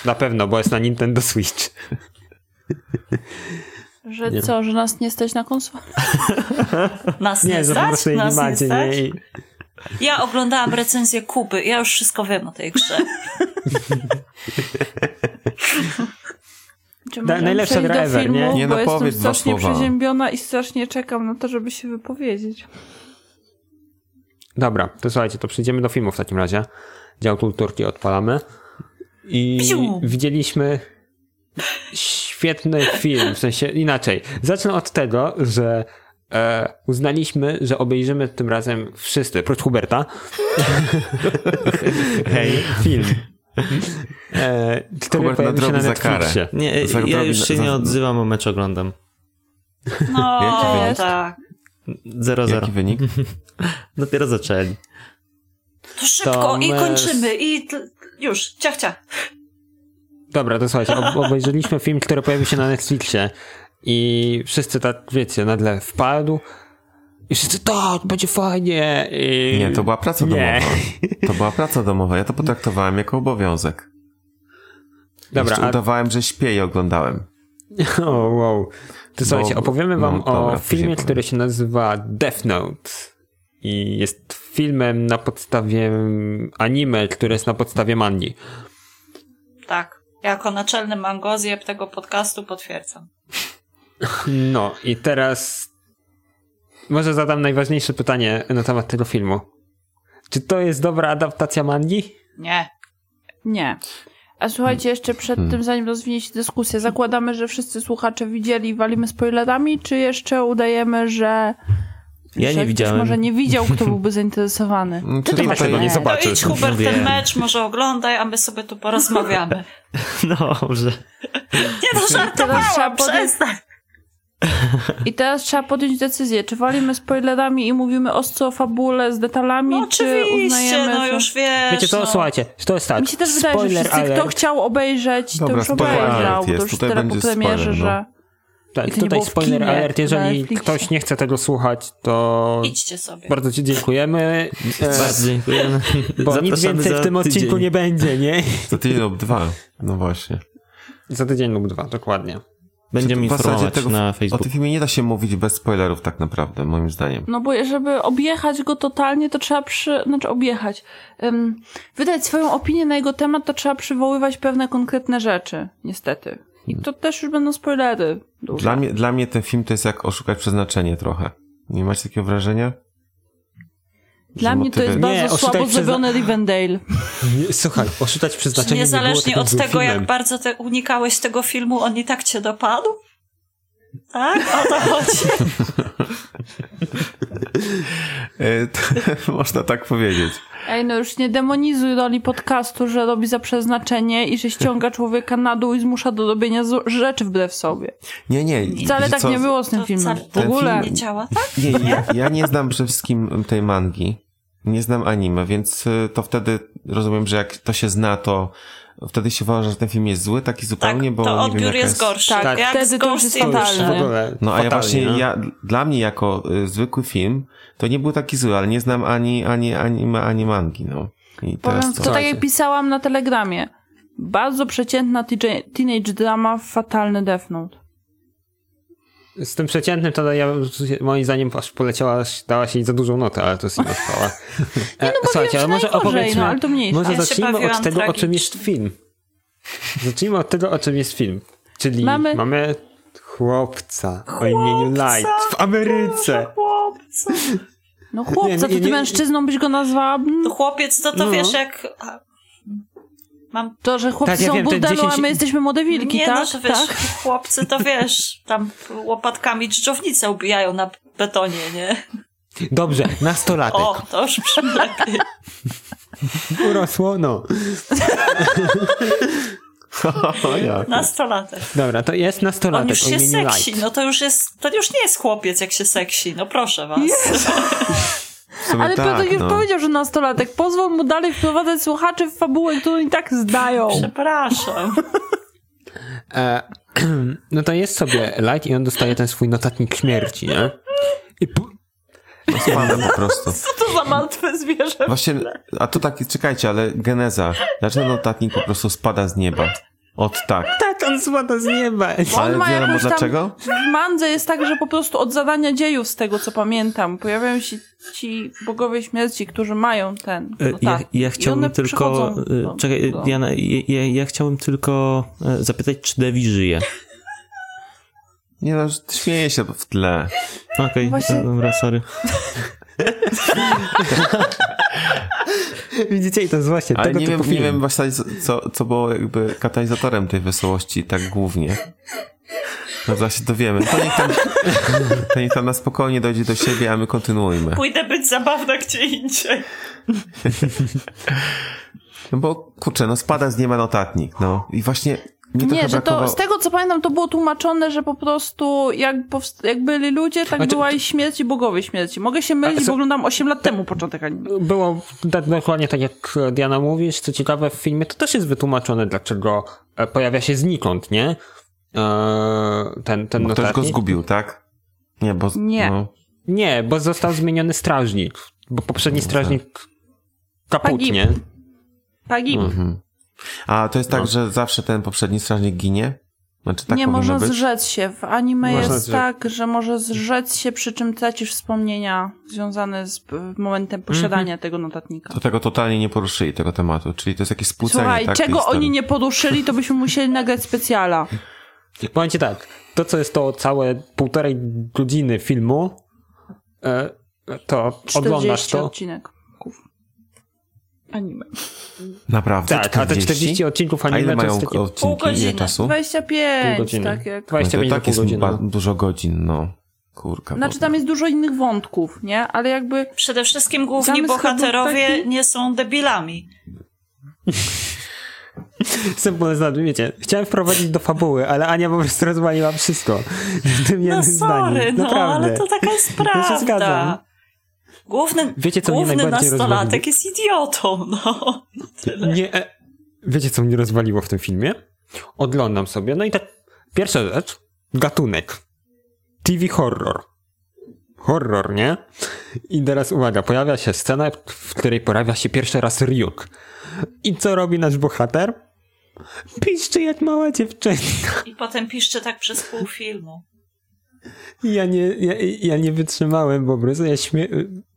na pewno, bo jest na Nintendo Switch. Że co, że nas nie stać na konsolę? Nas nie, Nie, stać? nie Nas nie macie, stać? nie? Ja oglądałam recenzję Kuby, ja już wszystko wiem o tej grze. Czy Da- najlepsza gra ever, filmu, nie? Nie, bo no jestem strasznie słowa. przeziębiona i strasznie czekam na to, żeby się wypowiedzieć. Dobra, to słuchajcie, to przejdziemy do filmu w takim razie. Dział kulturki odpalamy. I Psiu. widzieliśmy świetny film, w sensie inaczej. Zacznę od tego, że e, uznaliśmy, że obejrzymy tym razem wszyscy, prócz Huberta, hej, film. E, który Hubert pojawi się na. Netflixie. Nie, Za- ja już się za- nie odzywam, bo mecz oglądam. No, Jaki tak. 0-0. Jaki wynik? Dopiero zaczęli. To szybko To i my- kończymy i już, ciach, ciach. Dobra, to słuchajcie, ob- obejrzeliśmy film, który pojawił się na Netflixie i wszyscy tak, wiecie, nagle wpadł I wszyscy, tak, będzie fajnie. I... Nie, to była praca Nie. domowa. To była praca domowa. Ja to potraktowałem jako obowiązek. Dobra, Jeszcze udawałem, że śpię i oglądałem. O, wow. To słuchajcie, opowiemy wam no, dobra, o filmie, który się nazywa Death Note. I jest filmem na podstawie anime, które jest na podstawie mangi. Tak. Jako naczelny mangozjeb tego podcastu potwierdzam. No i teraz może zadam najważniejsze pytanie na temat tego filmu. Czy to jest dobra adaptacja mangi? Nie. Nie. A słuchajcie, jeszcze przed Hmm. tym, zanim rozwinie się dyskusja, zakładamy, że wszyscy słuchacze widzieli i walimy spoilerami, czy jeszcze udajemy, że. Ja że nie widziałem. może nie widział, kto byłby zainteresowany. Mm, Ty czyli to tego nie zobaczysz. idź Hubert ten mecz, może oglądaj, a my sobie tu porozmawiamy. Dobrze. Nie no, trzeba żartowałam, przestań. I teraz trzeba podjąć decyzję, czy walimy spoilerami i mówimy ostro o fabule z detalami, No czy oczywiście, uznajemy, no że... już wiesz. Wiecie co, no. słuchajcie, to jest tak. Mi się też wydaje, że spoiler wszyscy, alert. kto chciał obejrzeć, Dobra, to już spoiler obejrzał, to już Tutaj tyle po premierze, spoiler, no. że... Tak, I to nie tutaj spoiler kinie, alert. Jeżeli ktoś nie chce tego słuchać, to Idźcie sobie. bardzo ci dziękujemy. Bardzo dziękujemy. bo nic Zapraszamy więcej w tym odcinku tydzień. nie będzie, nie? Za tydzień lub dwa. No właśnie. Za tydzień lub dwa, dokładnie. Będziemy informować tego- na O Facebooku. tym filmie nie da się mówić bez spoilerów tak naprawdę, moim zdaniem. No bo żeby objechać go totalnie, to trzeba przy... Znaczy objechać. Um, wydać swoją opinię na jego temat, to trzeba przywoływać pewne konkretne rzeczy, niestety. I to też już będą spoilery. Duże. Dla mnie, dla mnie ten film to jest jak oszukać przeznaczenie trochę. Nie macie takiego wrażenia? Dla mnie to jest Nie, bardzo oszukać słabo przyzna- zrobione Rivendale. Nie, Słuchaj, oszukać przeznaczenie nie Niezależnie tego od tego, jak filmem. bardzo te unikałeś tego filmu, on i tak cię dopadł? Tak? O to chodzi. E, to, można tak powiedzieć. Ej, no już nie demonizuj roli podcastu, że robi za przeznaczenie i że ściąga człowieka na dół i zmusza do robienia rzeczy wbrew sobie. Nie, nie. Wcale tak co? nie było z tym To filmem. W ogóle. film Nie działa, tak? Nie, ja, ja nie znam przede wszystkim tej mangi. Nie znam anime, więc y, to wtedy rozumiem, że jak to się zna, to wtedy się uważa, że ten film jest zły, taki Tak, zupełnie, bo to nie wiem, odbiór jaka jest gorszy. Tak, jak wtedy to już jest ogóle No a ja właśnie, no. ja, dla mnie jako y, zwykły film, to nie był taki zły, ale nie znam ani, ani anime, ani mangi, no. I Powiem, teraz to to... tak jak pisałam na Telegramie. Bardzo przeciętna teenage drama, fatalny Death Note. Z tym przeciętnym to ja, moim zdaniem aż poleciała, dała się jej za dużą notę, ale to jest inna sprawa. E, no bo Słuchajcie, ale może opowiedzmy, no, ale to mniejsza. może Ja zacznijmy od tego, o czym jest film. Zacznijmy od tego, o czym jest film. Czyli Mamy- mamy, chłopca, o imieniu Light w Ameryce. Chłopca. No chłopca, Nie, to nie, ty nie- mężczyzną byś go nazwała? To chłopiec, to to No. wiesz jak... Mam... To, że chłopcy Tak, ja są wiem, burdelu, 10 a my jesteśmy młode wilki, Nie, tak? no to wiesz, tak? chłopcy to wiesz, tam łopatkami dżdżownicę ubijają na betonie, nie? Dobrze, nastolatek. O, to już brzmi lepiej. Urosło, no. o, ja. Nastolatek. Dobra, to jest nastolatek On już się seksi, Light. no to już jest, to już nie jest chłopiec jak się seksi, no proszę was. Sumie Ale tak, Piotr już no. powiedział, że nastolatek. Pozwól mu dalej wprowadzać słuchaczy w fabułę, którą i tak zdają. Przepraszam. E, no to jest sobie Light i on dostaje ten swój notatnik śmierci, nie? I spadam po prostu. Co to za martwe zwierzę? Właśnie, a to tak, czekajcie, ale geneza. Dlaczego notatnik po prostu spada z nieba? Od tak. tak, on spada z nieba. Ale ma wiadomo jakąś tam- dlaczego? W mandze jest tak, że po prostu od zadania dziejów, z tego co pamiętam, pojawiają się ci bogowie śmierci, którzy mają ten. E, No Ja, tak. ja I chciałbym one tylko. do- Czekaj, do- Diana, ja, ja, ja chciałbym tylko zapytać, czy Devi żyje. Nie no, śmieję się w tle. Okej, Właśnie- e, dobra, sorry. Widzicie, i to jest właśnie Ale tego nie typu wiem, nie film. wiem właśnie, co, co było jakby katalizatorem tej wesołości tak głównie. No właśnie to wiemy. To niech tam, to niech tam na spokojnie dojdzie do siebie, a my kontynuujmy. Pójdę być zabawna gdzie indziej. No bo kurczę, no spada z nieba notatnik, no. I właśnie Nie, że to z tego co pamiętam, to było tłumaczone, że po prostu jak, powst- jak byli ludzie, tak Znaczy, była i śmierć i bogowie śmierci. Mogę się mylić, bo oglądam 8 lat temu początek anime. Było tak, dokładnie tak, jak Diana mówisz. Co ciekawe, w filmie to też jest wytłumaczone, dlaczego e, pojawia się znikąd, nie? E, ten ten Bo ktoś go notatnik. zgubił, tak? Nie, bo... Nie. No, Nie, bo został zmieniony strażnik. Bo poprzedni strażnik kaput, Pagib. nie? Pagib. Mhm. A to jest tak, No. że zawsze ten poprzedni strażnik ginie? Znaczy tak nie można być? zrzec się. W anime Można jest zrzec. tak, że może zrzec się, przy czym tracisz wspomnienia związane z momentem posiadania Mhm. tego notatnika. To tego totalnie nie poruszyli, tego tematu. Czyli to jest jakieś spłucenie, Słuchaj, tak? czego oni nie poruszyli, to byśmy musieli nagrać specjala. Powiem ci tak, to co jest to całe półtorej godziny filmu, e, to 40 oglądasz to. odcinek. Anime. Naprawdę? Tak, a te 40 odcinków A ile anime to mają jest takie odcinki? Pół godziny. czasu? 25, pół godziny. tak jak... 25 no tak jest godziny. dużo godzin, no. Kurka. Znaczy wodna. tam jest dużo innych wątków, nie? Ale jakby... Przede wszystkim główni bohaterowie taki- nie są debilami. As that, wiecie, chciałem wprowadzić do fabuły, ale Ania po prostu rozwaliła wszystko. Tym No jednym sorry, zdaniem. no Naprawdę. ale to taka jest Ja się prawda. zgadzam. Główny, Wiecie, co mnie główny najbardziej nastolatek rozwaliło? jest idiotą, no. Nie, e, wiecie, co mnie rozwaliło w tym filmie? Oglądam sobie, no i tak, pierwsza rzecz, gatunek. TV horror. Horror, nie? I teraz uwaga, pojawia się scena, w której pojawia się pierwszy raz Ryuk. I co robi nasz bohater? Piszczy jak mała dziewczynka. I potem piszczy tak przez pół filmu. Ja nie, ja, ja nie wytrzymałem po prostu. Ja śmie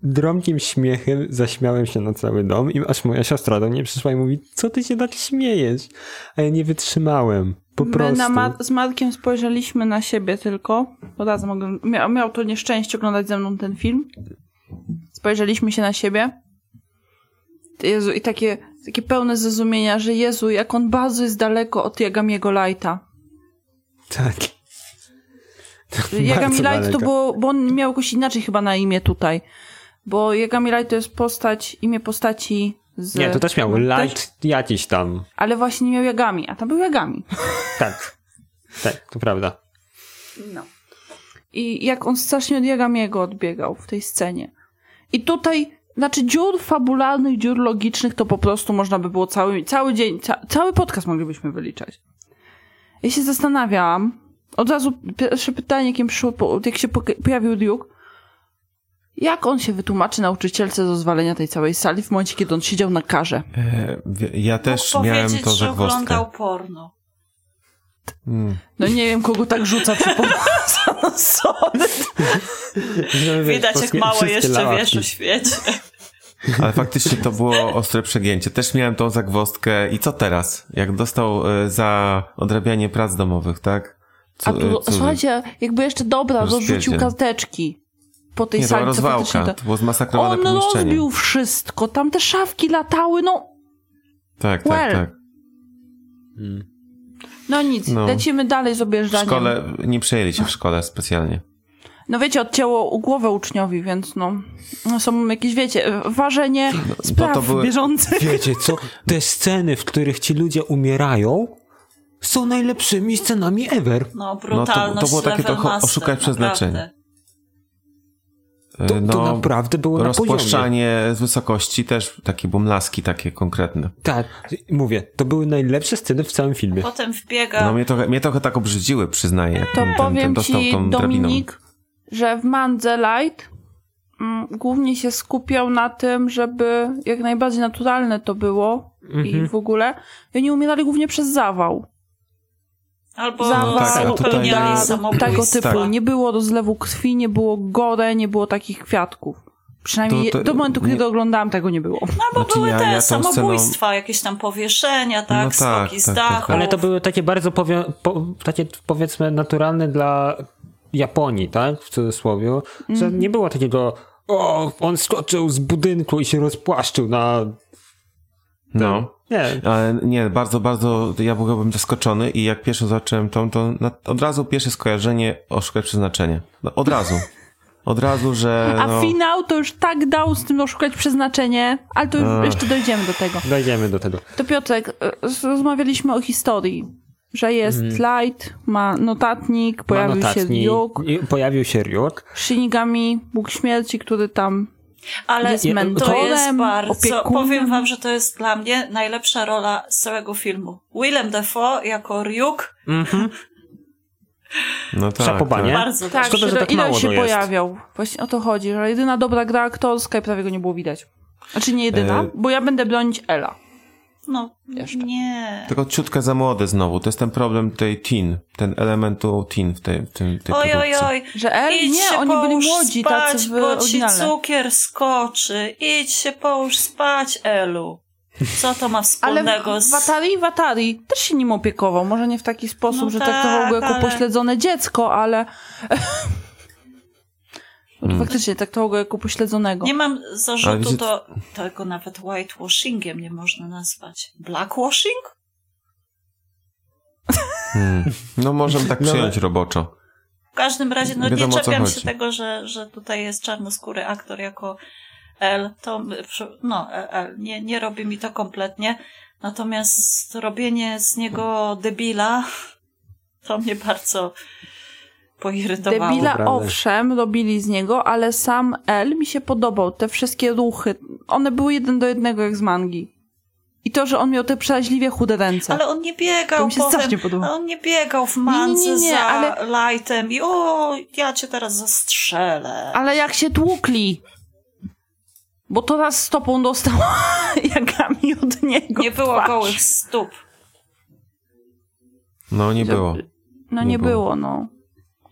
dromkim śmiechem zaśmiałem się na cały dom i aż moja siostra do mnie przyszła i mówi, co ty się tak śmiejesz? A ja nie wytrzymałem. Po My prostu. Ma- z Markiem spojrzeliśmy na siebie tylko, bo razem ogląd- miał, miał to nieszczęście oglądać ze mną ten film. Spojrzeliśmy się na siebie. Jezu, i takie, takie pełne zrozumienia, że Jezu, jak on bardzo jest daleko od Jagamiego Lighta. Tak. Bardzo Light to było, bo on miał jakoś inaczej chyba na imię tutaj. Bo Yagami Light to jest postać, imię postaci z... Nie, to też miał light jakiś tam. ale właśnie nie miał Yagami, a tam był Yagami. Tak. Tak, to prawda. No. I jak on strasznie od Jagamiego odbiegał w tej scenie. I tutaj, znaczy dziur fabularnych, dziur logicznych to po prostu można by było cały, cały dzień, ca, cały podcast moglibyśmy wyliczać. Ja się zastanawiałam, od razu pierwsze pytanie, jakie przyszło, jak się pojawił Duke, jak on się wytłumaczy nauczycielce z zwalenia tej całej sali w momencie, kiedy on siedział na karze? E, ja też Mógł miałem to że oglądał porno. Mm. No nie wiem, kogo tak rzuca przy wiesz, Widać, jak mało jeszcze lałatki. wiesz o świecie. Ale faktycznie to było ostre przegięcie. Też miałem tą zagwozdkę. I co teraz? Jak dostał e, za odrabianie prac domowych, tak? Co, A tu, e, co- słuchajcie, jakby jeszcze dobra, dorzucił karteczki po tej Nie, to była sali. faktycznie rozwałka. To było zmasakrowane On pomieszczenie. rozbił wszystko, tam te szafki latały, no, Tak, tak, Well. tak. no nic, No. lecimy dalej z W objeżdżaniem. szkole, nie przejęli się w szkole specjalnie. No wiecie, odcięło głowę uczniowi, więc no, no są jakieś, wiecie, ważenie spraw to były- bieżących. Wiecie co? Te sceny, w których ci ludzie umierają, są najlepszymi scenami ever. No, brutalność to było takie trochę oszukać przeznaczenie. naprawdę. E, To, to naprawdę było na poziomie. rozpłaszczanie z wysokości też takie bumlaski takie konkretne. Tak, mówię, to były najlepsze sceny w całym filmie. Potem wbiega... No mnie trochę, mnie trochę tak obrzydziły, przyznaję. jak To ten, ten, powiem ten dostał ci, tą drabiną. Dominik, że w Mandze Light mm, głównie się skupiał na tym, żeby jak najbardziej naturalne to było Mhm. i w ogóle. I oni umierali głównie przez zawał. Albo Zawał, tak, a tutaj- popełniali Tak, samobójstwa. tego typu. Tak. Nie było rozlewu krwi, nie było gore, nie było takich kwiatków. Przynajmniej To- to- do momentu, nie- kiedy oglądałem, tego nie było. No bo Znaczy, były ja- te ja samobójstwa, jakieś tam powieszenia, tak, No tak, skoki z tak, tak, dachu. tak. Ale to były takie bardzo, powie, po, takie powiedzmy naturalne dla Japonii, tak? W cudzysłowie. Że Mhm. nie było takiego o, on skoczył z budynku i się rozpłaszczył na... No. Nie, Ale nie, bardzo, bardzo, ja byłbym zaskoczony i jak pierwszy zobaczyłem tą, to na, od razu pierwsze skojarzenie oszukać przeznaczenie. No, od razu. Od razu, że A no, finał to już tak dał z tym oszukać przeznaczenie, ale to już Ach. jeszcze dojdziemy do tego. dojdziemy do tego. To Piotrek, e, rozmawialiśmy o historii, że jest Light, ma notatnik, pojawił Ma się notatnik, Ryuk, i- Pojawił się Ryuk. Shinigami, Bóg Śmierci, który tam Ale jest to jest bardzo, opiekunem. powiem wam, że to jest dla mnie najlepsza rola z całego filmu. Willem Dafoe jako Ryuk No tak, Szapoba, tak. nie? Bardzo Tak, Szkoda, że że tak ile mało się jest. pojawiał. Właśnie o to chodzi, że jedyna dobra gra aktorska i prawie go nie było widać. Znaczy nie jedyna, E, bo ja będę bronić Ela. No, Jeszcze. nie. Tylko ciutkę za młode znowu. To jest ten problem tej teen, ten elementu teen w tej, w tym, tej Oj, oj, produkcji. oj. Że El? Idź Nie, się oni byli młodzi, spać, tacy w bo ci cukier skoczy. Idź się połóż spać, Elu. Co to ma Ale wspólnego w z... Watari, Watari też się nim opiekował. Może nie w taki sposób, No że tak, traktował go jako ale- pośledzone dziecko, ale... Hmm. Faktycznie traktował go jako pośledzonego. Nie mam zarzutu wiecie- do tego nawet whitewashingiem nie można nazwać. Blackwashing? Hmm. No możemy tak No, przyjąć roboczo. W każdym razie, no nie Wiadomo, co czepiam się tego, że, że tutaj jest czarnoskóry aktor jako L. To, no, L. Nie, nie robi mi to kompletnie. Natomiast robienie z niego debila to mnie bardzo poirytowało. Debila Prawda. owszem, robili z niego, ale sam L mi się podobał. Te wszystkie ruchy, one były jeden do jednego jak z mangi. I to, że on miał te przeraźliwie chude ręce. Ale on nie To biegał mi się strasznie podoba. on nie biegał w mance nie, nie, za ale- lightem i o, ja cię teraz zastrzelę. Ale jak się tłukli! Bo to raz stopą dostał jagami od niego. Nie było twarz. gołych stóp. No nie było. No Nie nie, było. było. no.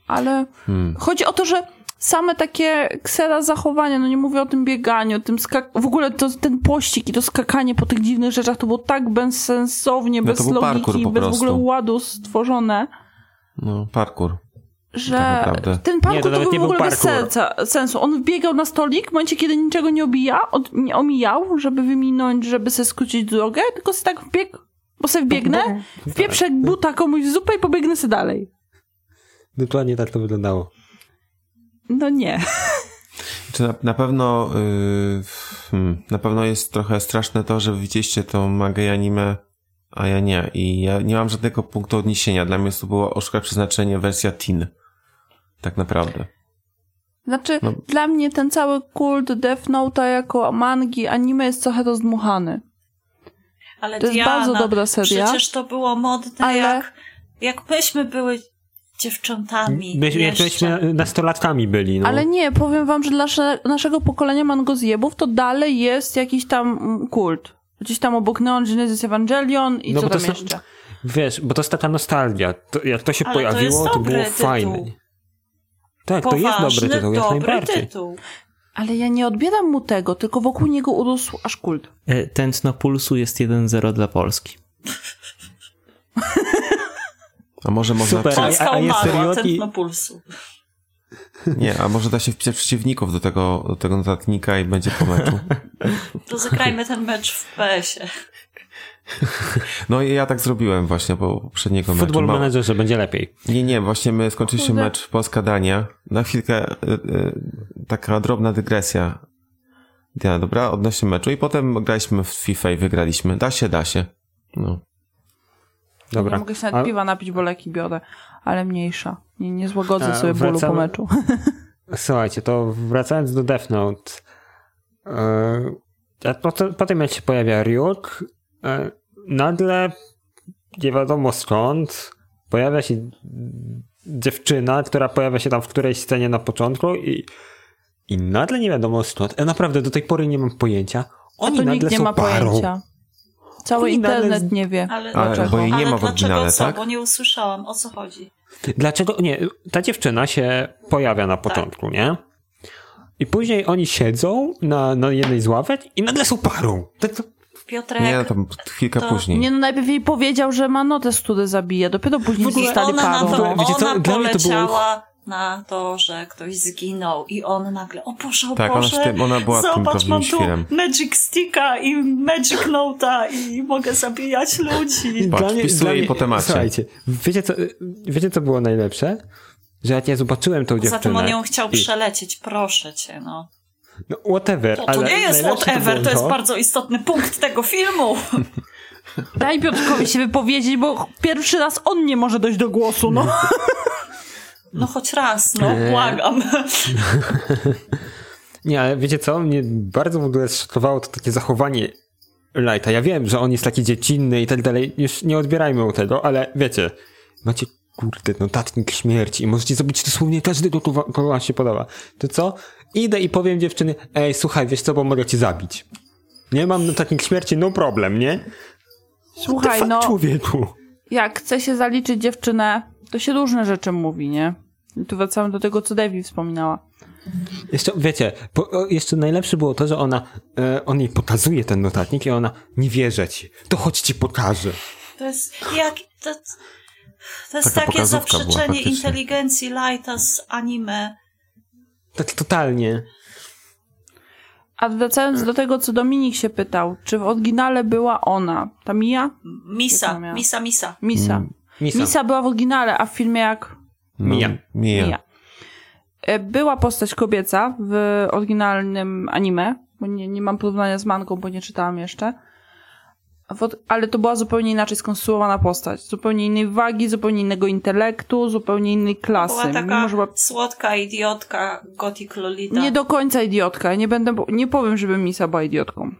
Ale Hmm. chodzi o to, że same takie ksera zachowania, no nie mówię o tym bieganiu, o tym skak- w ogóle to, ten pościg i to skakanie po tych dziwnych rzeczach, to było tak bezsensownie, No bez to logiki, bez w ogóle ładu stworzone, No, parkour. że Tak ten Nie, parkour to to, nawet był nie w ogóle był bez serca, sensu. On wbiegał na stolik w momencie, kiedy niczego nie obija, od, nie omijał, żeby wyminąć, żeby sobie skrócić drogę, tylko sobie tak wbiegł, bo sobie wbiegnę, wpieprzę buta komuś w zupę i pobiegnę sobie dalej. Dokładnie tak to wyglądało. No nie. Czy na, na pewno yy, hmm, na pewno jest trochę straszne to, że widzieliście tą mangę i anime, a ja nie. I ja nie mam żadnego punktu odniesienia. Dla mnie to było oszukać przeznaczenie wersja teen. Tak naprawdę. Znaczy, No. dla mnie ten cały kult Death Note'a jako mangi, anime jest trochę rozdmuchany. Ale To jest Diana, bardzo dobra seria. Przecież to było modne, Ale- jak, jak myśmy były dziewczątami. My, jeszcze. myśmy nastolatkami byli, no. Ale nie, powiem wam, że dla nasze, naszego pokolenia mangozjebów to dalej jest jakiś tam kult. Gdzieś tam obok Neon Genesis Evangelion i No co bo to tam są- jeszcze. Wiesz, bo to jest taka nostalgia. To, jak to się Ale to jest pojawiło, to, dobry było tytuł. fajne. Tak, to jest Poważny, dobry tytuł, jak dobry najbardziej. tytuł. Ale ja nie odbieram mu tego, tylko wokół niego urósł aż kult. E, Tętno pulsu jest 1-0 dla Polski. A może można... Super. Polska a- a jest umarła, tętno pulsu. nie, a może da się wpisać przeciwników do tego, do tego notatnika i będzie po meczu. To zagrajmy ten mecz w PS-ie. No i ja tak zrobiłem właśnie po poprzedniego meczu. Football Ma- Managerze będzie lepiej. Nie, nie, właśnie my skończyliśmy Kurde. mecz Polska-Dania. Na chwilkę y, y, taka drobna dygresja. Ja, dobra, odnośnie meczu i potem graliśmy w FIFA i wygraliśmy. Da się, da się. No. Dobra. Ja mogę się nawet piwa napić, bo leki biorę, ale mniejsza. Nie, nie złagodzę sobie bólu po meczu. Słuchajcie, to wracając do Death Note. Yy, a potem, potem jak się pojawia Ryuk, yy, nagle nie wiadomo skąd pojawia się dziewczyna, która pojawia się tam w którejś scenie na początku i, i nagle nie wiadomo skąd. Ja naprawdę do tej pory nie mam pojęcia. A Oni to nagle nikt nie są ma parą. pojęcia. Cały internet nie wie. Ale, bo jej nie Ale ma w dlaczego oryginale, co? tak? Bo nie usłyszałam, o co chodzi. Dlaczego? Nie, ta dziewczyna się pojawia na początku, nie? I później oni siedzą na, na jednej z ławek i nagle są parą. To, to, Piotrek, Nie, to chwilkę to- później. Nie, no najpierw jej powiedział, że ma notę, który zabije. Dopiero później W ogóle zostali ona, parą. na to, Wiecie co? ona Dla mnie to było- poleciała na to, że ktoś zginął i on nagle, o Boże, o Tak, ona Boże, w tym- ona była tym zobacz, prawdziwym mam tu. Magic Sticka i Magic Note'a i mogę zabijać ludzi. Patrz, wpisuję jej po temacie. Słuchajcie, wiecie co, wiecie co było najlepsze? Że jak ja zobaczyłem tą dziewczynę... tym on ją chciał i- przelecieć, proszę cię, no. No, whatever, To, to ale nie jest whatever, było to jest bardzo istotny punkt tego filmu. Daj Piotrkowi się wypowiedzieć, bo pierwszy raz on nie może dojść do głosu, no. No choć raz, no, Eee. błagam. Nie, ale wiecie co? Mnie bardzo w ogóle zszokowało to takie zachowanie Lighta. Ja wiem, że on jest taki dziecinny i tak dalej, już nie odbierajmy mu tego, ale wiecie, macie kurde, notatnik śmierci i możecie zrobić dosłownie każdego, kogo kogo wam się podoba. To co? Idę i powiem dziewczyny, ej, słuchaj, wiesz co, bo mogę cię zabić. Nie mam notatnik śmierci, no problem, nie? Słuchaj, no, człowieku. jak chce się zaliczyć dziewczynę, to się różne rzeczy mówi, nie? I tu wracamy do tego, co Devi wspominała. Jeszcze, wiecie, po, jeszcze najlepsze było to, że ona, e, on jej pokazuje ten notatnik i ona, nie wierzę ci, to chodź ci pokażę. To jest jak... To, to jest Taka takie zaprzeczenie inteligencji Lighta z anime. Tak totalnie. A wracając do tego, co Dominik się pytał, czy w oryginale była ona, ta Mia? Misa, misa, misa. Misa. Misa. Misa była w oryginale, a w filmie jak No, Mija. Mija. Mia. E, Była postać kobieca w oryginalnym anime, bo nie, nie mam porównania z mangą, bo nie czytałam jeszcze. Ale to była zupełnie inaczej skonstruowana postać. Zupełnie innej wagi, zupełnie innego intelektu, zupełnie innej klasy. Była taka Mimo, była słodka idiotka, gothic lolita. nie do końca idiotka. Nie będę, nie powiem, żeby Misa była idiotką.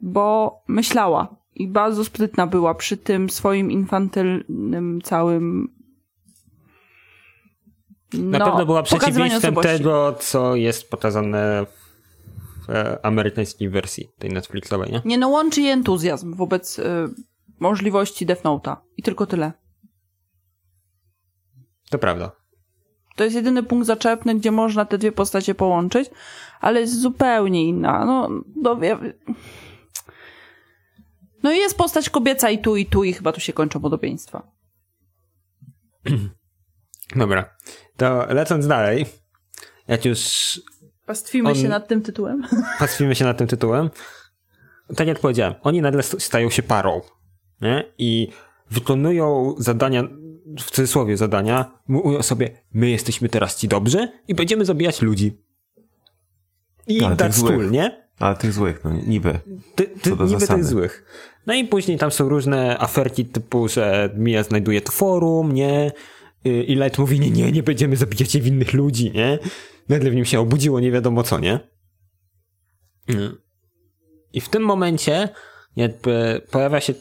Bo myślała i bardzo sprytna była przy tym swoim infantylnym całym Na no, pewno była przeciwieństwem tego, co jest pokazane w e, amerykańskiej wersji, tej Netflixowej, nie? Nie no, łączy entuzjazm wobec y, możliwości Death Note'a. I tylko tyle. To prawda. To jest jedyny punkt zaczepny, gdzie można te dwie postacie połączyć, ale jest zupełnie inna. No, no, ja... no i jest postać kobieca i tu, i tu, i chyba tu się kończą podobieństwa. Dobra. To lecąc dalej, jak już Pastwimy On- się nad tym tytułem. pastwimy się nad tym tytułem, tak jak powiedziałem, oni nagle st- stają się parą, nie? I wykonują zadania, w cudzysłowie zadania, mówią sobie, my jesteśmy teraz ci dobrzy i będziemy zabijać ludzi. I Ale złych. cool, nie? Ale tych złych, no niby. Ty, ty, niby zasady. tych złych. No i później tam są różne aferki typu, że Mia znajduje to forum, nie? Y, I Light mówi, nie, nie, nie będziemy zabijać winnych ludzi, nie? Nagle w nim się obudziło nie wiadomo co, nie? Y. I w tym momencie jakby pojawia się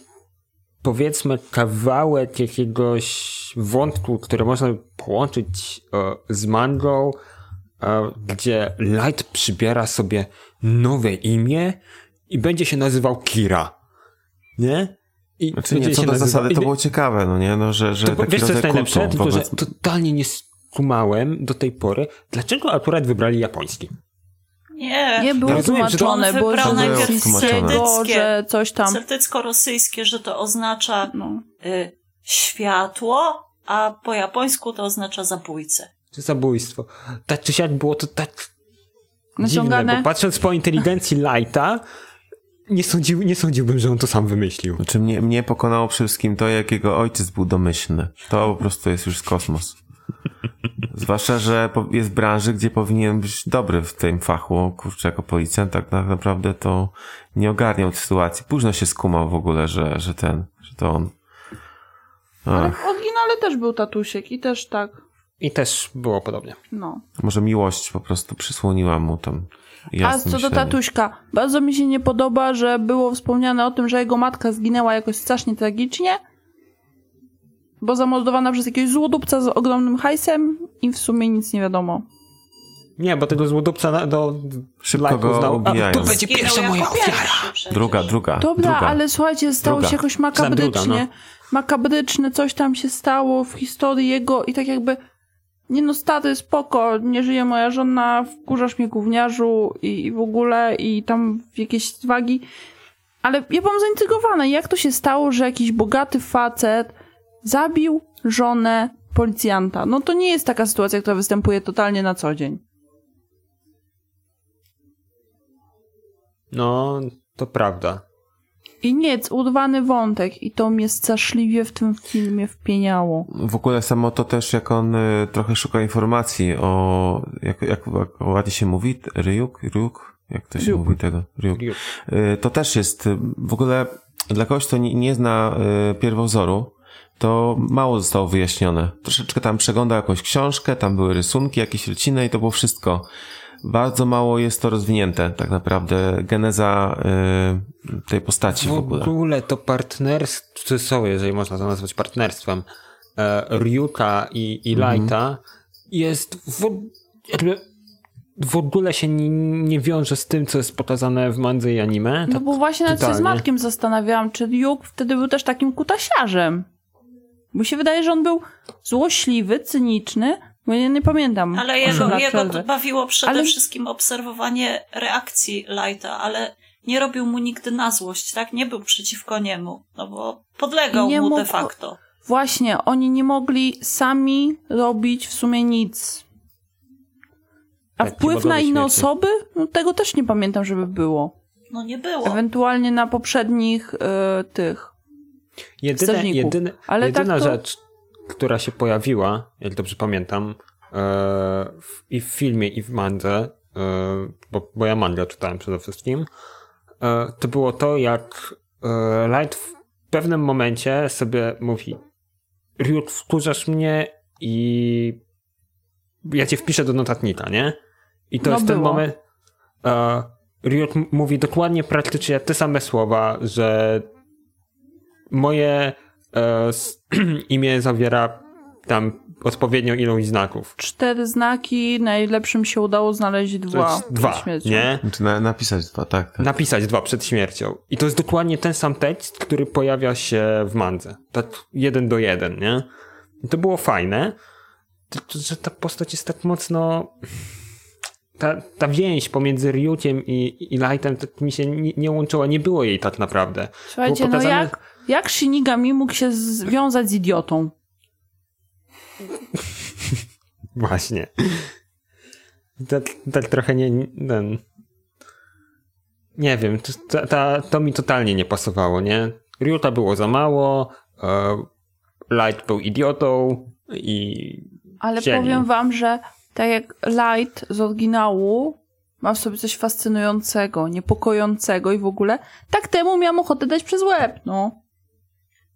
powiedzmy kawałek jakiegoś wątku, który można by połączyć z mangą, gdzie Light przybiera sobie nowe imię i będzie się nazywał Kira. Nie? I Znaczy nie, co się do nazywał- zasady, to było ciekawe, no nie? No, że, że to, taki wiesz co jest najlepsze? Tylko, że totalnie nie skumałem do tej pory, dlaczego akurat wybrali japoński. Nie, Nie było rozumiem, tłumaczone, on było wybrał że najpierw celtyckie. coś tam. celtycko-rosyjskie, że to oznacza No. y, światło, a po japońsku to oznacza zabójcę. Czy zabójstwo. Tak czy siak było to tak dziwne, Naciągane. bo patrząc po inteligencji Lighta, nie, sądził, nie sądziłbym, że on to sam wymyślił. Znaczy mnie, mnie pokonało przede wszystkim to, jak jego ojciec był domyślny. To po prostu jest już kosmos. Zwłaszcza, że jest w branży, gdzie powinien być dobry w tym fachu. Kurczę, jako policjant tak na- naprawdę to nie ogarniał tej sytuacji. Późno się skumał w ogóle, że, że ten, że to on. Ale Ach, w oryginale też był tatusiek i też tak, I też było podobnie. no. może miłość po prostu przysłoniła mu tam A co do tatuśka, bardzo mi się nie podoba, że było wspomniane o tym, że jego matka zginęła jakoś strasznie tragicznie, bo zamordowana przez jakiegoś złodupca z ogromnym hajsem i w sumie nic nie wiadomo. Nie, bo tego złodupca na, do Szybko go uznał, a obijają. to będzie pierwsza moja ofiara. Druga, druga. Dobra, druga. ale słuchajcie, stało Druga. się jakoś Znam druga, makabrycznie. no. Makabryczne, coś tam się stało w historii jego i tak jakby nie no stary, spoko, nie żyje moja żona, wkurzasz mnie gówniarzu i, i w ogóle i tam jakieś zwagi. Ale ja byłam zaintrygowana, jak to się stało, że jakiś bogaty facet zabił żonę policjanta. No to nie jest taka sytuacja, która występuje totalnie na co dzień. No, to prawda. I nic, urwany wątek i to mnie straszliwie w tym filmie wpieniało. W ogóle samo to też, jak on y, trochę szuka informacji o, jak, jak, jak ładnie się mówi, Ryuk, Ryuk, jak to się Ryuk. mówi tego, Ryuk. Ryuk. Y, To też jest, y, w ogóle dla kogoś, kto nie, nie zna y, pierwowzoru, to mało zostało wyjaśnione. Troszeczkę tam przeglądał jakąś książkę, tam były rysunki, jakieś ryciny i to było wszystko. Bardzo mało jest to rozwinięte, tak naprawdę, geneza y, tej postaci w, w ogóle. W ogóle to partnerstwo, jeżeli można to nazwać partnerstwem, e, Ryuka i, i Mhm. Lighta jest w, jakby w ogóle się nie, nie wiąże z tym, co jest pokazane w mandze i anime. No Tak bo właśnie nawet się z totalnie. Matkiem zastanawiałam, czy Juk wtedy był też takim kutasiarzem. Bo się wydaje, że on był złośliwy, cyniczny, bo ja nie pamiętam. Ale jego, jego bawiło przede Ale- wszystkim obserwowanie reakcji Lighta, ale nie robił mu nigdy na złość, tak? Nie był przeciwko niemu, no bo podlegał Nie mu de mógł- facto. Właśnie, oni nie mogli sami robić w sumie nic. A Tak, wpływ na inne śmierci. osoby? No, tego też nie pamiętam, żeby było. No nie było. Ewentualnie na poprzednich e, tych. Jedyne, jedyne, Ale jedyna tak to- rzecz, która się pojawiła, jak dobrze pamiętam, e, w, i w filmie, i w mandze, e, bo, bo ja mangę czytałem przede wszystkim, e, to było to, jak Light w pewnym momencie sobie mówi Ryuk, wkurzasz mnie i ja cię wpiszę do notatnika, nie? I to No jest ten było. moment, e, Ryuk mówi dokładnie praktycznie te same słowa, że moje imię zawiera tam odpowiednią ilość znaków. Cztery znaki, najlepszym się udało znaleźć dwa. dwa, śmiercią. nie? Znaczy na, napisać dwa, tak. tak. Napisać dwa przed śmiercią. I to jest dokładnie ten sam tekst, który pojawia się w mandze. Tak jeden do jeden, nie? I to było fajne, tylko że ta postać jest tak mocno... Ta, ta więź pomiędzy Ryukiem i, i Lightem tak mi się nie, nie łączyła, nie było jej tak naprawdę. Słuchajcie, Było no pokazane- jak, jak Shinigami mógł się związać z idiotą? Właśnie. Tak, tak trochę nie. Ten, nie wiem, to, to, to mi totalnie nie pasowało, nie? Ryuta było za mało, e, Light był idiotą i. Ale powiem wam, że tak jak Light z oryginału ma w sobie coś fascynującego, niepokojącego i w ogóle, tak temu miałam ochotę dać przez łeb, no.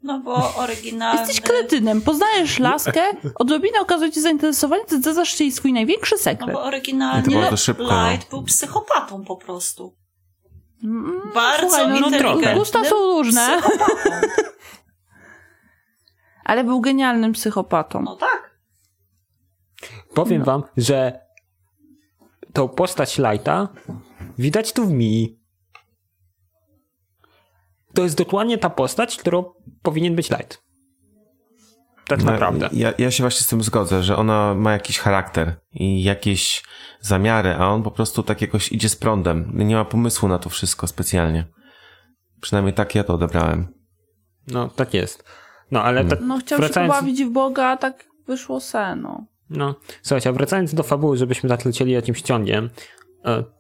No bo oryginalny... Jesteś kretynem, poznajesz laskę, odrobinę okazuje ci zainteresowanie, zdradzasz jej swój największy No sekret. I bo oryginalnie było to szybko, no. Light był psychopatą po prostu. Mm, Bardzo Słuchaj, no, no, inteligentnym gusta są różne, psychopatą. ale był genialnym psychopatą. No tak. Powiem No. wam, że tą postać Lighta widać tu w Mii. To jest dokładnie ta postać, którą powinien być Light. Tak No, naprawdę. Ja, ja się właśnie z tym zgodzę, że ona ma jakiś charakter i jakieś zamiary, a on po prostu tak jakoś idzie z prądem. Nie ma pomysłu na to wszystko specjalnie. Przynajmniej tak ja to odebrałem. No, tak jest. No, ale tak No chciał wracając... się pobawić w Boga, a tak wyszło seno. No, słuchajcie, a wracając do fabuły, żebyśmy tak lecieli jakimś ciągiem,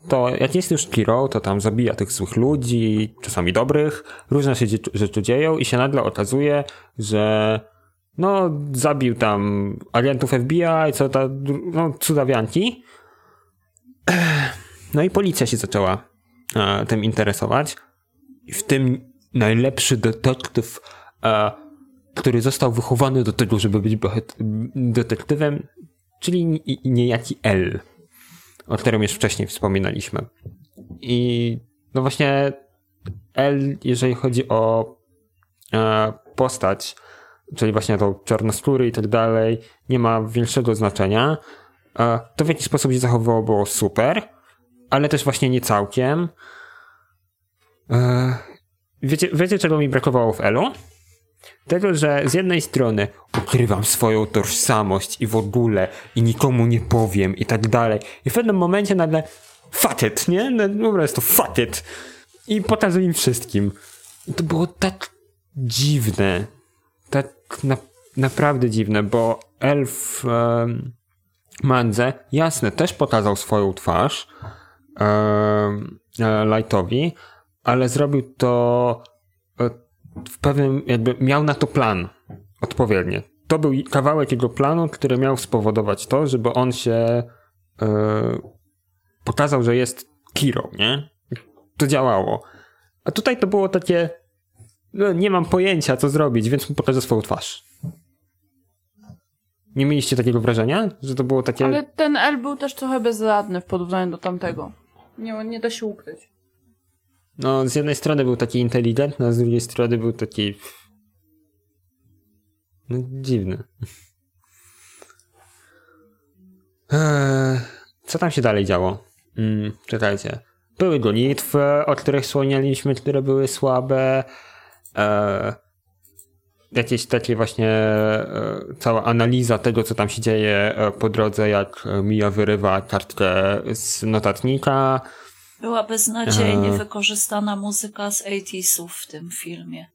to jak jest już Kiro, to tam zabija tych złych ludzi, czasami dobrych, różne się rzeczy dzieją i się nagle okazuje, że no, zabił tam agentów FBI, co ta, no, cudawianki. No i policja się zaczęła e, tym interesować. I w tym najlepszy detektyw, e, który został wychowany do tego, żeby być detektywem, czyli ni- niejaki L, o którym już wcześniej wspominaliśmy. I no właśnie L, jeżeli chodzi o e, postać, czyli właśnie tą czarnoskóry i tak dalej, nie ma większego znaczenia. E, to w jaki sposób się zachowywało było super, ale też właśnie nie całkiem. E, wiecie, wiecie, czego mi brakowało w Elu? Tego, że z jednej strony ukrywam swoją tożsamość i w ogóle i nikomu nie powiem i tak dalej. I w pewnym momencie nagle it, nie? No, po prostu it. I pokazuję im wszystkim. I to było tak dziwne. Tak na, naprawdę dziwne, bo elf Mandze, jasne, też pokazał swoją twarz e, Lightowi, ale zrobił to w pewnym, jakby miał na to plan odpowiednie. To był kawałek jego planu, który miał spowodować to, żeby on się e, pokazał, że jest Kiro, nie? To działało. A tutaj to było takie no, nie mam pojęcia, co zrobić, więc mu pokażę swoją twarz. Nie mieliście takiego wrażenia, że to było takie... Ale ten L był też trochę bezradny w porównaniu do tamtego. Nie, nie da się ukryć. No, z jednej strony był taki inteligentny, a z drugiej strony był taki... No, dziwny. Eee, co tam się dalej działo? Mm, czekajcie. Były gonitwy, o których wspomnieliśmy, które były słabe. Eee, jakieś takie właśnie e, cała analiza tego, co tam się dzieje e, po drodze, jak Mia wyrywa kartkę z notatnika. Była beznadziejnie Eee. wykorzystana muzyka z 80sów w tym filmie.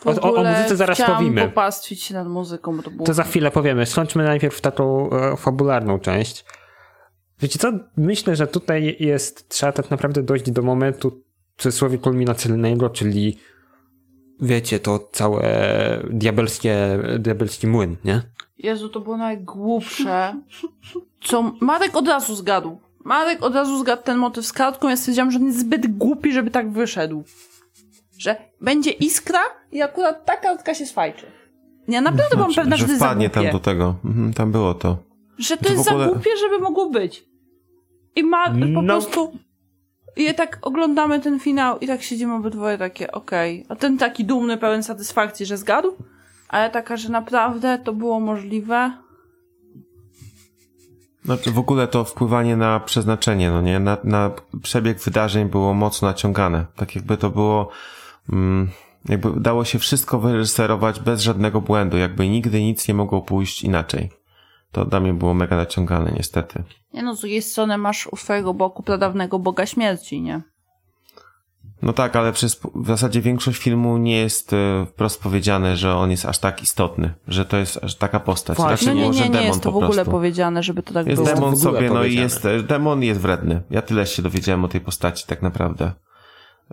W O- o- o muzyce zaraz powiemy. popastwić się nad muzyką, bo to było... To za chwilę powiemy. Skończmy najpierw taką e, fabularną część. Wiecie co? Myślę, że tutaj jest, trzeba tak naprawdę dojść do momentu w cudzysłowie kulminacyjnego, czyli wiecie, to całe diabelskie, diabelski młyn, nie? Jezu, to było najgłupsze. Co... Marek od razu zgadł. Marek od razu zgadł ten motyw z kartką. Ja stwierdziłam, że on jest zbyt głupi, żeby tak wyszedł. Że będzie iskra i akurat ta kartka się sfajczy. Ja naprawdę byłam pewna, że, że to wpadnie tam do tego. Mhm, tam było to. Że to w jest ogóle- za głupie, żeby mogło być. I ma po No. prostu... I tak oglądamy ten finał i tak siedzimy obydwoje takie, okej. A ten taki dumny, pełen satysfakcji, że zgadł. Ale taka, że naprawdę to było możliwe. Znaczy w ogóle to wpływanie na przeznaczenie, no nie? Na, na przebieg wydarzeń było mocno naciągane. Tak jakby to było, mm, jakby dało się wszystko wyreżyserować bez żadnego błędu, jakby nigdy nic nie mogło pójść inaczej. To dla mnie było mega naciągane, niestety. Nie no, z drugiej strony masz u swojego boku pradawnego boga śmierci, nie? No tak, ale przez w zasadzie większość filmu nie jest e, wprost powiedziane, że on jest aż tak istotny, że to jest aż taka postać. Właśnie. Raczej No nie, nie, nie demon jest to po w ogóle prostu. powiedziane, żeby to tak Jest było. demon w ogóle sobie, no i jest, e, demon jest wredny. Ja tyle się dowiedziałem o tej postaci tak naprawdę.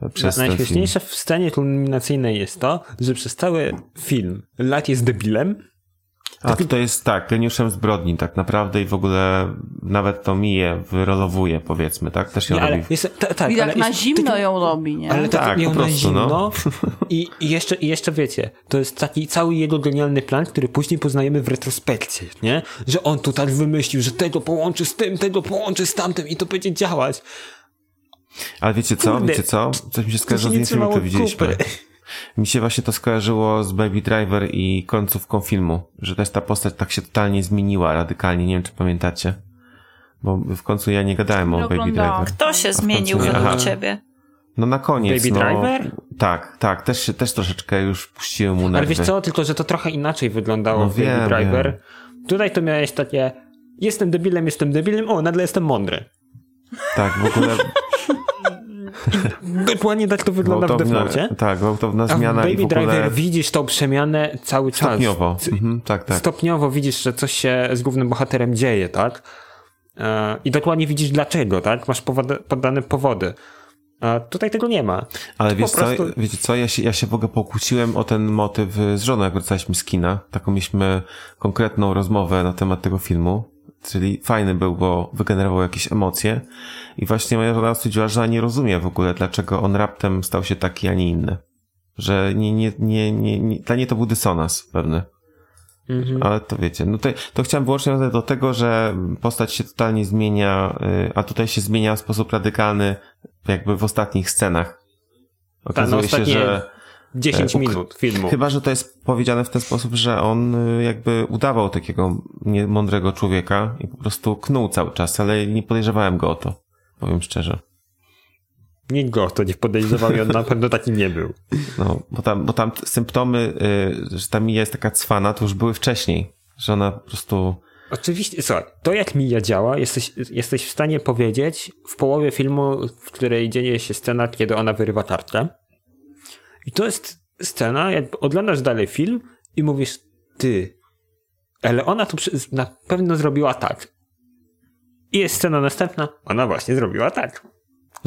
e, Przez ten film. Najśmieszniejsze w scenie kulminacyjnej jest to, że przez cały film Lat jest debilem, A to jest tak, geniuszem zbrodni tak naprawdę i w ogóle nawet to Miję wyrolowuje powiedzmy, tak? Też ją nie, robi. jest, ta, tak, I tak ale na jest zimno taki- ją robi, nie? Ale tak, Tak, ją po na prostu, zimno. no. I, I, jeszcze, I jeszcze wiecie, to jest taki cały jego genialny plan, który później poznajemy w retrospekcji, nie? Że on tu tak wymyślił, że tego połączy z tym, tego połączy z tamtym i to będzie działać. Ale wiecie co? Kurde, wiecie co? Coś mi się skojarzyło z nie tym który widzieliśmy. kupy. Mi się właśnie to skojarzyło z Baby Driver i końcówką filmu, że też ta postać tak się totalnie zmieniła radykalnie, nie wiem czy pamiętacie. Bo w końcu ja nie gadałem o Nie Baby oglądałam. Driver. Kto się zmienił według Aha. ciebie? No na koniec, Baby no. Driver? Tak, tak, też, się- też troszeczkę już puściłem mu Ale nerwy. wiesz co, tylko że to trochę inaczej wyglądało No w Baby wiem, Driver. Tutaj to miałeś takie jestem debilem, jestem debilem, o, nagle jestem mądry. Tak, w ogóle Dokładnie tak to wygląda w Death tak, gwałtowna A w zmiana Baby w ogóle Driver widzisz tą przemianę cały czas. stopniowo. Mhm, tak, tak. Stopniowo widzisz, że coś się z głównym bohaterem dzieje, tak? E, I dokładnie widzisz dlaczego, tak? Masz powody, podane powody. A tutaj tego nie ma. Ale To wiesz po co, prostu- wiecie co, ja się, ja się w ogóle pokłóciłem o ten motyw z żoną, jak wracaliśmy z kina. Taką mieliśmy konkretną rozmowę na temat tego filmu. Czyli fajny był, bo wygenerował jakieś emocje. I właśnie moja żona stwierdziła, że nie rozumie w ogóle, dlaczego on raptem stał się taki, a nie inny. Że nie, nie, nie, nie, nie dla niej to był dysonans pewny. Mhm. Ale to wiecie, no to, to chciałem wyłącznie nawiązać do tego, że postać się totalnie zmienia, y, a tutaj się zmienia w sposób radykalny, jakby w ostatnich scenach. Okazuje się, Tak, ostatnie że 10 e, minut filmu. chyba, że to jest powiedziane w ten sposób, że on y, jakby udawał takiego niemądrego człowieka i po prostu knuł cały czas, ale nie podejrzewałem go o to, powiem szczerze. Nikt go o to nie podejrzewał i on na pewno taki nie był. No, bo tam, bo tam symptomy, y, że ta Mija jest taka cwana, to już były wcześniej, że ona po prostu Oczywiście, słuchaj, to jak Mija działa, jesteś, jesteś w stanie powiedzieć w połowie filmu, w której dzieje się scena, kiedy ona wyrywa kartkę. I to jest scena, jak oglądasz dalej film i mówisz, ty, ale ona tu na pewno zrobiła tak. I jest scena następna, ona właśnie zrobiła tak.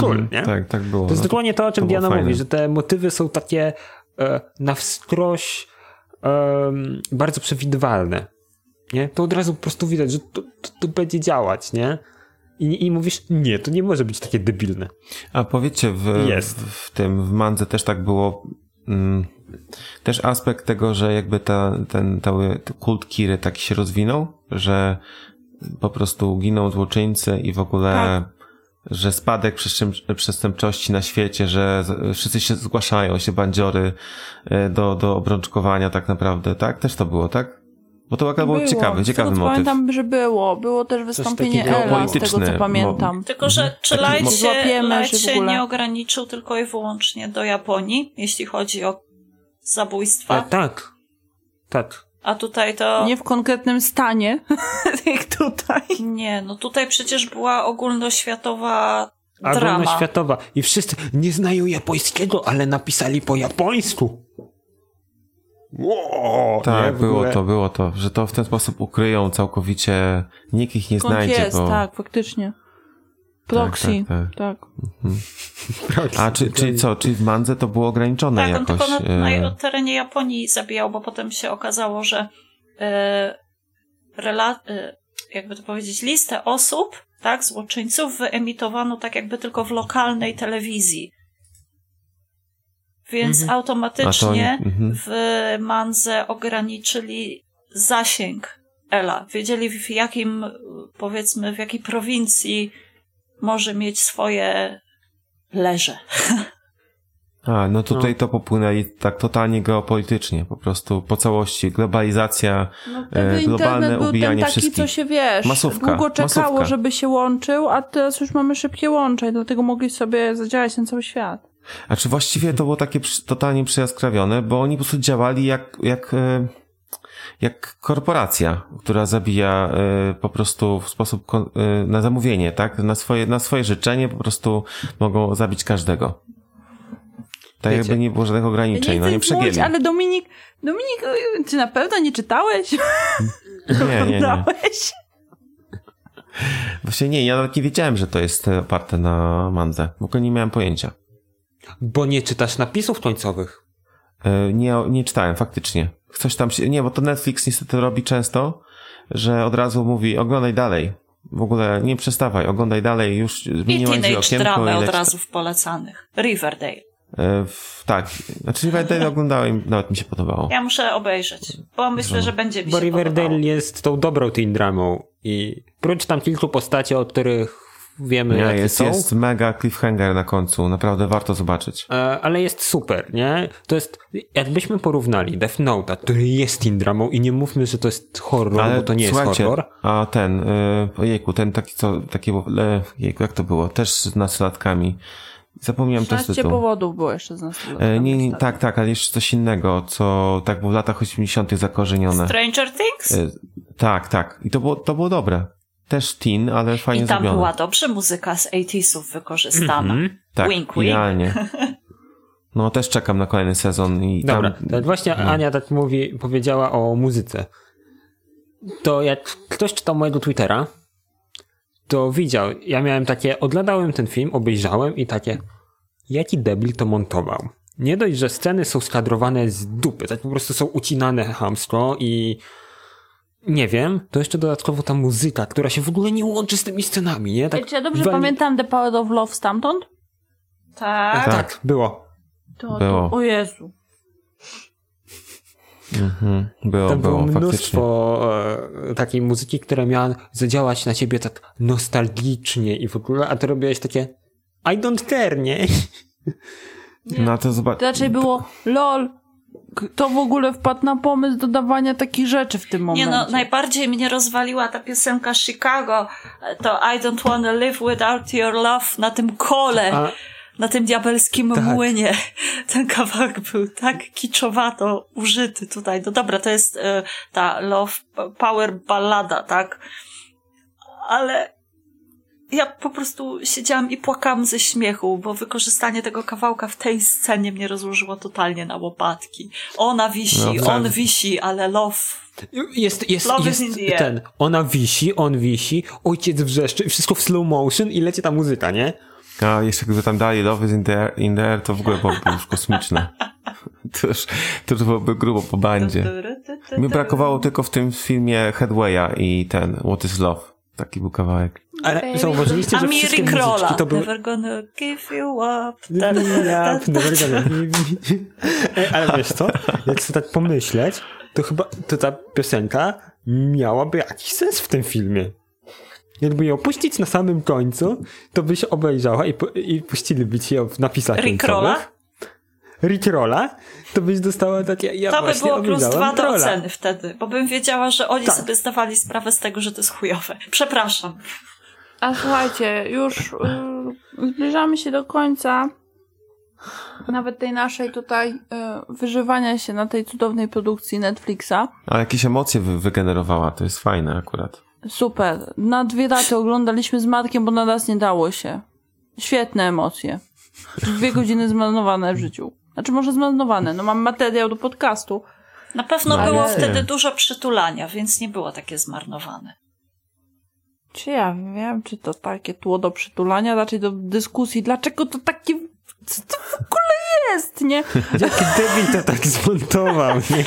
Cool, Mhm, nie? Tak, tak było. To jest No dokładnie to, o czym to Diana fajne. mówi, że te motywy są takie e, na wskroś em, bardzo przewidywalne. Nie? To od razu po prostu widać, że to, to, to będzie działać, nie? I, I mówisz, nie, to nie może być takie debilne. A powiecie, w, Jest. w tym, w Mandze też tak było, mm, też aspekt tego, że jakby ta, ten cały kult Kiry taki się rozwinął, że po prostu giną złoczyńcy i w ogóle Tak. że spadek przestęp- przestępczości na świecie, że wszyscy się zgłaszają, się bandziory e, do, do obrączkowania tak naprawdę, tak? Też to było, tak? Bo to akurat było, ciekawy, Z ciekawy co motyw. pamiętam, że było. Było też wystąpienie Ela, z tego co bo- pamiętam. Tylko, że czy Light się, Złapiemy, Light się nie ograniczył tylko i wyłącznie do Japonii, jeśli chodzi o A, zabójstwa, tak. Tak. a tutaj to... Nie w konkretnym stanie, jak tutaj. Nie, no tutaj przecież była ogólnoświatowa drama. wojna światowa. I wszyscy nie znają japońskiego, ale napisali po japońsku. Wow, nie, Tak, w było ogóle. to, było to, że to w ten sposób ukryją całkowicie, nikt ich nie Skąd znajdzie, jest, bo... tak, faktycznie. Proxy, tak, tak. A czy, czyli co, czyli w Mandze to było ograniczone Tak, on jakoś? tylko na, e, na terenie Japonii zabijał, bo potem się okazało, że e, rela, e, jakby to powiedzieć, listę osób, tak, złoczyńców wyemitowano tak jakby tylko w lokalnej telewizji. Więc A automatycznie to mhm. w Mandze ograniczyli zasięg Ela. Wiedzieli w jakim, powiedzmy, w jakiej prowincji może mieć swoje leże. A, no tutaj to popłynęli tak totalnie geopolitycznie, po prostu po całości. Globalizacja, No, e, globalne internet był ten ubijanie taki, wszystkich. co się wiesz, Masówka, długo czekało, masówka. żeby się łączył, a teraz już mamy szybkie łącze i dlatego mogli sobie zadziałać na cały świat. A czy właściwie to było takie totalnie przejaskrawione, bo oni po prostu działali jak, jak, e, jak korporacja, która zabija e, po prostu w sposób e, na zamówienie, tak? Na swoje, na swoje życzenie po prostu mogą zabić każdego. Tak Wiecie, jakby nie było żadnych ograniczeń, no chcę nie nic mówić, przegięli. ale Dominik, Dominik, czy na pewno nie czytałeś? Nie, nie, nie. Właśnie nie, ja nawet nie wiedziałem, że to jest oparte na mandze. W ogóle nie miałem pojęcia. Bo nie czytasz napisów końcowych. E, Nie, nie czytałem, faktycznie. Coś tam się, nie, bo to Netflix niestety robi często, że od razu mówi, oglądaj dalej. W ogóle nie przestawaj, oglądaj dalej, już teenage okienko dramę i od razu w polecanych. Riverdale. E, w- tak, znaczy Riverdale oglądałem, nawet mi się podobało. Ja muszę obejrzeć, bo myślę, że będzie mi Bo się Riverdale podobało. jest tą dobrą teen dramą i prócz tam kilku postaci, o których wiemy, Nie, jakie jest, są, jest mega cliffhanger na końcu, naprawdę warto zobaczyć. e, ale jest super, nie? To jest, jakbyśmy porównali Death Note, który jest teen dramą i nie mówmy, że to jest horror, bo to nie jest horror. A ten, y, ojejku, ten taki co, taki, le, jejku, jak to było? Też z nastolatkami. Zapomniałem też 16 tytuł. powodów było jeszcze z nas. E, nie, nie, tak, tak, ale jeszcze coś innego, co tak było w latach 80. zakorzenione. Stranger Things? E, tak, tak. I to było, to było dobre. Też teen, ale fajnie I tam zrobione. była dobrze muzyka z 80sów wykorzystana. Mhm. tak, wink, wink. idealnie. No, też czekam na kolejny sezon i Dobra, tam... właśnie Ania tak mówi, powiedziała o muzyce. To jak ktoś czytał mojego Twittera, to widział, ja miałem takie, oglądałem ten film, obejrzałem i takie, jaki debil to montował. Nie dość, że sceny są skadrowane z dupy, tak po prostu są ucinane chamsko i nie wiem, to jeszcze dodatkowo ta muzyka, która się w ogóle nie łączy z tymi scenami, nie? Tak Czy ja dobrze wali- pamiętam The Power of Love stamtąd? Tak. Tak, było. To, Było. To, o Jezu. Mhm, było, Tam było było, faktycznie. mnóstwo e, takiej muzyki, która miała zadziałać na ciebie tak nostalgicznie i w ogóle, a ty robiłeś takie I don't care, nie? No to zobacz... To raczej było LOL. Kto w ogóle wpadł na pomysł dodawania takich rzeczy w tym Nie momencie? no, najbardziej mnie rozwaliła ta piosenka Chicago, to I don't wanna live without your love na tym kole, A, na tym diabelskim Tak. młynie. Ten kawałek był tak kiczowato użyty tutaj. No dobra, to jest e, ta love power ballada, tak? Ale ja po prostu siedziałam i płakałam ze śmiechu, bo wykorzystanie tego kawałka w tej scenie mnie rozłożyło totalnie na łopatki. Ona wisi, No, tak. on wisi, ale love jest, jest, Love jest is in the air. ten, ona wisi, on wisi, ojciec wrzeszczy i wszystko w slow motion i leci ta muzyka, nie? A jeszcze gdyby tam dali Love is in the air, in the air to w ogóle byłoby już kosmiczne. To już, to już byłoby grubo po bandzie. Mi brakowało tylko w tym filmie Headwaya i ten What is Love. Taki był kawałek. Ale zauważyliście, A że mi wszystkie muzyczki to były... Never gonna give you up. Ta, ta, ta. never gonna. Ej, ale wiesz co? Jak sobie tak pomyśleć, to chyba to ta piosenka miałaby jakiś sens w tym filmie. Jakby ją puścić na samym końcu, to byś obejrzała i, i puściliby ci ją w napisach Rickrolla? Rickrolla, to byś dostała takie... Ja To by było plus dwa do oceny wtedy, bo bym wiedziała, że oni Tak. sobie zdawali sprawę z tego, że to jest chujowe. Przepraszam. A słuchajcie, już y, zbliżamy się do końca nawet tej naszej tutaj y, wyżywania się na tej cudownej produkcji Netflixa. Ale jakieś emocje wy wygenerowała, to jest fajne akurat. Super. Na dwie daty oglądaliśmy z Markiem, bo na nas nie dało się. Świetne emocje. Dwie godziny zmarnowane w życiu. Znaczy może zmarnowane, no mam materiał do podcastu. Na pewno No, było ale- wtedy dużo przytulania, więc nie było takie zmarnowane. Czy ja wiem, czy to takie tło do przytulania, raczej do dyskusji, dlaczego to takie... Co to w ogóle jest, nie? Jaki debil to tak zmontował, nie?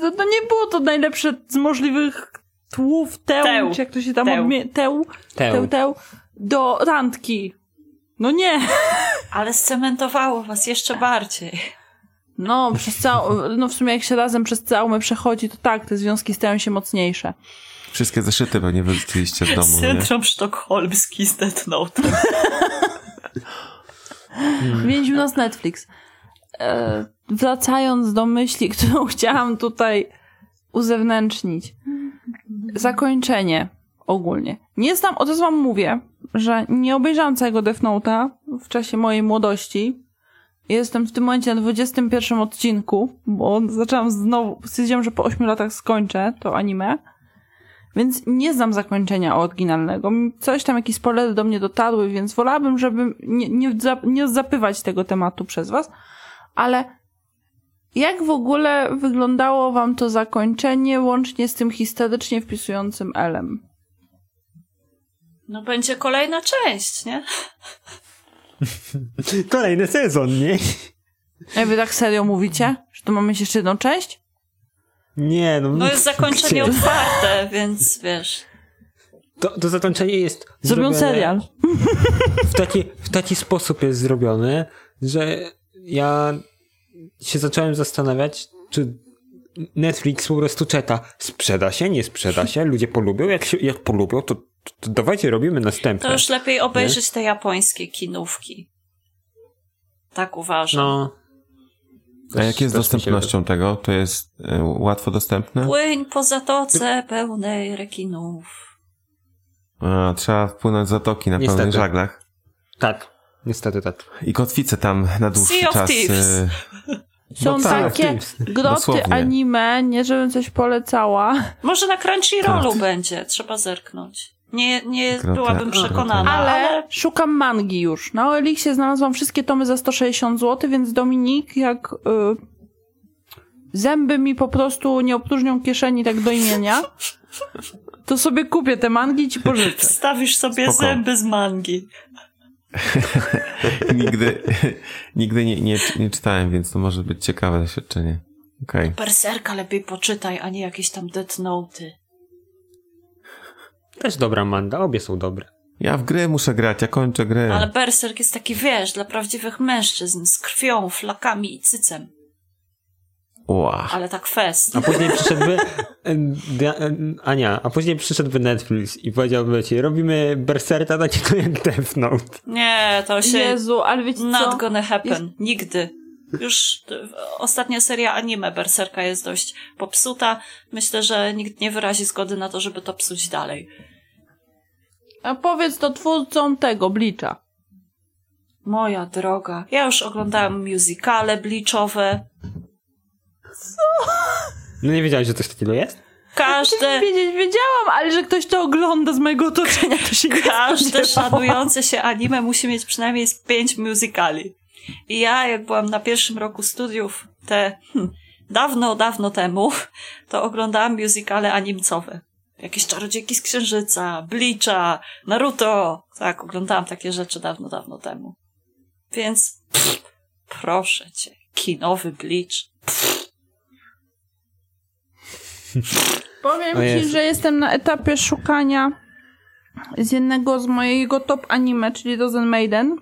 To, to nie było to najlepsze z możliwych tłów, teł, Teł. czy jak to się tam odmie... Teł, teł, Teł. teł, do randki. No nie. Ale scementowało was jeszcze bardziej. No, przez całą, no w sumie jak się razem przez całą przechodzi, to tak, te związki stają się mocniejsze. Wszystkie zeszyty pewnie wyrzuciliście w domu, nie? Syndrom sztokholmski z Death Note. Więził nas Netflix. E, wracając do myśli, którą chciałam tutaj uzewnętrznić. Zakończenie ogólnie. Nie znam, od razu wam mówię, że nie obejrzałam całego Death Note'a w czasie mojej młodości. Jestem w tym momencie na 21 odcinku, bo zaczęłam znowu, stwierdziłam, że po 8 latach skończę to anime. Więc nie znam zakończenia oryginalnego. Coś tam, jakieś spoilery do mnie dotarły, więc wolałabym, żeby nie, nie, nie zapywać tego tematu przez was. Ale jak w ogóle wyglądało wam to zakończenie łącznie z tym historycznie wpisującym Elem? No będzie kolejna część, nie? Kolejny sezon, nie? Ej, wy tak serio mówicie? Że to mamy jeszcze jedną część? Nie, no... No jest zakończenie otwarte, więc wiesz. To, to zakończenie jest Zrobią serial. W taki, w taki sposób jest zrobione, że ja się zacząłem zastanawiać, czy Netflix po prostu czeka, sprzeda się, nie sprzeda się, ludzie polubią, jak, się, jak polubią, to, to dawajcie robimy następne. To już lepiej obejrzeć te japońskie kinówki. Tak uważam. No. A jak jest dostępnością tego? To jest y, łatwo dostępne? Płyń po zatoce pełnej rekinów. A, trzeba wpłynąć z zatoki na Niestety. pełnych żaglach. Tak, niestety tak. I kotwice tam na dłuższy Sea of czas. Thieves. y, Są No tak, takie groty Dosłownie. anime, nie żebym coś polecała, Może na Crunchyrollu Tak. będzie, trzeba zerknąć. Nie, nie byłabym przekonana, ale ale szukam mangi już. Na OLX znalazłam wszystkie tomy za 160 zł, więc Dominik, jak y, zęby mi po prostu nie obtróżnią kieszeni tak do imienia, to sobie kupię te mangi i ci pożyczę. wstawisz sobie Spoko. zęby z mangi. nigdy nigdy nie, nie, nie czytałem, więc to może być ciekawe doświadczenie. Okej. Berserka lepiej poczytaj, a nie jakieś tam Death Note'y. Też dobra manga, obie są dobre. Ja w gry muszę grać, ja kończę gry. Ale Berserk jest taki, wiesz, dla prawdziwych mężczyzn, z krwią, flakami i cycem. Ła. Ale tak fest. A później przyszedłby Ania, a później przyszedłby Netflix i powiedziałby ci, robimy Berserta takiego jak Death Note. Nie, to się Jezu, ale wiecie not co? gonna happen. Nigdy. Już ostatnia seria anime Berserka jest dość popsuta. Myślę, że nikt nie wyrazi zgody na to, żeby to psuć dalej. A powiedz to twórcom tego, Blicza. Moja droga. Ja już oglądałam musicale bliczowe. No nie wiedziałeś, że coś takiego jest? Każde, Wiedzieć wiedziałam, ale że ktoś to ogląda z mojego otoczenia, to się każde szanujące się anime musi mieć przynajmniej pięć musicali. I ja, jak byłam na pierwszym roku studiów, te hm, dawno, dawno temu, to oglądałam musicale animcowe. Jakieś Czarodziejki z Księżyca, Bleacha, Naruto. Tak, oglądałam takie rzeczy dawno, dawno temu. Więc pff, proszę cię, kinowy Bleach. Powiem ci, że jestem na etapie szukania z jednego z mojego top anime, czyli Dozen Maiden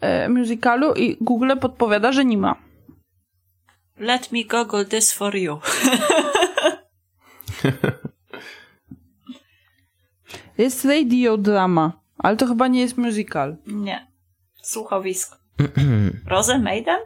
e, musicalu i Google podpowiada, że nie ma. Let me google this for you. Jest radio drama, ale to chyba nie jest musical. Nie. Słuchowisko. Rosen Maiden?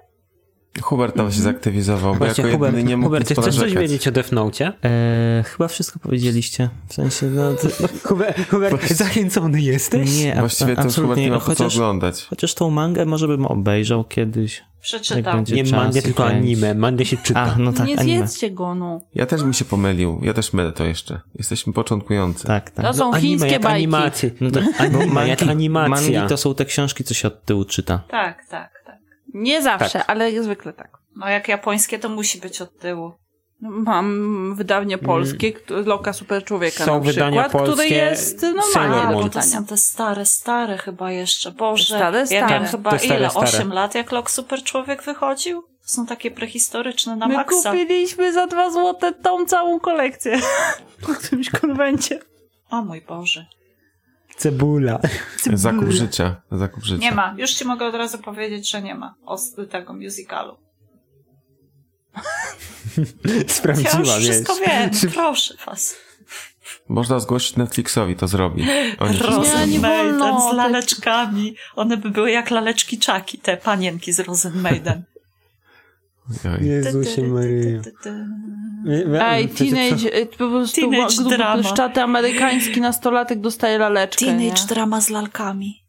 Hubert tam się zaktywizował, bo Właśnie, jako Hubert, jedyny nie mógł Hubert, nic chcesz coś wiedzieć o Death Note? Eee, chyba wszystko powiedzieliście. W sensie, no... To, Hubert, Hubert zachęcony jesteś? nie, Właściwie to już Hubert absolutnie. nie ma No, po co chociaż, oglądać. chociaż tą mangę może bym obejrzał kiedyś. Przeczytam. będzie Nie czas mangę, tylko chęć. anime. Mangę się czyta. A, no tak, nie anime. zjedzcie go, no. Ja też mi się pomylił. Ja też mylę to jeszcze. Jesteśmy początkujący. Tak, tak. To są anime chińskie bajki. animacje. No to Anime jak animacja. Mangi to są te książki, co się od tyłu czyta. Tak, tak. Nie zawsze, Tak. ale zwykle tak. No jak japońskie to musi być od tyłu. No, Mam wydanie polskie, które- Loka Super Człowieka Mm. Są na wydania przykład, które polskie, jest Sailor normalnie Moon. do to są te stare, stare chyba jeszcze. Boże, Stare, ja stare. miałam chyba stare, ile? stare. 8 lat jak Lok Super Człowiek wychodził? To są takie prehistoryczne na My maksa. kupiliśmy za dwa złote tą całą kolekcję w którymś konwencie. O mój Boże. Cebula. Zakup życia. Zakup życia. Nie ma. Już ci mogę od razu powiedzieć, że nie ma tego musicalu. Ja Sprawdziłam, już wszystko wiesz. wiem. Proszę was. Można zgłosić Netflixowi, to zrobi. Oni Nie, Rosen nie Maiden wolno. z laleczkami. One by były jak laleczki czaki, te panienki z Rosen Maiden. Oj. Jezusie Maryjo. Ej, teenage, y, po prostu Teenage gruby drama. sztaty amerykański nastolatek dostaje laleczkę, Teenage nie? drama z lalkami.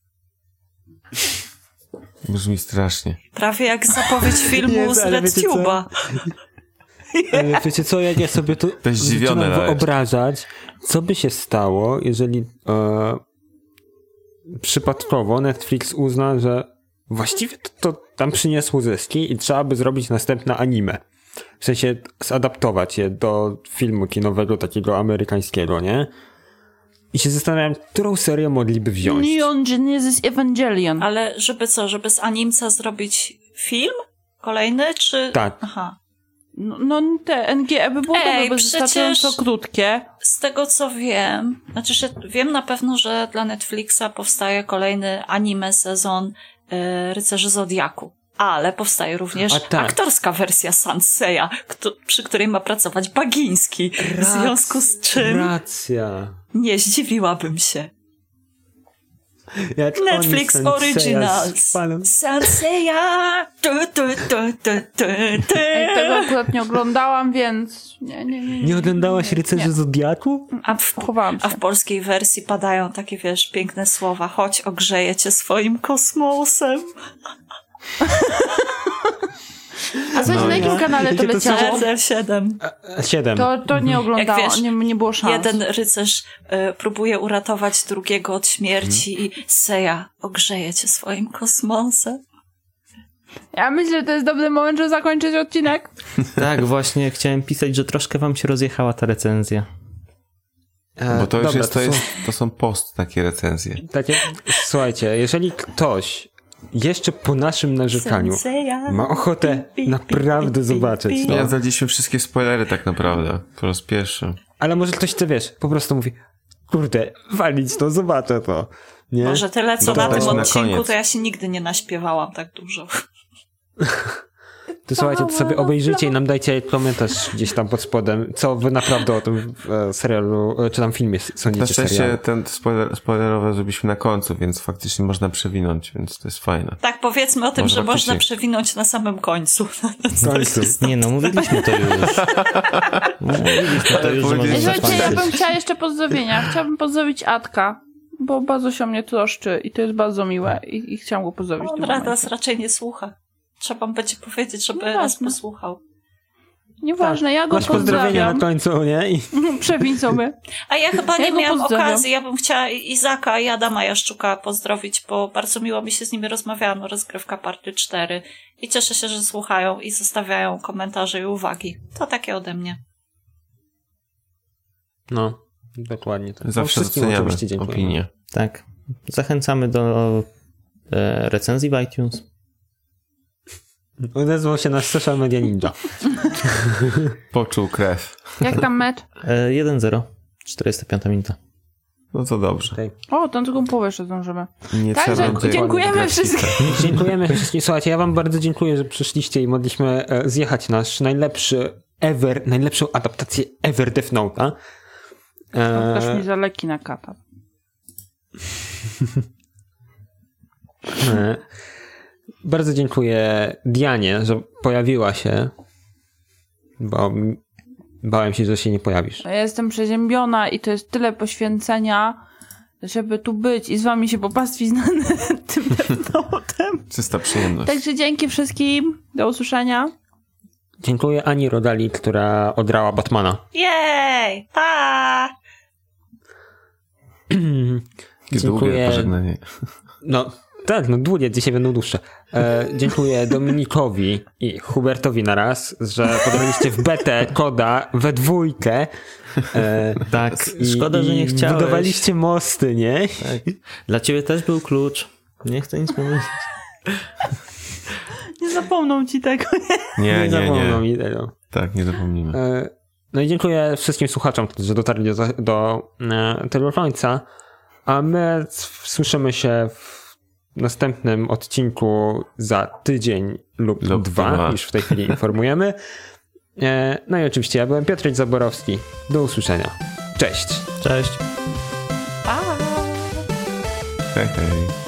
Brzmi strasznie. Prawie jak zapowiedź filmu Jezu, z co? RedTube'a. Ale wiecie co, jak ja sobie tu To zaczynam wyobrażać, co by się stało, jeżeli e, przypadkowo Netflix uzna, że właściwie to, to tam przyniosło zyski i trzeba by zrobić następne anime. W sensie zadaptować je do filmu kinowego takiego amerykańskiego, nie? I się zastanawiam, którą serię mogliby wziąć. Neon Genesis Evangelion. Ale żeby co, żeby z animca zrobić film? Kolejny, czy... Tak. Aha. No, no te NGE by było Ej, dobre, przecież- wystarczająco krótkie. Z tego co wiem, znaczy, że wiem na pewno, że dla Netflixa powstaje kolejny anime sezon Rycerzy Zodiaku. Ale powstaje również tak. aktorska wersja Sanseya, kto, przy której ma pracować Bagiński. W związku z czym Racja. nie zdziwiłabym się. Jak Netflix Originals. Sanseya! Tu, tu, tu, tu, tu, tu. Ej, tego akurat nie oglądałam, więc nie, nie, nie. Nie oglądałaś Rycerzy. Zodiaku? A w, Pochowałam a w polskiej wersji padają takie, wiesz, piękne słowa. Chodź, ogrzeję cię swoim kosmosem. A coś No na jakim kanale to to leciało? RTL7. Siedem. To, to nie oglądałam, Jak wiesz, nie, nie było szans. Jeden rycerz e, próbuje uratować drugiego od śmierci i Seja ogrzeje cię swoim kosmosem. Ja myślę, że to jest dobry moment, żeby zakończyć odcinek. Tak, właśnie chciałem pisać, że troszkę wam się rozjechała ta recenzja. E, Bo to już dobra, jest, to, są jest, to są post takie recenzje. Takie, słuchajcie, jeżeli ktoś jeszcze po naszym narzekaniu ma ochotę naprawdę zobaczyć, No. Ja no, wszystkie spoilery tak naprawdę. Po raz pierwszy. ale może ktoś to wiesz, po prostu mówi, kurde, walić to, zobaczę to. Nie? Może tyle, co Dobra, na tym na odcinku, koniec. to ja się nigdy nie naśpiewałam tak dużo. To słuchajcie, to sobie obejrzyjcie i nam dajcie komentarz gdzieś tam pod spodem, co wy naprawdę o tym e, serialu, e, czy tam filmie sądzicie Na szczęście serialu. ten spoiler, spoilerowe zrobiliśmy na końcu, więc faktycznie można przewinąć, więc to jest fajne. Tak, powiedzmy o tym, Może że faktycznie. można przewinąć na samym końcu. W końcu. Nie no, mówiliśmy to już. Mówiliśmy to już, że można Słuchajcie, ja bym chciała jeszcze pozdrowienia. Chciałabym pozdrowić Atka, bo bardzo się o mnie troszczy i to jest bardzo miłe i, i chciałam go pozdrowić. On momencie. raczej nie słucha. Trzeba będzie powiedzieć, żeby No nas posłuchał. Nieważne, ja go Masz pozdrowienia na pozdrawiam. końcu, nie? I sobie. A ja chyba Ja nie miałam pozdrawiam. okazji. Ja bym chciała Izaka i Adama Jaszczuka pozdrowić, bo bardzo miło mi się z nimi rozmawiałam o rozgrywka party 4 i cieszę się, że słuchają i zostawiają komentarze i uwagi. To takie ode mnie. No, dokładnie. Tak. Zawsze doceniamy oczywiście dziękuję. opinię. Tak. Zachęcamy do e, recenzji w iTunes. Odezwał się nasz social media ninja. Poczuł krew. Jak tam mecz? E, 1-0. 405 minuta. No to dobrze. Tutaj. O, tą drugą połowę jeszcze zdążymy. Nie Także dziękujemy wszystkim. Dziękujemy wszystkim. Słuchajcie, ja wam bardzo dziękuję, że przyszliście i mogliśmy e, zjechać nasz najlepszy ever, najlepszą adaptację ever Death Note'a. Też mi E, za leki na kata. e, bardzo dziękuję Dianie, że pojawiła się, bo bałem się, że się nie pojawisz. Ja jestem przeziębiona i to jest tyle poświęcenia, żeby tu być i z wami się popastwić na tym notem. Czysta przyjemność. Także dzięki wszystkim. Do usłyszenia. Dziękuję Ani Rodali, która odrała Batmana. Jej! Pa! Takie długie dziękuję. pożegnanie. No tak, no długie, dzisiaj będą dłuższe. E, dziękuję Dominikowi i Hubertowi na raz, że podaliście w betę koda we dwójkę. E, Tak, i- szkoda, że nie chciałeś. Budowaliście mosty, nie? Tak. Dla ciebie też był klucz. Nie chcę nic powiedzieć. Nie zapomną ci tego. Nie, nie, zapomną nie. mi tego. Tak, nie zapomnimy. E, No i dziękuję wszystkim słuchaczom, że dotarli do, do e, tego końca. A my słyszymy się w następnym odcinku za tydzień lub, Lub dwa, dwa. już w tej chwili informujemy. E, No i oczywiście ja byłem Piotr Zaborowski. Do usłyszenia. Cześć! Cześć. Pa! Hej, hej.